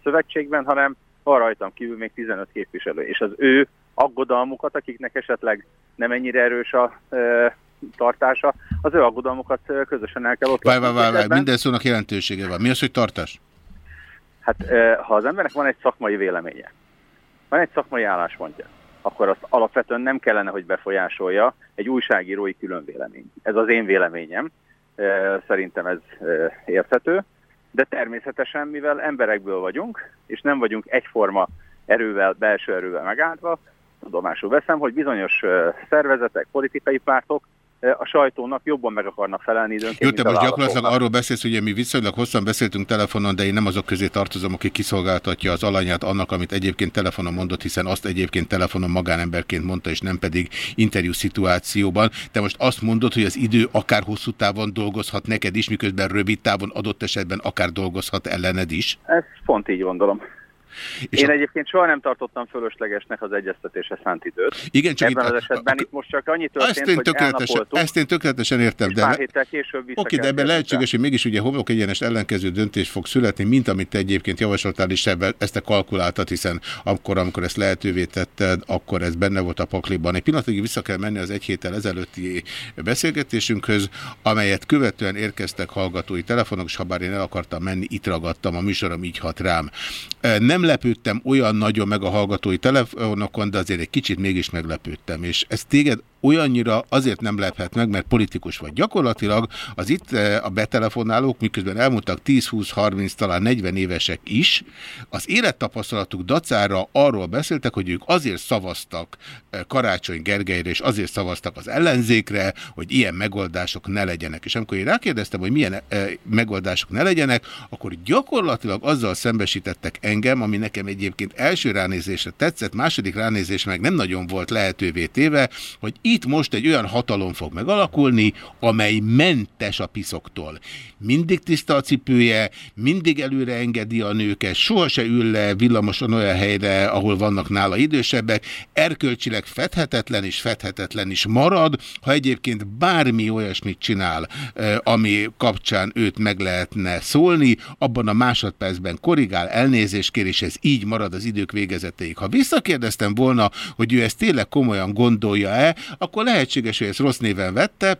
szövetségben, hanem van rajtam kívül még 15 képviselő, és az ő aggodalmukat, akiknek esetleg nem ennyire erős a tartása, az ő aggodalmukat közösen el kell ott Várj, várj, várj, minden szónak jelentősége van. Mi az, hogy tartás? Hát ha az embernek van egy szakmai véleménye, van egy szakmai álláspontja, akkor azt alapvetően nem kellene, hogy befolyásolja egy újságírói különvélemény. Ez az én véleményem, szerintem ez érthető, de természetesen, mivel emberekből vagyunk, és nem vagyunk egyforma erővel, belső erővel megáldva, tudomásul veszem, hogy bizonyos szervezetek, politikai pártok a sajtónak jobban meg akarnak felelni időnként. Jó, te most gyakorlatilag arról beszélsz, hogy mi viszonylag hosszan beszéltünk telefonon, de én nem azok közé tartozom, aki kiszolgáltatja az alanyát annak, amit egyébként telefonon mondott, hiszen azt egyébként telefonon magánemberként mondta, és nem pedig interjú szituációban. Te most azt mondod, hogy az idő akár hosszú távon dolgozhat neked is, miközben rövid távon adott esetben akár dolgozhat ellened is? Ez pont így gondolom. És Én a... egyébként soha nem tartottam fölöslegesnek az egyeztetése szánt időt. Igen, csak Ebben itt, az esetben a... itt most csak annyi történt, ezt én hogy. Ezt én tökéletesen értem. De pár héttel később Oké, de ebben lehetséges, hogy mégis ugye homlok egyenes ellenkező döntés fog születni, mint amit te egyébként javasoltál, és ebben, ezt te kalkuláltad, hiszen akkor, amikor ezt lehetővé tetted, akkor ez benne volt a pakliban. Egy pillanatig vissza kell menni az egy héttel ezelőtti beszélgetésünkhöz, amelyet követően érkeztek hallgatói telefonok, és ha bár én el akartam menni, itt ragadtam, a műsorom így hat rám. Nem lepődtem olyan nagyon meg a hallgatói telefonokon, de azért egy kicsit mégis meglepődtem, és ez téged olyannyira azért nem lephet meg, mert politikus vagy. Gyakorlatilag az itt eh, a betelefonálók, miközben elmondtak 10-20-30, talán 40 évesek is, az élettapasztalatuk dacára arról beszéltek, hogy ők azért szavaztak eh, Karácsony Gergelyre, és azért szavaztak az ellenzékre, hogy ilyen megoldások ne legyenek. És amikor én rákérdeztem, hogy milyen e, megoldások ne legyenek, akkor gyakorlatilag azzal szembesítettek engem, ami nekem egyébként első ránézésre tetszett, második ránézés meg nem nagyon volt lehetővé téve, hogy itt most egy olyan hatalom fog megalakulni, amely mentes a piszoktól. Mindig tiszta a cipője, mindig előre engedi a nőket, soha se ül le villamoson olyan helyre, ahol vannak nála idősebbek, erkölcsileg fedhetetlen és fedhetetlen is marad, ha egyébként bármi olyasmit csinál, ami kapcsán őt meg lehetne szólni, abban a másodpercben korrigál, elnézést kér, és ez így marad az idők végezetéig. Ha visszakérdeztem volna, hogy ő ezt tényleg komolyan gondolja-e, akkor lehetséges, hogy ezt rossz néven vette,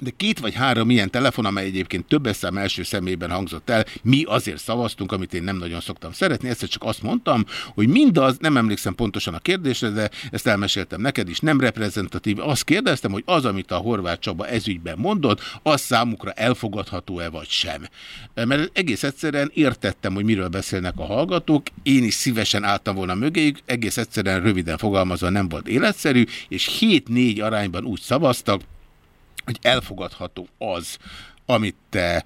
de két vagy három ilyen telefon, amely egyébként több szám első szemében hangzott el, mi azért szavaztunk, amit én nem nagyon szoktam szeretni, ezt csak azt mondtam, hogy mindaz, nem emlékszem pontosan a kérdésre, de ezt elmeséltem neked is, nem reprezentatív. Azt kérdeztem, hogy az, amit a Horváth Csaba ezügyben mondott, az számukra elfogadható-e vagy sem. Mert egész egyszerűen értettem, hogy miről beszélnek a hallgatók, én is szívesen álltam volna mögéjük, egész egyszerűen röviden fogalmazva nem volt életszerű, és 7-4 arányban úgy szavaztak, hogy elfogadható az, amit te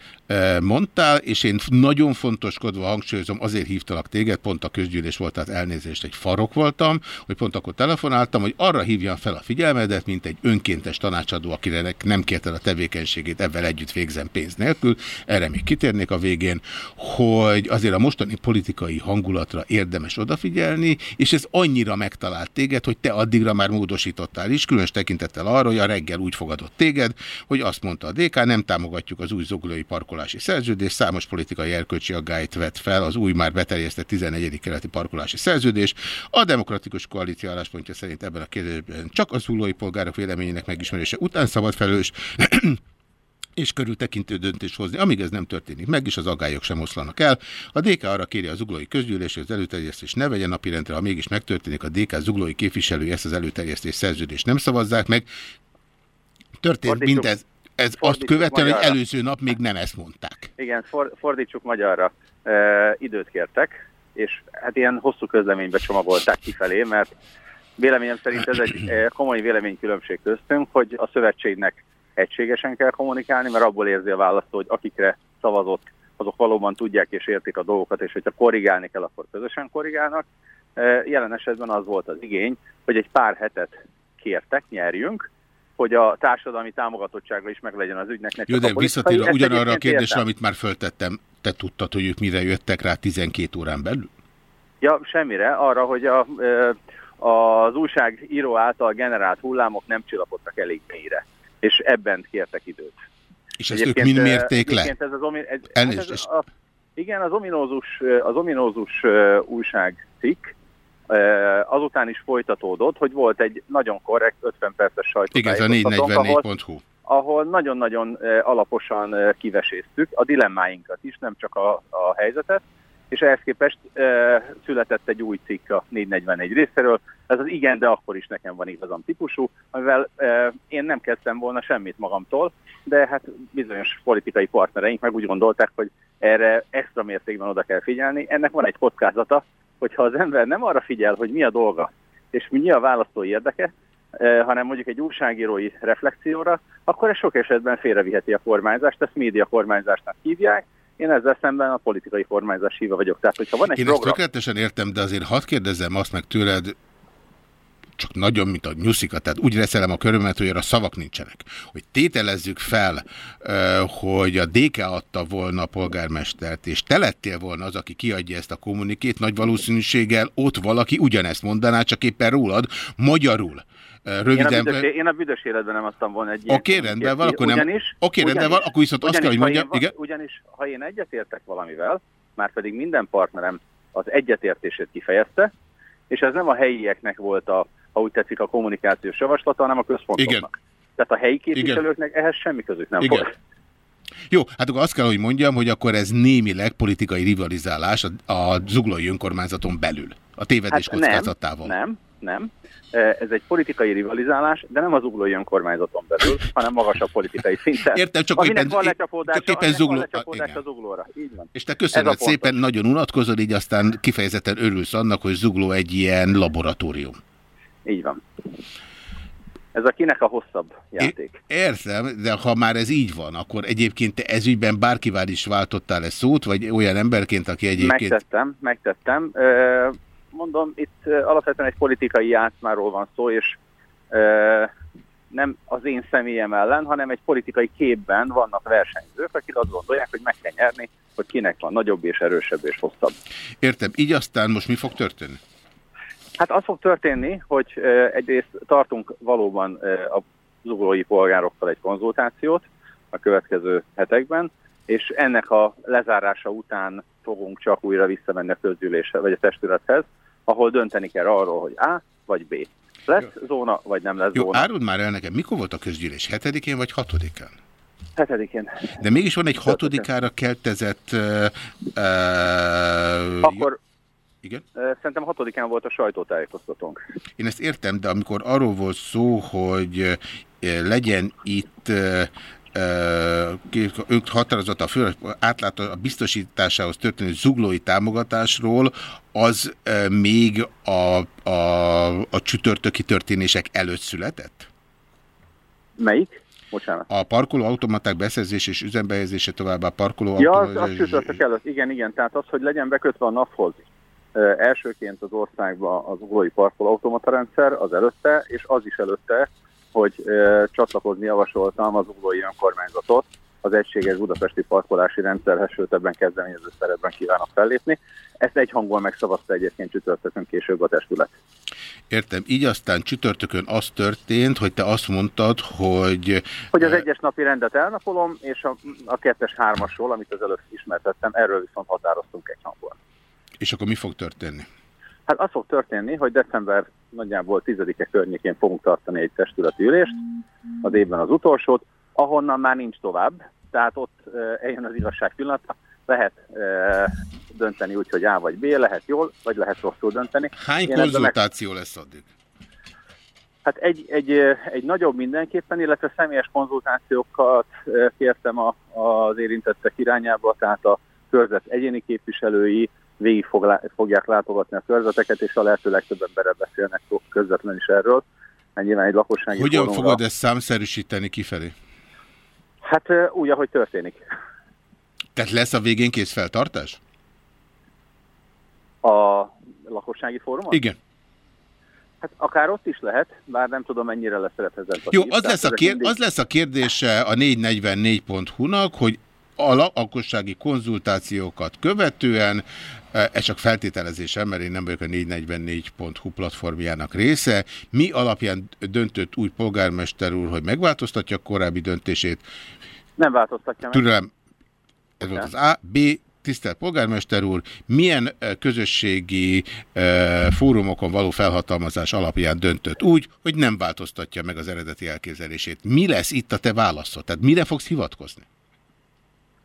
mondtál, és én nagyon fontoskodva hangsúlyozom, azért hívtalak téged, pont a közgyűlés volt, tehát elnézést, egy farok voltam, hogy pont akkor telefonáltam, hogy arra hívjam fel a figyelmedet, mint egy önkéntes tanácsadó, akinek nem kérted a tevékenységét, ebben együtt végzem pénz nélkül, erre még kitérnék a végén, hogy azért a mostani politikai hangulatra érdemes odafigyelni, és ez annyira megtalált téged, hogy te addigra már módosítottál is, különös tekintettel arra, hogy a reggel úgy fogadott téged, hogy azt mondta a DK, nem támogatjuk az új zoglói parkolási szerződés, számos politikai erkölcsi aggályt vett fel az új már beterjesztett 14. keleti parkolási szerződés. A demokratikus koalíció álláspontja szerint ebben a kérdésben csak az zuglói polgárok véleményének megismerése után szabad felős és körültekintő döntést hozni. Amíg ez nem történik meg, és az agályok sem oszlanak el, a DK arra kéri az zuglói közgyűlés, hogy az előterjesztés ne vegyen napirendre, ha mégis megtörténik, a DK zuglói képviselői ezt az előterjesztés szerződést nem szavazzák meg. Történt mindez, ez azt követően, hogy előző nap még nem ezt mondták. Igen, for, fordítsuk magyarra. E, időt kértek, és hát ilyen hosszú közleménybe csomagolták kifelé, mert véleményem szerint ez egy komoly véleménykülönbség köztünk, hogy a szövetségnek egységesen kell kommunikálni, mert abból érzi a választó, hogy akikre szavazott, azok valóban tudják és értik a dolgokat, és hogyha korrigálni kell, akkor közösen korrigálnak. Jelen esetben az volt az igény, hogy egy pár hetet kértek, nyerjünk, hogy a társadalmi támogatottsága is meglegyen az ügynek. Ne Jó, de visszatérve ugyanarra a egyébként kérdésre, értem. amit már föltettem, te tudtad, hogy ők mire jöttek rá 12 órán belül? Ja, semmire. Arra, hogy a, az újságíró által generált hullámok nem csillapodtak elég mélyre. És ebben kértek időt. És ezt ők mind mérték le? egyébként Ez az omi, Elnézést, hát ez és- a, igen, az ominózus, az ominózus újságcikk azután is folytatódott, hogy volt egy nagyon korrekt 50 perces sajtótájékoztatónk, ahol, 444.hu. ahol nagyon-nagyon alaposan kiveséztük a dilemmáinkat is, nem csak a, a helyzetet, és ehhez képest ö, született egy új cikk a 441 részéről, ez az igen, de akkor is nekem van igazam típusú, amivel ö, én nem kezdtem volna semmit magamtól, de hát bizonyos politikai partnereink meg úgy gondolták, hogy erre extra mértékben oda kell figyelni. Ennek van egy kockázata, hogyha az ember nem arra figyel, hogy mi a dolga, és mi a választói érdeke, eh, hanem mondjuk egy újságírói reflexióra, akkor ez sok esetben félreviheti a kormányzást, ezt média kormányzásnak hívják. Én ezzel szemben a politikai kormányzás híva vagyok. Tehát, hogyha van egy Én ezt program, tökéletesen értem, de azért hadd kérdezzem azt meg tőled, csak nagyon, mint a nyuszika, tehát úgy reszelem a körömet, hogy arra szavak nincsenek. Hogy tételezzük fel, hogy a DK adta volna a polgármestert, és te lettél volna az, aki kiadja ezt a kommunikét, nagy valószínűséggel ott valaki ugyanezt mondaná, csak éppen rólad, magyarul. Ö, én a, Röviden, büdös, én a büdös életben nem adtam volna egy Oké, ilyen rendben van, akkor nem- Ugyanis, oké, rendben ugyanis- van, akkor viszont azt kell, hogy ugyanis, mondjam- én- igen? Ugyanis, ha én egyetértek valamivel, már pedig minden partnerem az egyetértését kifejezte, és ez nem a helyieknek volt a, ha úgy tetszik, a kommunikációs javaslata, hanem a központoknak. Igen. Tehát a helyi képviselőknek ehhez semmi közük nem Igen. volt. Jó, hát akkor azt kell, hogy mondjam, hogy akkor ez némileg politikai rivalizálás a, a zuglói önkormányzaton belül. A tévedés hát kockázatával. Nem, nem, nem. Ez egy politikai rivalizálás, de nem az uglói önkormányzaton belül, hanem magasabb politikai szinten. Értem, csak éppen- van lecsapódása, csak éppen van zugló- lecsapódása igen. az uglóra. Így van. És te köszönöd a szépen, nagyon unatkozol, így aztán kifejezetten örülsz annak, hogy zugló egy ilyen laboratórium. Így van. Ez a kinek a hosszabb játék. Értem, de ha már ez így van, akkor egyébként te ezügyben bárkivel is váltottál-e szót, vagy olyan emberként, aki egyébként... Megtettem, megtettem. Mondom, itt alapvetően egy politikai játszmáról van szó, és nem az én személyem ellen, hanem egy politikai képben vannak versenyzők, akik azt gondolják, hogy meg kell nyerni, hogy kinek van nagyobb és erősebb és hosszabb. Értem, így aztán most mi fog történni? Hát az fog történni, hogy egyrészt tartunk valóban a zuglói polgárokkal egy konzultációt a következő hetekben, és ennek a lezárása után fogunk csak újra visszamenni a közgyűléshez, vagy a testülethez, ahol dönteni kell arról, hogy A vagy B. Lesz zóna, vagy nem lesz Jó, zóna. áruld már el nekem, mikor volt a közgyűlés? Hetedikén vagy hatodikán? Hetedikén. De mégis van egy hatodikára keltezett... Uh, uh, Akkor Igen? szerintem hatodikán volt a sajtótájékoztatónk. Én ezt értem, de amikor arról volt szó, hogy legyen itt ők határozott a fő átlátó a biztosításához történő zuglói támogatásról, az még a, a, a csütörtöki történések előtt született? Melyik? Bocsánat. A parkoló automaták beszerzés és üzembehelyezése továbbá parkoló Ja, az, az csütörtök előtt, igen, igen, tehát az, hogy legyen bekötve a naphoz. Elsőként az országban az uglói parkolóautomata rendszer, az előtte, és az is előtte, hogy csatlakozni javasoltam az uglói önkormányzatot az egységes budapesti parkolási rendszerhez, sőt ebben kezdeményező szerepben kívánok fellépni. Ezt egy hangon megszavazta egyébként csütörtökön később a testület. Értem, így aztán csütörtökön az történt, hogy te azt mondtad, hogy... Hogy az egyes napi rendet elnapolom, és a, a kettes hármasról, amit az előtt ismertettem, erről viszont határoztunk egy hangon. És akkor mi fog történni? Hát az fog történni, hogy december nagyjából 10-e környékén fogunk tartani egy testületi ülést, az évben az utolsót, ahonnan már nincs tovább, tehát ott eljön az igazság pillanata, lehet dönteni úgy, hogy A vagy B, lehet jól, vagy lehet rosszul dönteni. Hány Én konzultáció meg... lesz addig? Hát egy, egy, egy nagyobb mindenképpen, illetve személyes konzultációkat kértem a, az érintettek irányába, tehát a körzet egyéni képviselői végig fog, fogják látogatni a körzeteket, és a lehető legtöbb emberrel beszélnek közvetlenül is erről. Nyilván egy lakossági Hogyan fórumra... fogod ezt számszerűsíteni kifelé? Hát úgy, ahogy történik. Tehát lesz a végén kész feltartás? A lakossági fórumon? Igen. Hát akár ott is lehet, bár nem tudom mennyire lesz reprezentatív. Jó, az lesz, a kér, az lesz a kérdése a 444.hu-nak, hogy a lakossági konzultációkat követően, e, ez csak feltételezésem, mert én nem vagyok a 444.hu platformjának része, mi alapján döntött új polgármester úr, hogy megváltoztatja a korábbi döntését? Nem változtatja meg. Türelem, ez volt az A. B. Tisztelt polgármester úr, milyen közösségi e, fórumokon való felhatalmazás alapján döntött úgy, hogy nem változtatja meg az eredeti elképzelését? Mi lesz itt a te válaszod? Tehát mire fogsz hivatkozni?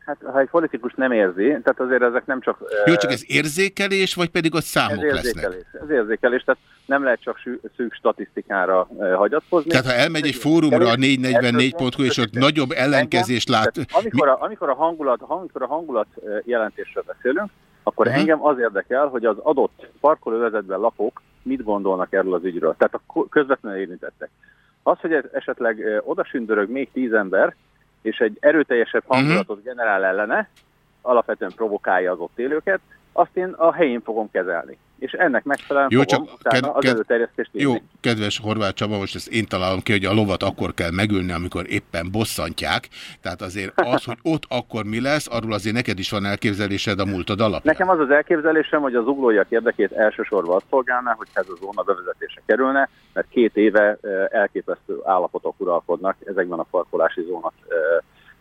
Hát ha egy politikus nem érzi, tehát azért ezek nem csak... Jó, csak ez érzékelés, vagy pedig ott számok ez érzékelés, lesznek? Ez érzékelés, tehát nem lehet csak szűk statisztikára hagyatkozni. Tehát ha elmegy egy fórumra a 444.hu, és ott nagyobb ellenkezést lát... Amikor a, amikor, a hangulat, amikor a hangulat jelentésről beszélünk, akkor uh -huh. engem az érdekel, hogy az adott parkolóvezetben lakók mit gondolnak erről az ügyről. Tehát a közvetlenül érintettek. Az, hogy esetleg odasündörög még tíz ember, és egy erőteljesebb mhm. hangulatot uh -huh. generál ellene, alapvetően provokálja az ott élőket, azt én a helyén fogom kezelni. És ennek megfelelően jó, fogom csak ked, az előterjesztést Jó, kedves Horváth Csaba, most ezt én találom ki, hogy a lovat akkor kell megülni, amikor éppen bosszantják. Tehát azért az, hogy ott akkor mi lesz, arról azért neked is van elképzelésed a múltad alapján. Nekem az az elképzelésem, hogy az uglóiak érdekét elsősorban azt szolgálná, hogy ez a zóna bevezetése kerülne, mert két éve elképesztő állapotok uralkodnak ezekben a parkolási zónak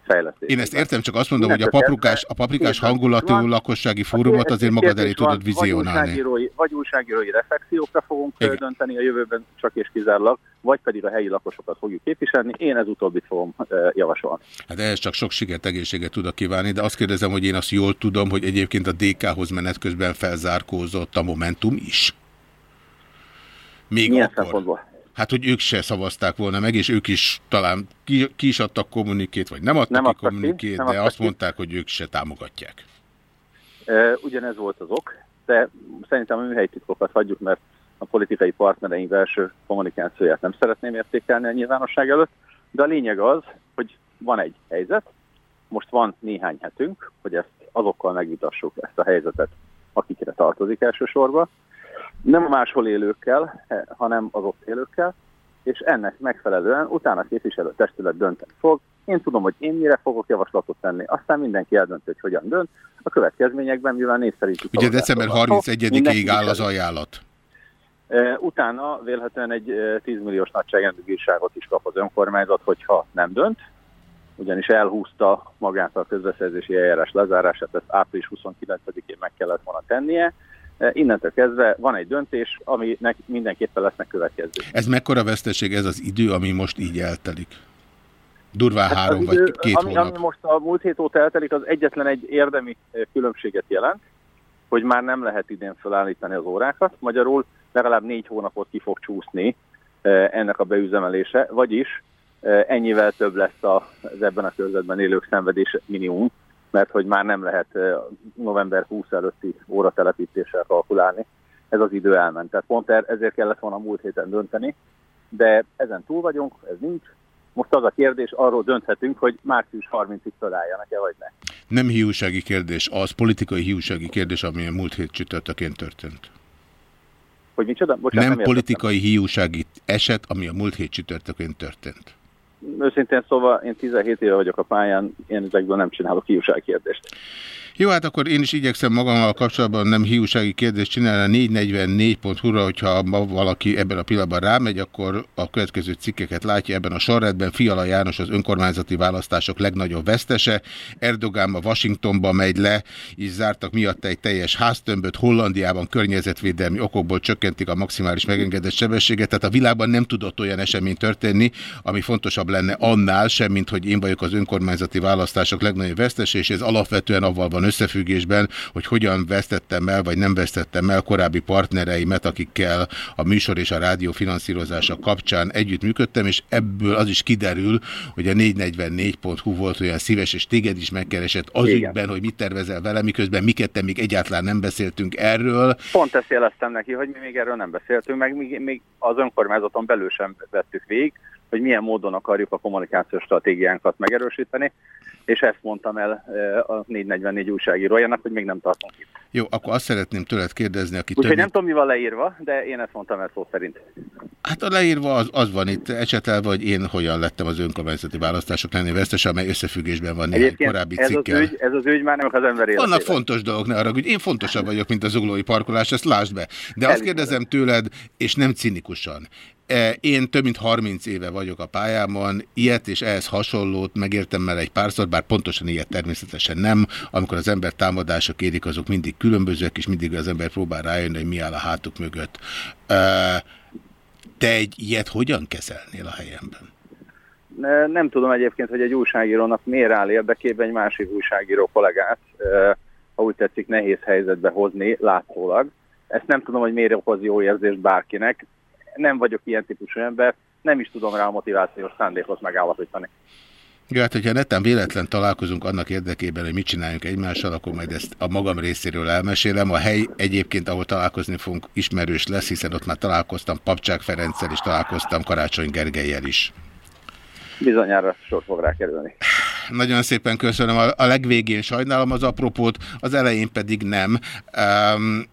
fejlesztés. Én ezt értem, csak azt mondom, hogy a paprikás, a paprikás hangulatú van, lakossági fórumot azért magad elé tudod vizionálni. Vagy újságírói, vagy újságírói reflexiókra fogunk Igen. dönteni a jövőben csak és kizárólag, vagy pedig a helyi lakosokat fogjuk képviselni. Én ez utóbbit fogom javasolni. Hát ehhez csak sok sikert, egészséget tudok kívánni, de azt kérdezem, hogy én azt jól tudom, hogy egyébként a DK-hoz menet közben felzárkózott a Momentum is. Még Milyen akkor. Hát, hogy ők se szavazták volna meg, és ők is talán ki, ki is adtak kommunikét, vagy nem adtak nem ki kommunikét, ki, de azt ki. mondták, hogy ők se támogatják. Ugyanez volt az ok, de szerintem a műhelytitkokat hagyjuk, mert a politikai partnereink belső kommunikációját nem szeretném értékelni a nyilvánosság előtt, de a lényeg az, hogy van egy helyzet, most van néhány hetünk, hogy ezt azokkal megvitassuk ezt a helyzetet, akikre tartozik elsősorban, nem a máshol élőkkel, hanem az ott élőkkel, és ennek megfelelően utána a képviselő testület dönteni fog. Én tudom, hogy én mire fogok javaslatot tenni, aztán mindenki eldönti, hogy hogyan dönt. A következményekben, mivel népszerűtjük. Ugye december 31-ig áll az ajánlat. Utána vélhetően egy 10 milliós nagyságrendű bírságot is kap az önkormányzat, hogyha nem dönt, ugyanis elhúzta magát a közbeszerzési eljárás lezárását, ezt április 29-én meg kellett volna tennie, Eh, innentől kezdve van egy döntés, aminek mindenképpen lesznek következő. Ez mekkora veszteség ez az idő, ami most így eltelik? Durván hát három idő, vagy két ami, hónap. Ami most a múlt hét óta eltelik, az egyetlen egy érdemi eh, különbséget jelent, hogy már nem lehet idén felállítani az órákat, magyarul legalább négy hónapot ki fog csúszni eh, ennek a beüzemelése, vagyis ennyivel több lesz az ebben a körzetben élők szenvedés minimum, mert hogy már nem lehet november 20 előtti óratelepítéssel kalkulálni. Ez az idő elment. Tehát pont er, ezért kellett volna múlt héten dönteni, de ezen túl vagyunk, ez nincs. Most az a kérdés, arról dönthetünk, hogy március 30-ig felálljanak-e, vagy ne. Nem hiúsági kérdés, az politikai hiúsági kérdés, ami a múlt hét csütörtökén történt. Hogy micsoda? Bocsánat, nem, nem politikai hiúsági eset, ami a múlt hét csütörtökén történt őszintén szóval én 17 éve vagyok a pályán, én ezekből nem csinálok kérdést. Jó, hát akkor én is igyekszem magammal kapcsolatban nem hiúsági kérdést csinálni a 444.hu-ra, hogyha ma valaki ebben a pillanatban rámegy, akkor a következő cikkeket látja ebben a sorrendben. Fiala János az önkormányzati választások legnagyobb vesztese. Erdogán a Washingtonba megy le, és zártak miatt egy teljes háztömböt. Hollandiában környezetvédelmi okokból csökkentik a maximális megengedett sebességet. Tehát a világban nem tudott olyan esemény történni, ami fontosabb lenne annál sem, mint hogy én vagyok az önkormányzati választások legnagyobb vesztese, és ez alapvetően avval van összefüggésben, hogy hogyan vesztettem el, vagy nem vesztettem el korábbi partnereimet, akikkel a műsor és a rádió finanszírozása kapcsán együttműködtem, és ebből az is kiderül, hogy a 444.hu volt olyan szíves, és téged is megkeresett az ügyben, hogy mit tervezel vele, miközben mi ketten még egyáltalán nem beszéltünk erről. Pont ezt jeleztem neki, hogy mi még erről nem beszéltünk, meg még, még az önkormányzaton belül sem vettük végig, hogy milyen módon akarjuk a kommunikációs stratégiánkat megerősíteni, és ezt mondtam el a 444 újságírójának, hogy még nem tartunk itt. Jó, akkor azt szeretném tőled kérdezni, aki Úgyhogy több... nem tudom, mi van leírva, de én ezt mondtam el szó szerint. Hát a leírva az, az van itt ecsetelve, hogy én hogyan lettem az önkormányzati választások lenni vesztes, amely összefüggésben van néhány Egyébként korábbi ez az, cikkel. ügy, ez az ügy már nem az ember életében. Vannak fontos dolgok, ne arra, hogy én fontosabb vagyok, mint az uglói parkolás, ezt lásd be. De azt kérdezem tőled, és nem cinikusan. E, Én több mint 30 éve vagyok a pályámon, ilyet és ehhez hasonlót megértem már egy párszor, bár pontosan ilyet természetesen nem. Amikor az ember támadások érik, azok mindig különbözőek, és mindig az ember próbál rájönni, hogy mi áll a hátuk mögött. E, Te egy ilyet hogyan kezelnél a helyemben? Ne- Nem tudom egyébként, hogy egy újságírónak miért áll érdekében egy másik újságíró kollégát, eh, ha úgy tetszik, nehéz helyzetbe hozni látszólag. Ezt nem tudom, hogy miért okoz jó érzést bárkinek. Nem vagyok ilyen típusú ember, nem is tudom rá a motivációs szándékot megállapítani. Ja, hát, hogyha netán véletlen találkozunk annak érdekében, hogy mit csináljunk egymással, akkor majd ezt a magam részéről elmesélem. A hely egyébként, ahol találkozni fogunk, ismerős lesz, hiszen ott már találkoztam Papcsák Ferenccel, és találkoztam Karácsony Gergelyel is. Bizonyára sor fog rá kerülni. Nagyon szépen köszönöm. A, a legvégén sajnálom az apropót, az elején pedig nem. Um,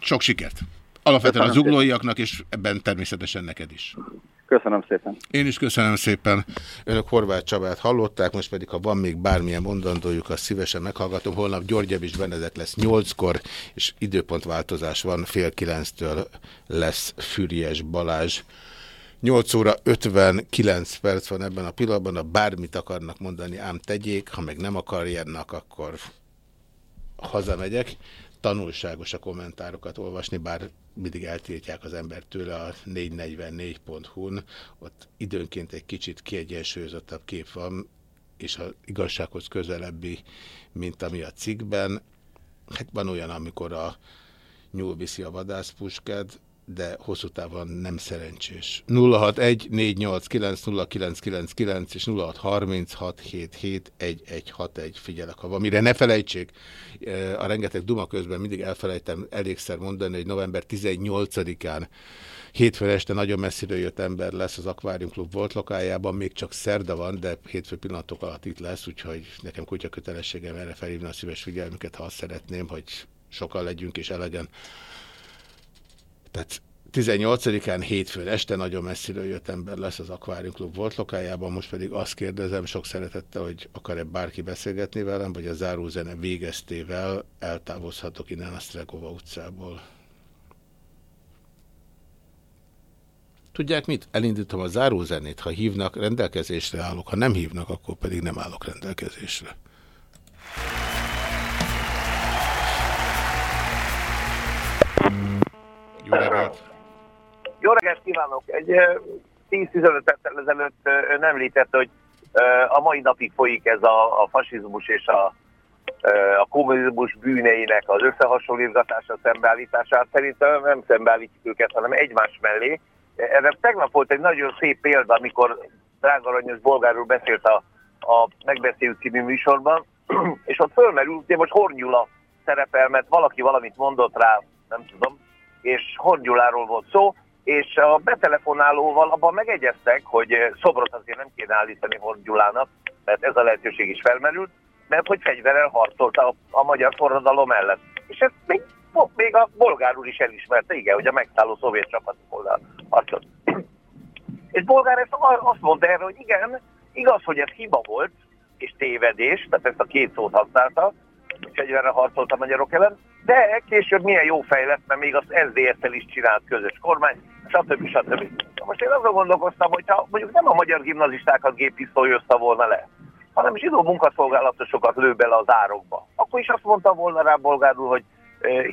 sok sikert! Alapvetően az Köszönöm uglóiaknak, és ebben természetesen neked is. Köszönöm szépen. Én is köszönöm szépen. Önök Horváth Csabát hallották, most pedig, ha van még bármilyen mondandójuk, azt szívesen meghallgatom. Holnap György és Benedek lesz nyolckor, és időpontváltozás van, fél kilenctől lesz Füriyes Balázs. 8 óra 59 perc van ebben a pillanatban, ha bármit akarnak mondani, ám tegyék, ha meg nem akarják, akkor hazamegyek. Tanulságos a kommentárokat olvasni, bár mindig eltiltják az ember tőle a 444.hu-n, ott időnként egy kicsit kiegyensúlyozottabb kép van, és a igazsághoz közelebbi, mint ami a cikkben. Hát van olyan, amikor a nyúl viszi a vadászpuskát, de hosszú távon nem szerencsés. 061 489 0999 és 0636771161 figyelek, ha van. Mire ne felejtsék, a rengeteg duma közben mindig elfelejtem elégszer mondani, hogy november 18-án hétfő este nagyon messziről jött ember lesz az Aquarium Club volt lokájában, még csak szerda van, de hétfő pillanatok alatt itt lesz, úgyhogy nekem kutya kötelességem erre felhívni a szíves figyelmüket, ha azt szeretném, hogy sokan legyünk és elegen. Tehát 18-án hétfőn este nagyon messziről jött ember lesz az Aquarium Club volt lokájában, most pedig azt kérdezem sok szeretettel, hogy akar-e bárki beszélgetni velem, vagy a zárózene végeztével eltávozhatok innen a Stregova utcából. Tudják mit? Elindítom a zárózenét, ha hívnak, rendelkezésre állok, ha nem hívnak, akkor pedig nem állok rendelkezésre. Jó reggelt! Jó reggelt kívánok! Egy ö, 10-15 perccel ezelőtt ön említette, hogy a mai napig folyik ez a, a fasizmus és a, a kommunizmus bűneinek az összehasonlítgatása, szembeállítását. Szerintem nem szembeállítjuk őket, hanem egymás mellé. Erre tegnap volt egy nagyon szép példa, amikor Drága Aranyos bolgárul beszélt a, a Megbeszéljük című műsorban, és ott fölmerült, hogy most Hornyula szerepel, mert valaki valamit mondott rá, nem tudom, és Hornyuláról volt szó, és a betelefonálóval abban megegyeztek, hogy szobrot azért nem kéne állítani Hornyulának, mert ez a lehetőség is felmerült, mert hogy fegyverrel harcolt a, a magyar forradalom ellen. És ezt még, még a bolgár úr is elismerte, igen, hogy a megszálló szovjet csapatok harcolt. És bolgár ezt azt mondta erre, hogy igen, igaz, hogy ez hiba volt, és tévedés, tehát ezt a két szót használta, fegyverre harcolt a magyarok ellen, de később milyen jó fej lett, mert még az SZDSZ-tel is csinált közös kormány, stb. stb. Most én azon gondolkoztam, hogy ha mondjuk nem a magyar gimnazistákat géppisztolyozta volna le, hanem zsidó munkaszolgálatosokat lő bele az árokba, akkor is azt mondta volna rá bolgárul, hogy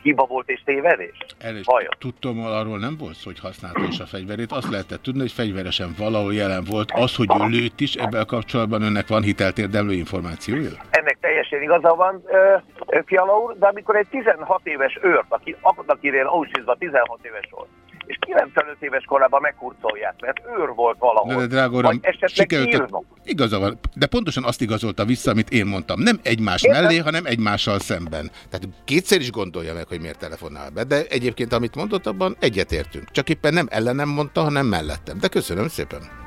hiba volt és tévedés? Előtt Vajon? tudtom, arról nem volt szó, hogy használta is a fegyverét. Azt lehetett tudni, hogy fegyveresen valahol jelen volt. Az, hogy ő lőtt is, ebben kapcsolatban önnek van hiteltérdemlő információja? ennek teljesen igaza van, Fiala úr, de amikor egy 16 éves őrt, aki idején Auschwitzban 16 éves volt, és 95 éves korában meghurcolják, mert őr volt valahol. De, drága uram, sikerült, igaza van, de pontosan azt igazolta vissza, amit én mondtam. Nem egymás Értem. mellé, hanem egymással szemben. Tehát kétszer is gondolja meg, hogy miért telefonál be, de egyébként, amit mondott, abban egyetértünk. Csak éppen nem ellenem mondta, hanem mellettem. De köszönöm szépen.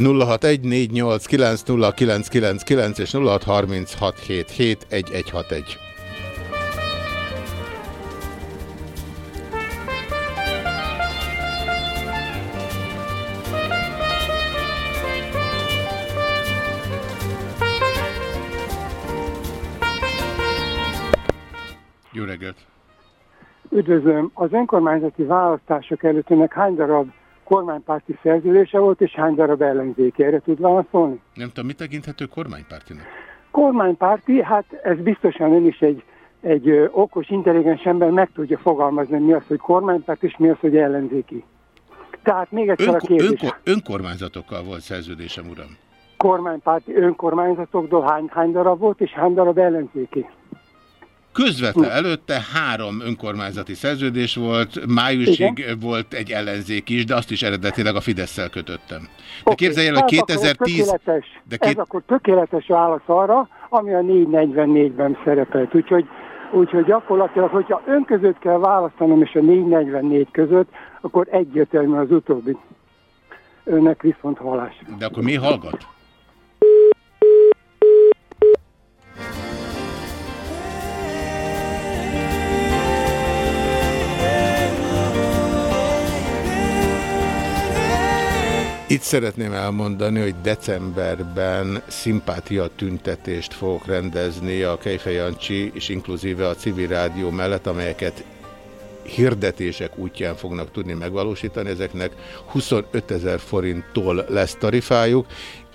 0614890999 és 0636771161. Jó reggelt! Üdvözlöm! Az önkormányzati választások előtt önnek hány darab kormánypárti szerződése volt, és hány darab ellenzéki? Erre tud válaszolni? Nem tudom, mit tekinthető kormánypártinak? Kormánypárti, hát ez biztosan ön is egy, egy okos, intelligens ember meg tudja fogalmazni, mi az, hogy kormánypárt, és mi az, hogy ellenzéki. Tehát még egyszer a Önko kérdés. önko önkormányzatokkal volt szerződésem, uram. Kormánypárti önkormányzatokból hány, hány darab volt, és hány darab ellenzéki? Közvetve előtte három önkormányzati szerződés volt, májusig volt egy ellenzék is, de azt is eredetileg a Fidesz-szel kötöttem. De képzelj el, hogy Tehát akkor ez 2010... Tökéletes, De Ez két... akkor tökéletes válasz arra, ami a 444-ben szerepelt. Úgyhogy, úgyhogy gyakorlatilag, hogyha ön között kell választanom, és a 444 között, akkor egyértelmű az utóbbi. Önnek viszont hallás. De akkor mi hallgat? Itt szeretném elmondani, hogy decemberben szimpátia tüntetést fogok rendezni a Kejfej Jancsi és inkluzíve a civil rádió mellett, amelyeket hirdetések útján fognak tudni megvalósítani. Ezeknek 25 ezer forinttól lesz tarifájuk,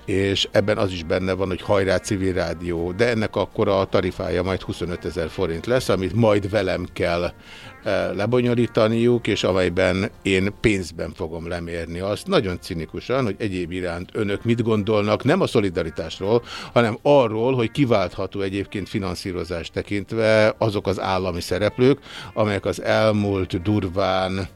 és ebben az is benne van, hogy hajrá civil rádió, de ennek akkor a tarifája majd 25 ezer forint lesz, amit majd velem kell eh, lebonyolítaniuk, és amelyben én pénzben fogom lemérni azt, nagyon cinikusan, hogy egyéb iránt önök mit gondolnak, nem a szolidaritásról, hanem arról, hogy kiváltható egyébként finanszírozást tekintve azok az állami szereplők, amelyek az elmúlt durván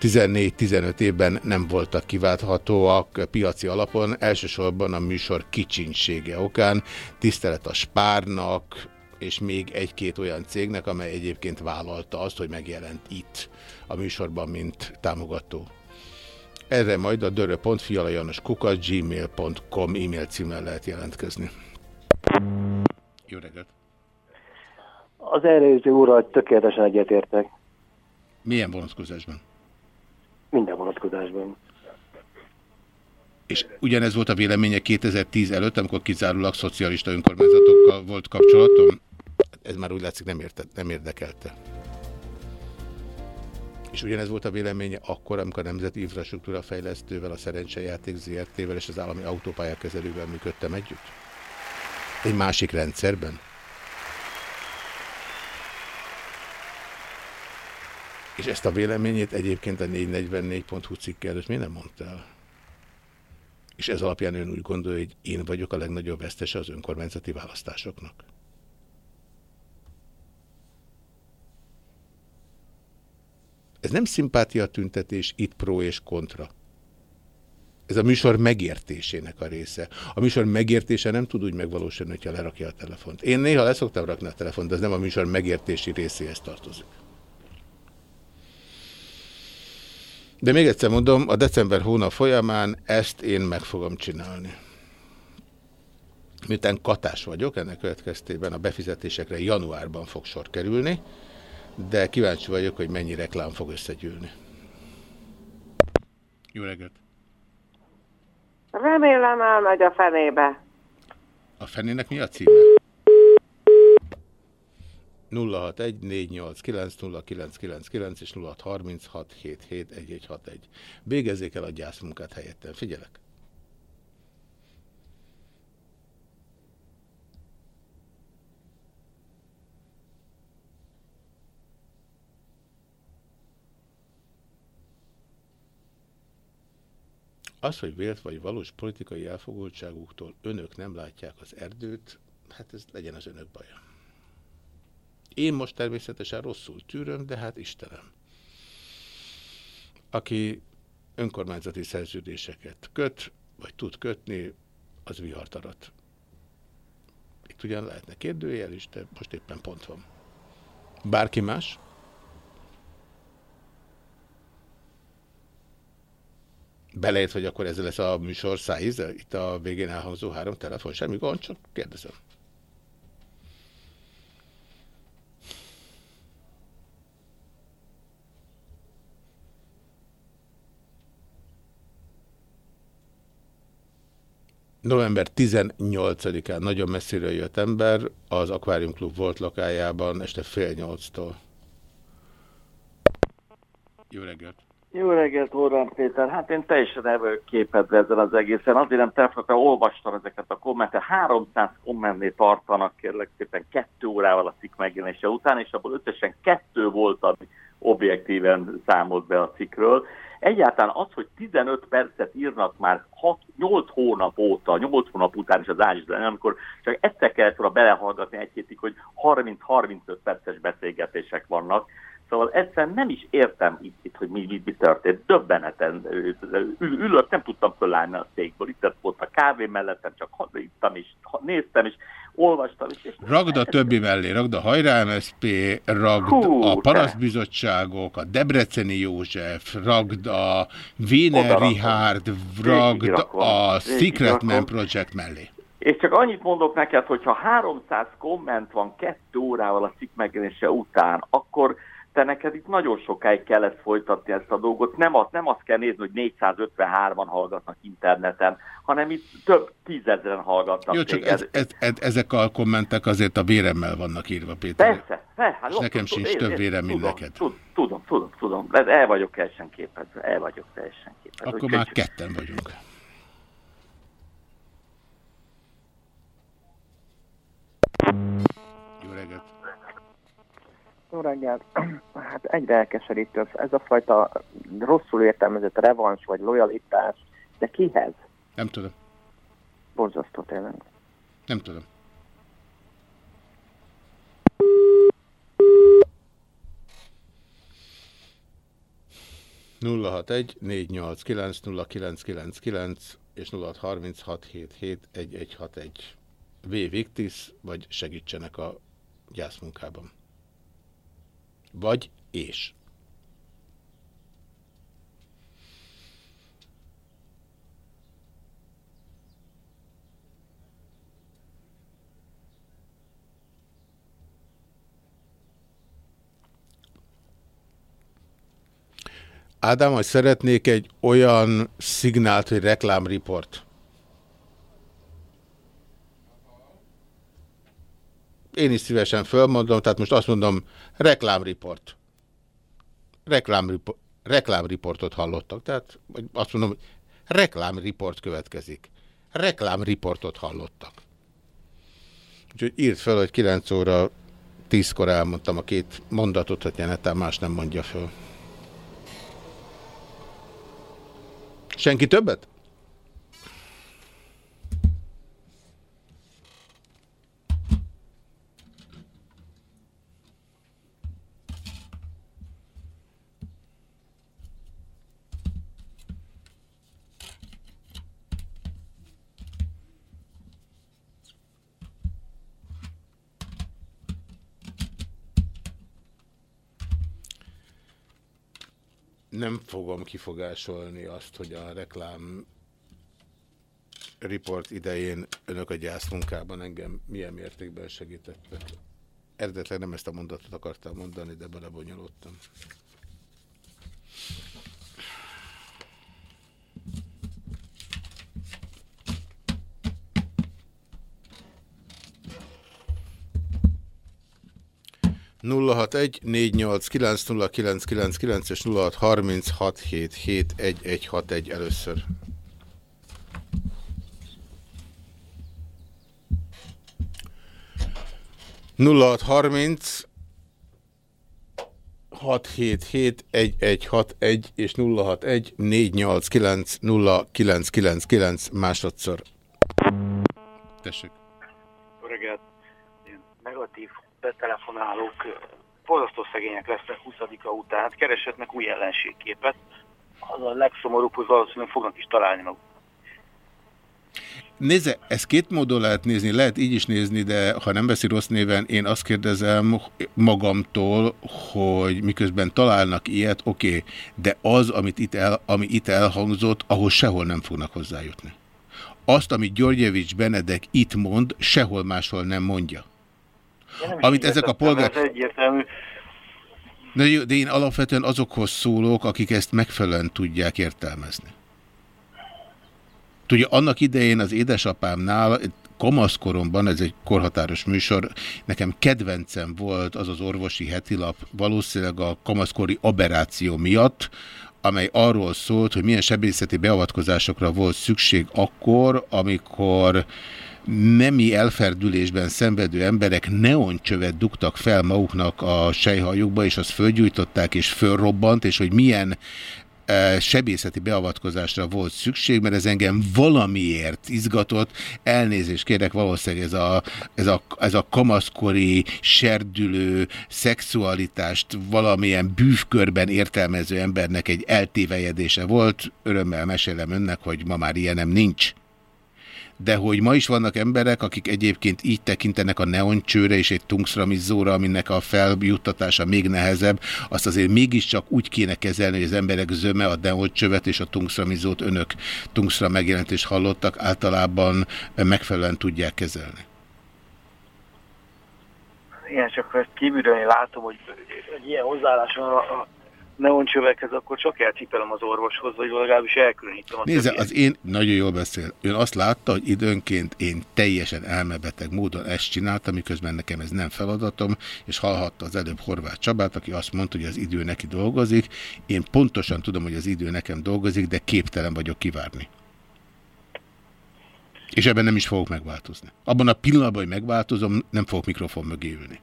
14-15 évben nem voltak kiválthatóak piaci alapon, elsősorban a műsor kicsinsége okán, tisztelet a Spárnak, és még egy-két olyan cégnek, amely egyébként vállalta azt, hogy megjelent itt a műsorban, mint támogató. Erre majd a dörö.fialajanoskukat gmail.com e-mail címmel lehet jelentkezni. Jó reggelt! Az előző úrral tökéletesen egyetértek. Milyen vonatkozásban? Minden vonatkozásban. És ugyanez volt a véleménye 2010 előtt, amikor kizárólag szocialista önkormányzatokkal volt kapcsolatom? Ez már úgy látszik nem, érte, nem érdekelte. És ugyanez volt a véleménye akkor, amikor a Nemzeti Infrastruktúra Fejlesztővel, a Szerencsejáték ZRT-vel és az állami autópályák kezelővel működtem együtt? Egy másik rendszerben? És ezt a véleményét egyébként a 444.hu cikke előtt miért nem mondta el? És ez alapján ön úgy gondolja, hogy én vagyok a legnagyobb vesztese az önkormányzati választásoknak? Ez nem szimpátia tüntetés, itt pro és kontra. Ez a műsor megértésének a része. A műsor megértése nem tud úgy megvalósulni, hogyha lerakja a telefont. Én néha leszoktam rakni a telefont, de ez nem a műsor megértési részéhez tartozik. De még egyszer mondom, a december hónap folyamán ezt én meg fogom csinálni. Miután katás vagyok, ennek következtében a befizetésekre januárban fog sor kerülni, de kíváncsi vagyok, hogy mennyi reklám fog összegyűlni. Jó reggelt! Remélem elmegy a fenébe. A fenének mi a címe? 061-489-0999 és 0636771161. Végezzék el a gyászmunkát helyettem. Figyelek! Az, hogy vélt vagy valós politikai elfogultságuktól önök nem látják az erdőt, hát ez legyen az önök baja. Én most természetesen rosszul tűröm, de hát Istenem. Aki önkormányzati szerződéseket köt, vagy tud kötni, az vihart arat. Itt ugyan lehetne kérdőjel is, de most éppen pont van. Bárki más? Beleért, hogy akkor ez lesz a műsor száz, itt a végén elhangzó három telefon, semmi gond, csak kérdezem. November 18-án nagyon messziről jött ember, az Aquarium Club volt lakájában este fél nyolctól. Jó reggelt! Jó reggelt, Orbán Péter. Hát én teljesen el vagyok képedve ezzel az egészen. Azért nem telefonokra olvastam ezeket a kommentet. 300 kommentnél tartanak, kérlek szépen, kettő órával a cikk megjelenése után, és abból összesen kettő volt, ami objektíven számolt be a cikkről. Egyáltalán az, hogy 15 percet írnak már 6, 8 hónap óta, 8 hónap után is az ágyzlen, amikor csak egyszer kellett volna belehallgatni egy hétig, hogy 30-35 perces beszélgetések vannak, Szóval egyszerűen nem is értem itt, itt hogy mi, mi, mi történt. Döbbeneten ül, ülök, nem tudtam fölállni a székből. Itt volt a kávé mellettem, csak ittam és néztem, és olvastam. És, és ragd a többi mellé, ragd a Hajrá MSZP, ragd Hú, a parasztbizottságok, a Debreceni József, ragd a Wiener Richard, ragd a Secretman Project mellé. És csak annyit mondok neked, hogyha 300 komment van kettő órával a cikk megjelenése után, akkor te neked itt nagyon sokáig kellett folytatni ezt a dolgot. Nem, az, nem azt kell nézni, hogy 453-an hallgatnak interneten, hanem itt több tízezeren hallgatnak. Jó, csak ez, ez, ez, ezek a kommentek azért a véremmel vannak írva, Péter. Persze, persze. Hát, nekem tudom, sincs több vérem, mint neked. Tudom, tudom, tudom, tudom. El vagyok teljesen képezve, el vagyok teljesen képezve. Akkor Úgy, már ketten vagyunk. Jó reggelt! Jó reggelt! Hát egyre elkeserítő ez a fajta rosszul értelmezett revans vagy lojalitás, de kihez? Nem tudom. Borzasztó tényleg. Nem tudom. nulla hat egy négy nyolc kilenc nulla kilenc kilenc kilenc és nulla harminc hat hét hét egy egy hat egy V Victis, vagy segítsenek a gyászmunkában. Vagy és. Ádám, hogy szeretnék egy olyan szignált, hogy reklámriport. Én is szívesen fölmondom, tehát most azt mondom, reklámriport. Reklámriport. Reklámriportot hallottak, tehát azt mondom, hogy reklámriport következik. Reklámriportot hallottak. Úgyhogy írt fel, hogy 9 óra 10-kor elmondtam a két mondatot, hogy netán más nem mondja föl. Senki többet? Nem fogom kifogásolni azt, hogy a reklám report idején önök a gyászmunkában engem milyen mértékben segítettek. Eredetleg nem ezt a mondatot akartam mondani, de belebonyolódtam. 061 489 és 0636771161 először. Nulla harminc 677-1161 és 061 489 0999 másodszor. Tessék. Jó reggelt. Negatív betelefonálók borzasztó szegények lesznek 20-a után, keresetnek új ellenségképet. Az a legszomorúbb, hogy valószínűleg fognak is találni maguk. Nézze, ezt két módon lehet nézni, lehet így is nézni, de ha nem veszi rossz néven, én azt kérdezem magamtól, hogy miközben találnak ilyet, oké, okay, de az, amit itt el, ami itt elhangzott, ahhoz sehol nem fognak hozzájutni. Azt, amit Györgyevics Benedek itt mond, sehol máshol nem mondja. Amit ezek a polgár... Ez egyértelmű. De, de én alapvetően azokhoz szólok, akik ezt megfelelően tudják értelmezni. Tudja, annak idején az édesapámnál kamaszkoromban, ez egy korhatáros műsor, nekem kedvencem volt az az orvosi hetilap, valószínűleg a kamaszkori aberráció miatt, amely arról szólt, hogy milyen sebészeti beavatkozásokra volt szükség akkor, amikor nemi elferdülésben szenvedő emberek neoncsövet dugtak fel maguknak a sejhajukba, és azt fölgyújtották, és fölrobbant, és hogy milyen sebészeti beavatkozásra volt szükség, mert ez engem valamiért izgatott. Elnézést kérek, valószínűleg ez a, ez a, ez a kamaszkori, serdülő szexualitást valamilyen bűvkörben értelmező embernek egy eltévejedése volt. Örömmel mesélem önnek, hogy ma már ilyenem nincs de hogy ma is vannak emberek, akik egyébként így tekintenek a neoncsőre és egy tungstramizóra, aminek a feljuttatása még nehezebb, azt azért mégiscsak úgy kéne kezelni, hogy az emberek zöme a neoncsövet és a tungstramizót önök tungstra megjelentést hallottak, általában megfelelően tudják kezelni. Igen, csak ezt kívülről látom, hogy egy ilyen hozzáállás van a, a neoncsövekhez, akkor csak elcipelem az orvoshoz, vagy legalábbis elkülönítem. Nézze, az én nagyon jól beszél. Ön azt látta, hogy időnként én teljesen elmebeteg módon ezt csináltam, miközben nekem ez nem feladatom, és hallhatta az előbb Horváth Csabát, aki azt mondta, hogy az idő neki dolgozik. Én pontosan tudom, hogy az idő nekem dolgozik, de képtelen vagyok kivárni. És ebben nem is fogok megváltozni. Abban a pillanatban, hogy megváltozom, nem fogok mikrofon mögé ülni.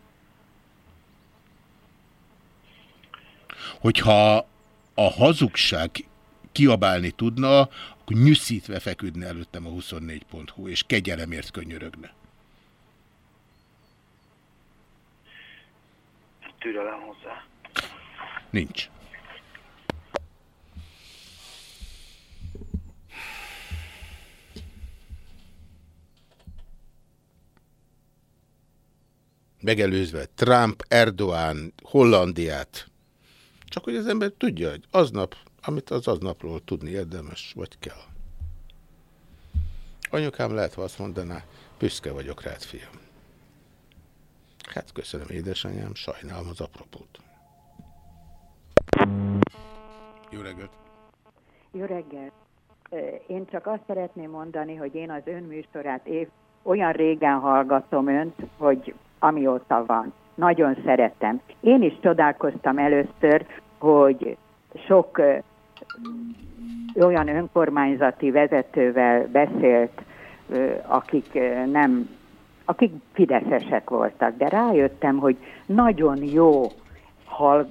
Hogyha a hazugság kiabálni tudna, akkor nyűszítve feküdne előttem a 24.hu, és kegyelemért könyörögne. Türelem hozzá. Nincs. Megelőzve Trump, Erdoğan, Hollandiát, csak hogy az ember tudja, hogy aznap, amit az aznapról tudni érdemes, vagy kell. Anyukám lehet, ha azt mondaná, büszke vagyok rád, fiam. Hát köszönöm, édesanyám, sajnálom az apropót. Jó reggelt! Jó reggelt! Én csak azt szeretném mondani, hogy én az ön műsorát év, olyan régen hallgatom önt, hogy amióta van. Nagyon szeretem. Én is csodálkoztam először, hogy sok olyan önkormányzati vezetővel beszélt, akik nem, akik fideszesek voltak, de rájöttem, hogy nagyon jó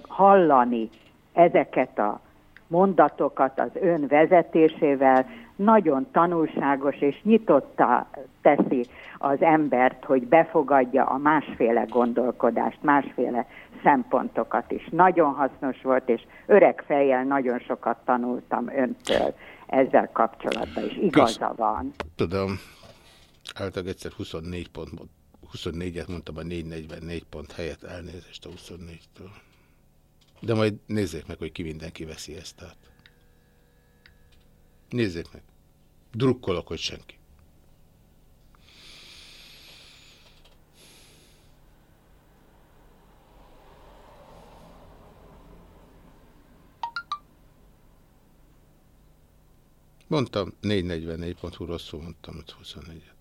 hallani ezeket a mondatokat az ön vezetésével, nagyon tanulságos és nyitotta teszi az embert, hogy befogadja a másféle gondolkodást, másféle szempontokat is. Nagyon hasznos volt, és öreg fejjel nagyon sokat tanultam öntől ezzel kapcsolatban, és igaza Kösz. van. Tudom, általában egyszer 24 pont, 24-et mondtam a 444 pont helyett elnézést a 24-től. De majd nézzék meg, hogy ki mindenki veszi ezt át. Nézzék meg. Drukkolok, hogy senki. Mondtam 444.hu, rosszul mondtam 524-et.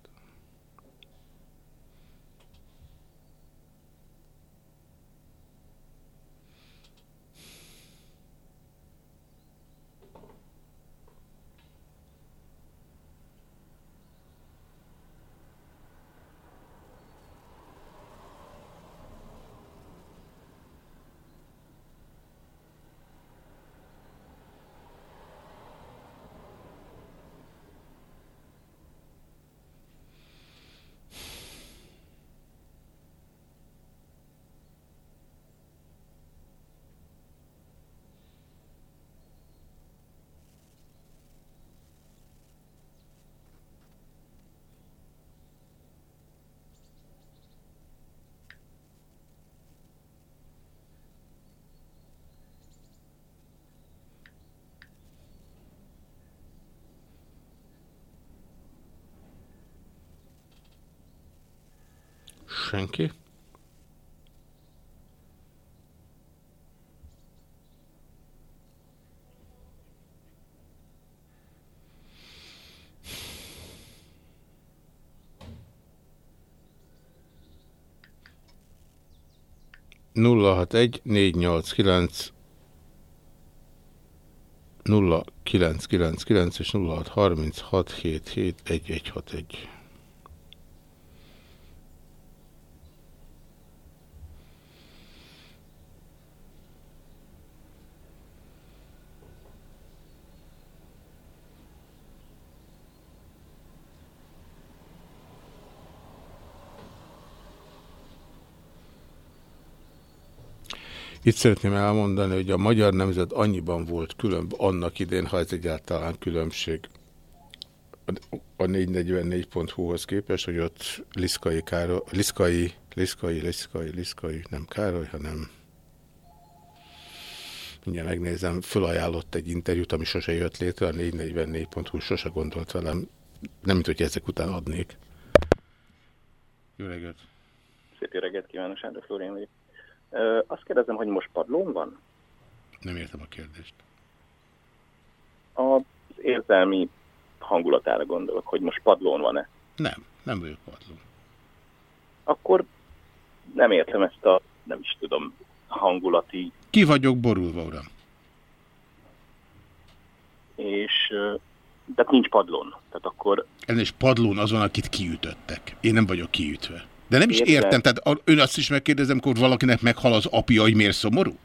senki. Nulla hat egy négy nyolc kilenc 0999 és 0636771161. Itt szeretném elmondani, hogy a magyar nemzet annyiban volt külön annak idén, ha ez egyáltalán különbség a 444.hu-hoz képest, hogy ott Liszkai, Káro, Liszkai, Liszkai, Liszkai, Liszkai, nem Károly, hanem mindjárt megnézem, fölajánlott egy interjút, ami sose jött létre, a 444.hu sose gondolt velem, nem mint hogy ezek után adnék. Jó reggelt! Szép jó reggelt kívánok, Sándor Flórián vagyok. Azt kérdezem, hogy most padlón van? Nem értem a kérdést. Az érzelmi hangulatára gondolok, hogy most padlón van-e. Nem, nem vagyok padlón. Akkor nem értem ezt a, nem is tudom, hangulati... Ki vagyok borulva, uram? És, tehát nincs padlón. Tehát akkor... Ennél padlón azon, akit kiütöttek. Én nem vagyok kiütve. De nem is értem, értem tehát ön azt is megkérdezem, hogy valakinek meghal az apja, hogy miért szomorú?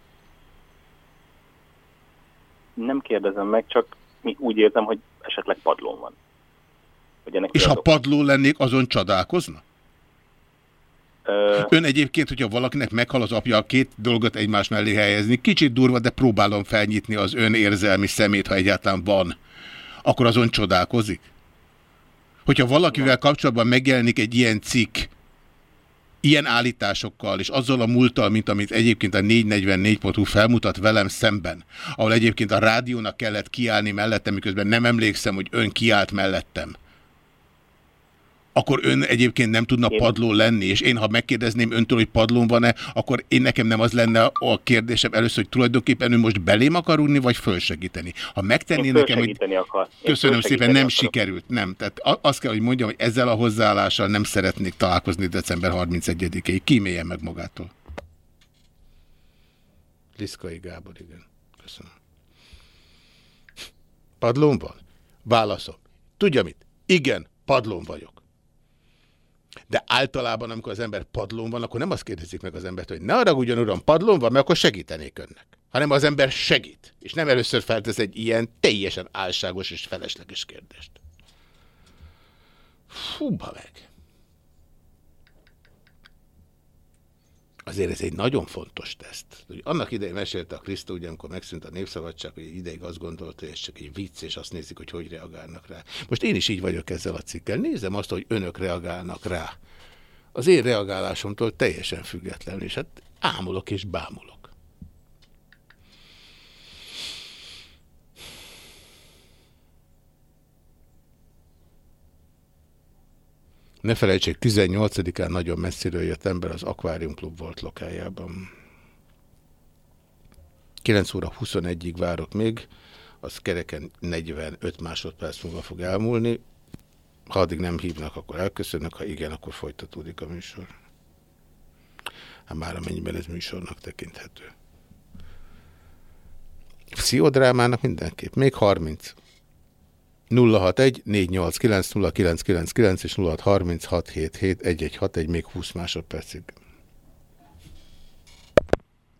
Nem kérdezem meg, csak úgy értem, hogy esetleg padlón van. Hogy ennek És ha padló lennék, azon csodálkozna? Ö... Ön egyébként, hogyha valakinek meghal az apja, a két dolgot egymás mellé helyezni, kicsit durva, de próbálom felnyitni az ön érzelmi szemét, ha egyáltalán van, akkor azon csodálkozik? Hogyha valakivel kapcsolatban megjelenik egy ilyen cikk, ilyen állításokkal és azzal a múlttal, mint amit egyébként a 444.hu felmutat velem szemben, ahol egyébként a rádiónak kellett kiállni mellettem, miközben nem emlékszem, hogy ön kiállt mellettem akkor ön egyébként nem tudna én... padló lenni, és én, ha megkérdezném öntől, hogy padlón van-e, akkor én nekem nem az lenne a kérdésem először, hogy tulajdonképpen ön most belém akar unni, vagy fölsegíteni. Ha megtenné nekem, hogy... Akar. Köszönöm szépen, nem akarok. sikerült, nem. Tehát azt kell, hogy mondjam, hogy ezzel a hozzáállással nem szeretnék találkozni december 31-ig. Kíméljen meg magától. Liszkai Gábor, igen. Köszönöm. Padlón van? Válaszom. Tudja mit? Igen, padlón vagyok. De általában, amikor az ember padlón van, akkor nem azt kérdezik meg az embert, hogy ne haragudjon, uram, padlón van, mert akkor segítenék önnek. Hanem az ember segít. És nem először feltesz egy ilyen teljesen álságos és felesleges kérdést. Fú, meg. Azért ez egy nagyon fontos teszt. Annak idején mesélte a Krisztó, ugye, amikor megszűnt a népszabadság, hogy ideig azt gondolta, hogy ez csak egy vicc, és azt nézik, hogy hogy reagálnak rá. Most én is így vagyok ezzel a cikkel. Nézem azt, hogy önök reagálnak rá. Az én reagálásomtól teljesen független, és hát ámulok és bámulok. Ne felejtsék, 18-án nagyon messziről jött ember az Aquarium Club volt lokájában. 9 óra 21-ig várok még, az kereken 45 másodperc múlva fog elmúlni. Ha addig nem hívnak, akkor elköszönök, ha igen, akkor folytatódik a műsor. Hát már amennyiben ez műsornak tekinthető. Pszichodrámának mindenképp. Még 30. 061 489 0999 és 0636771161 még 20 másodpercig.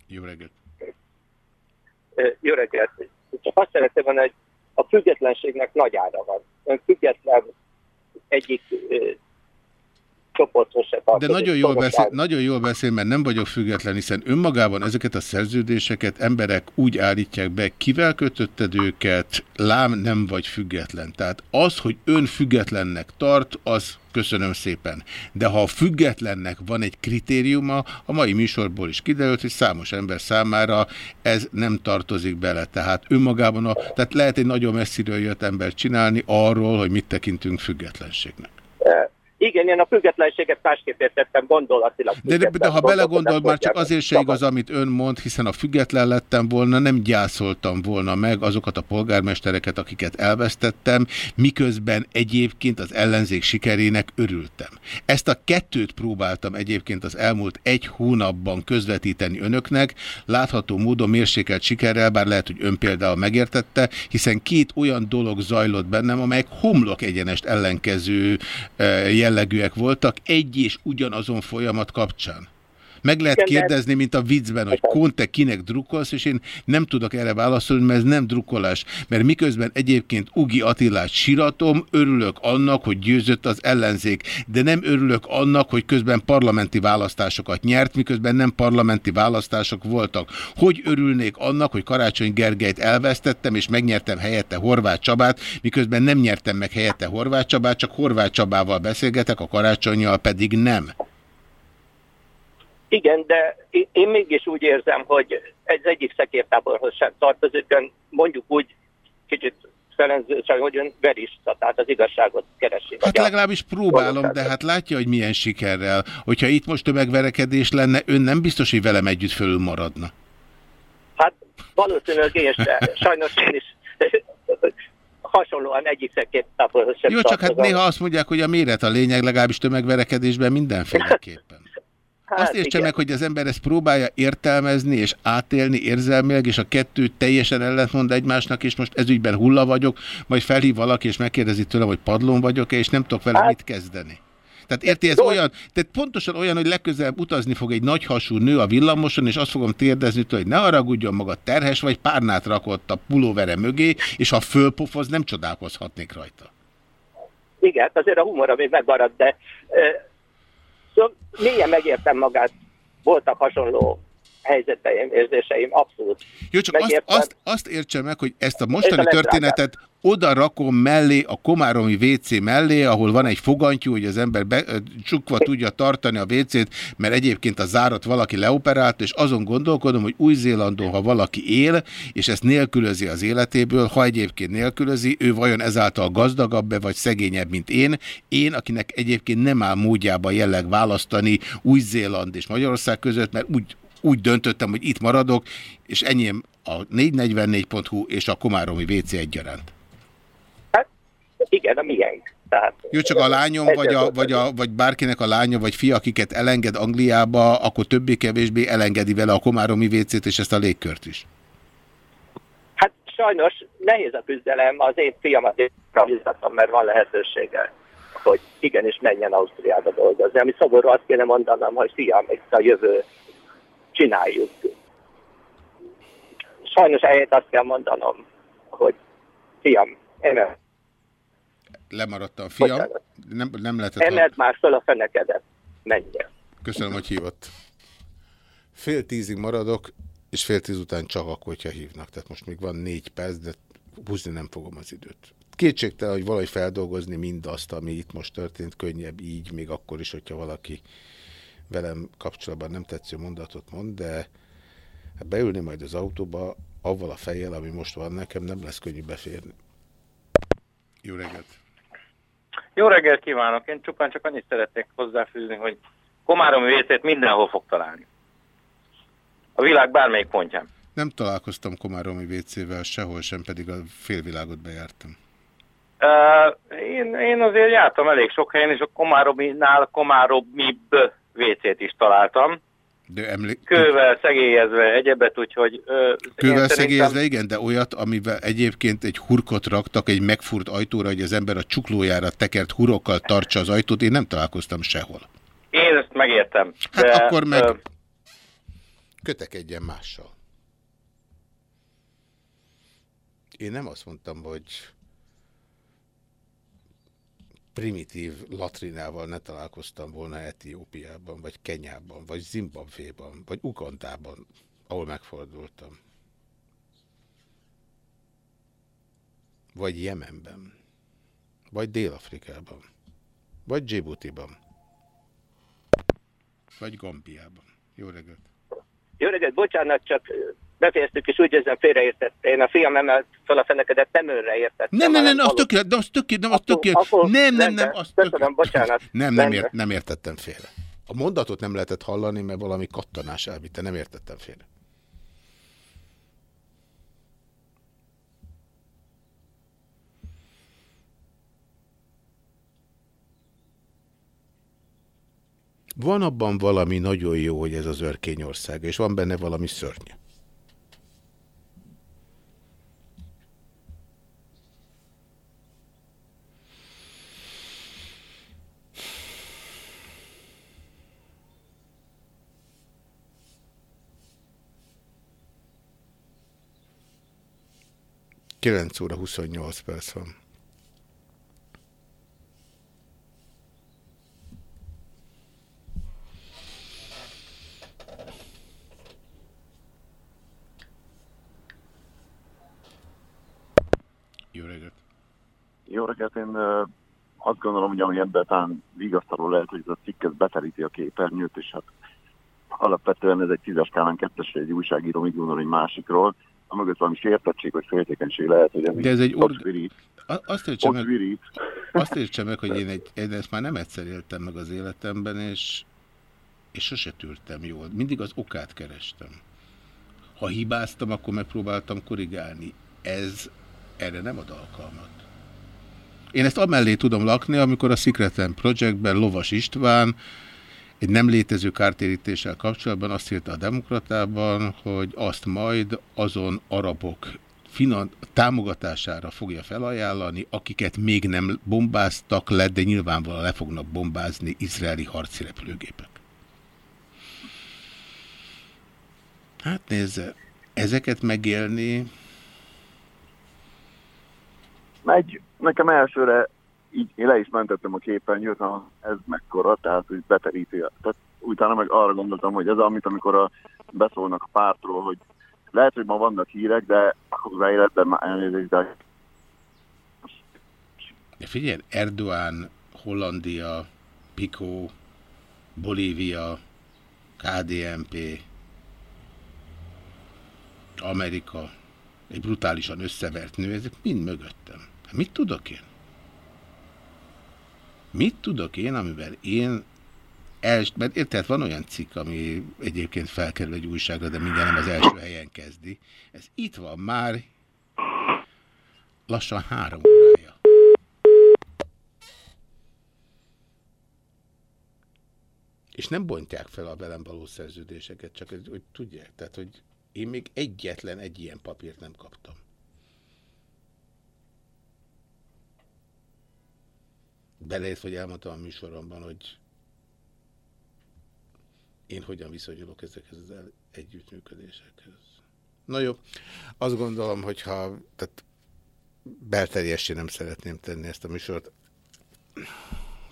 Jó reggelt! Jó reggelt! Csak azt szeretném mondani, hogy a függetlenségnek nagy ára van. Ön független egyik csoporthoz se De nagyon jól, beszél, nagyon jól beszél, mert nem vagyok független, hiszen önmagában ezeket a szerződéseket emberek úgy állítják be, kivel kötötted őket, lám nem vagy független. Tehát az, hogy ön függetlennek tart, az köszönöm szépen. De ha a függetlennek van egy kritériuma, a mai műsorból is kiderült, hogy számos ember számára ez nem tartozik bele. Tehát önmagában, a, tehát lehet egy nagyon messziről jött ember csinálni arról, hogy mit tekintünk függetlenségnek. Igen, én a függetlenséget másképp értettem gondolatilag. De, de, de ha belegondol, már csak azért se igaz, amit ön mond, hiszen a független lettem volna, nem gyászoltam volna meg azokat a polgármestereket, akiket elvesztettem, miközben egyébként az ellenzék sikerének örültem. Ezt a kettőt próbáltam egyébként az elmúlt egy hónapban közvetíteni önöknek, látható módon mérsékelt sikerrel, bár lehet, hogy ön például megértette, hiszen két olyan dolog zajlott bennem, amelyek homlok egyenest ellenkező eh, jellegűek voltak egy és ugyanazon folyamat kapcsán. Meg lehet kérdezni, mint a viccben, hogy Conte kinek drukkolsz, és én nem tudok erre válaszolni, mert ez nem drukkolás. Mert miközben egyébként Ugi Attilát siratom, örülök annak, hogy győzött az ellenzék, de nem örülök annak, hogy közben parlamenti választásokat nyert, miközben nem parlamenti választások voltak. Hogy örülnék annak, hogy Karácsony Gergelyt elvesztettem, és megnyertem helyette Horváth Csabát, miközben nem nyertem meg helyette Horváth Csabát, csak Horváth Csabával beszélgetek, a Karácsonyjal pedig nem. Igen, de én mégis úgy érzem, hogy ez egyik szekértáborhoz sem tartozik, mondjuk úgy kicsit Ferenc, hogy ön verista, tehát az igazságot keresi. Hát legalábbis próbálom, de hát látja, hogy milyen sikerrel. Hogyha itt most tömegverekedés lenne, ön nem biztos, hogy velem együtt fölül maradna. Hát valószínűleg én sem. Sajnos én is hasonlóan egyik szekértáborhoz sem Jó, csak hát néha azt mondják, hogy a méret a lényeg, legalábbis tömegverekedésben mindenféleképpen. Hát, Azt értse meg, hogy az ember ezt próbálja értelmezni és átélni érzelmileg, és a kettő teljesen ellentmond egymásnak, és most ezügyben hulla vagyok, majd felhív valaki, és megkérdezi tőlem, hogy padlón vagyok-e, és nem tudok vele hát, mit kezdeni. Tehát érti, ez olyan, tehát pontosan olyan, hogy legközelebb utazni fog egy nagyhasú nő a villamoson, és azt fogom térdezni tőle, hogy ne haragudjon maga terhes, vagy párnát rakott a pulóvere mögé, és ha fölpofoz, nem csodálkozhatnék rajta. Igen, azért a humora még megmarad, de mélyen megértem magát, voltak hasonló helyzeteim, érzéseim, abszolút. Jó, csak azt, azt, azt értse meg, hogy ezt a mostani történetet oda rakom mellé, a Komáromi WC mellé, ahol van egy fogantyú, hogy az ember be, csukva tudja tartani a WC-t, mert egyébként a zárat valaki leoperált, és azon gondolkodom, hogy Új-Zélandon, ha valaki él, és ezt nélkülözi az életéből, ha egyébként nélkülözi, ő vajon ezáltal gazdagabb-e, vagy szegényebb, mint én. Én, akinek egyébként nem áll módjába jelleg választani Új-Zéland és Magyarország között, mert úgy, úgy döntöttem, hogy itt maradok, és enyém a 444.hu és a Komáromi WC egyaránt. Igen, a miénk. Tehát, Jó, csak a lányom, vagy, a, vagy, a, vagy bárkinek a lánya, vagy fia, akiket elenged Angliába, akkor többé-kevésbé elengedi vele a Komáromi WC-t és ezt a légkört is. Hát sajnos nehéz a küzdelem, az én fiamat én mert van lehetősége hogy igenis menjen Ausztriába dolgozni. Ami szomorú, azt kéne mondanom, hogy fiam, itt a jövő csináljuk. Sajnos eljött azt kell mondanom, hogy fiam, emel. Lemaradtam, fiam. Nem, nem lehetett... Emelt már föl a fenekedet. Menjen. Köszönöm, hogy hívott. Fél tízig maradok, és fél tíz után csak akkor, hogyha hívnak. Tehát most még van négy perc, de húzni nem fogom az időt. Kétségtelen, hogy valahogy feldolgozni mindazt, ami itt most történt, könnyebb így, még akkor is, hogyha valaki velem kapcsolatban nem tetsző mondatot mond, de hát beülni majd az autóba, avval a fejjel, ami most van nekem, nem lesz könnyű beférni. Jó reggelt! Jó reggelt kívánok! Én csupán csak annyit szeretnék hozzáfűzni, hogy Komáromi vécét mindenhol fog találni. A világ bármelyik pontján. Nem találkoztam Komáromi vécével sehol sem, pedig a félvilágot bejártam. Uh, én, én azért jártam elég sok helyen, és a Komárominál Komáromibb WC-t is találtam. De emlék... Kővel szegélyezve egyebet, úgyhogy... Ö, Kővel szegélyezve, igen, de olyat, amivel egyébként egy hurkot raktak egy megfúrt ajtóra, hogy az ember a csuklójára tekert hurokkal tartsa az ajtót, én nem találkoztam sehol. Én ezt megértem. Hát de, akkor meg ö... kötekedjen mással. Én nem azt mondtam, hogy primitív latrinával ne találkoztam volna Etiópiában, vagy Kenyában, vagy Zimbabvéban, vagy Ugandában, ahol megfordultam. Vagy Jemenben, vagy Dél-Afrikában, vagy Djibouti-ban, vagy Gambiában. Jó reggelt! Jó reggelt, bocsánat, csak befejeztük, és úgy érzem félreértette. Én a fiam emelt fel a fenekedet, nem önre értettem. Nem, nem, nem, az tökéletes, de az tökéletes, az tökéletes. akkor Nem, nem, nem, az Köszönöm, bocsánat. Nem, nem, ért, nem értettem félre. A mondatot nem lehetett hallani, mert valami kattanás elvitte, nem értettem félre. Van abban valami nagyon jó, hogy ez az örkényország, és van benne valami szörnyű. Kilenc óra 28 perc van. Jó reggelt! Jó reggelt, én azt gondolom, hogy ami ebben talán vigasztaló lehet, hogy ez a cikk ez beteríti a képernyőt, és hát alapvetően ez egy tízes skálán kettesre egy újságíró mit gondol egy másikról, amögött valami sértettség vagy féltékenység lehet, hogy ez, De ez egy org-. A- Azt értse Ott meg, azt értse meg, hogy én, egy, én ezt már nem egyszer éltem meg az életemben, és, és sose tűrtem jól. Mindig az okát kerestem. Ha hibáztam, akkor megpróbáltam korrigálni. Ez erre nem ad alkalmat. Én ezt amellé tudom lakni, amikor a Secret Projectben Lovas István egy nem létező kártérítéssel kapcsolatban azt írta a Demokratában, hogy azt majd azon arabok támogatására fogja felajánlani, akiket még nem bombáztak le, de nyilvánvalóan le fognak bombázni izraeli harci repülőgépek. Hát nézze, ezeket megélni, Megy, nekem elsőre így én le is mentettem a képernyőt, ha ez mekkora, tehát hogy beteríti. Tehát utána meg arra gondoltam, hogy ez amit, amikor a, beszólnak a pártról, hogy lehet, hogy ma vannak hírek, de az életben már elnézést, de figyelj, Erdoğan, Hollandia, Pico, Bolívia, KDNP, Amerika, egy brutálisan összevert nő, ezek mind mögöttem. Hát mit tudok én? Mit tudok én, amivel én els, mert érted, van olyan cikk, ami egyébként felkerül egy újságra, de mindjárt nem az első helyen kezdi. Ez itt van már lassan három órája. És nem bontják fel a velem való szerződéseket, csak hogy tudják. Tehát, hogy én még egyetlen egy ilyen papírt nem kaptam. Beleért, hogy elmondtam a műsoromban, hogy én hogyan viszonyulok ezekhez az együttműködésekhez. Na jó, azt gondolom, hogyha tehát belterjessé nem szeretném tenni ezt a műsort,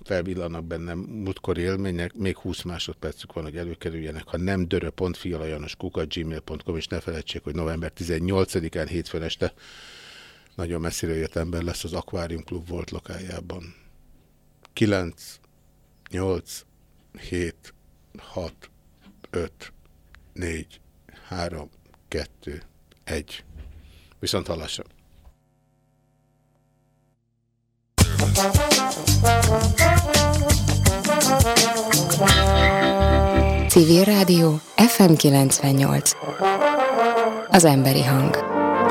felvillannak bennem múltkori élmények, még 20 másodpercük van, hogy előkerüljenek. Ha nem dörö.fialajanoskuka.gmail.com és ne felejtsék, hogy november 18-án hétfőn este nagyon messziről jött ember lesz az Aquarium Club volt lokájában. 9, 8, 7, 6, 5, 4, 3, 2, 1. Viszont hallásra. Civil Rádió FM 98. Az emberi hang.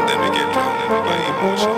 Then we get in by emotion.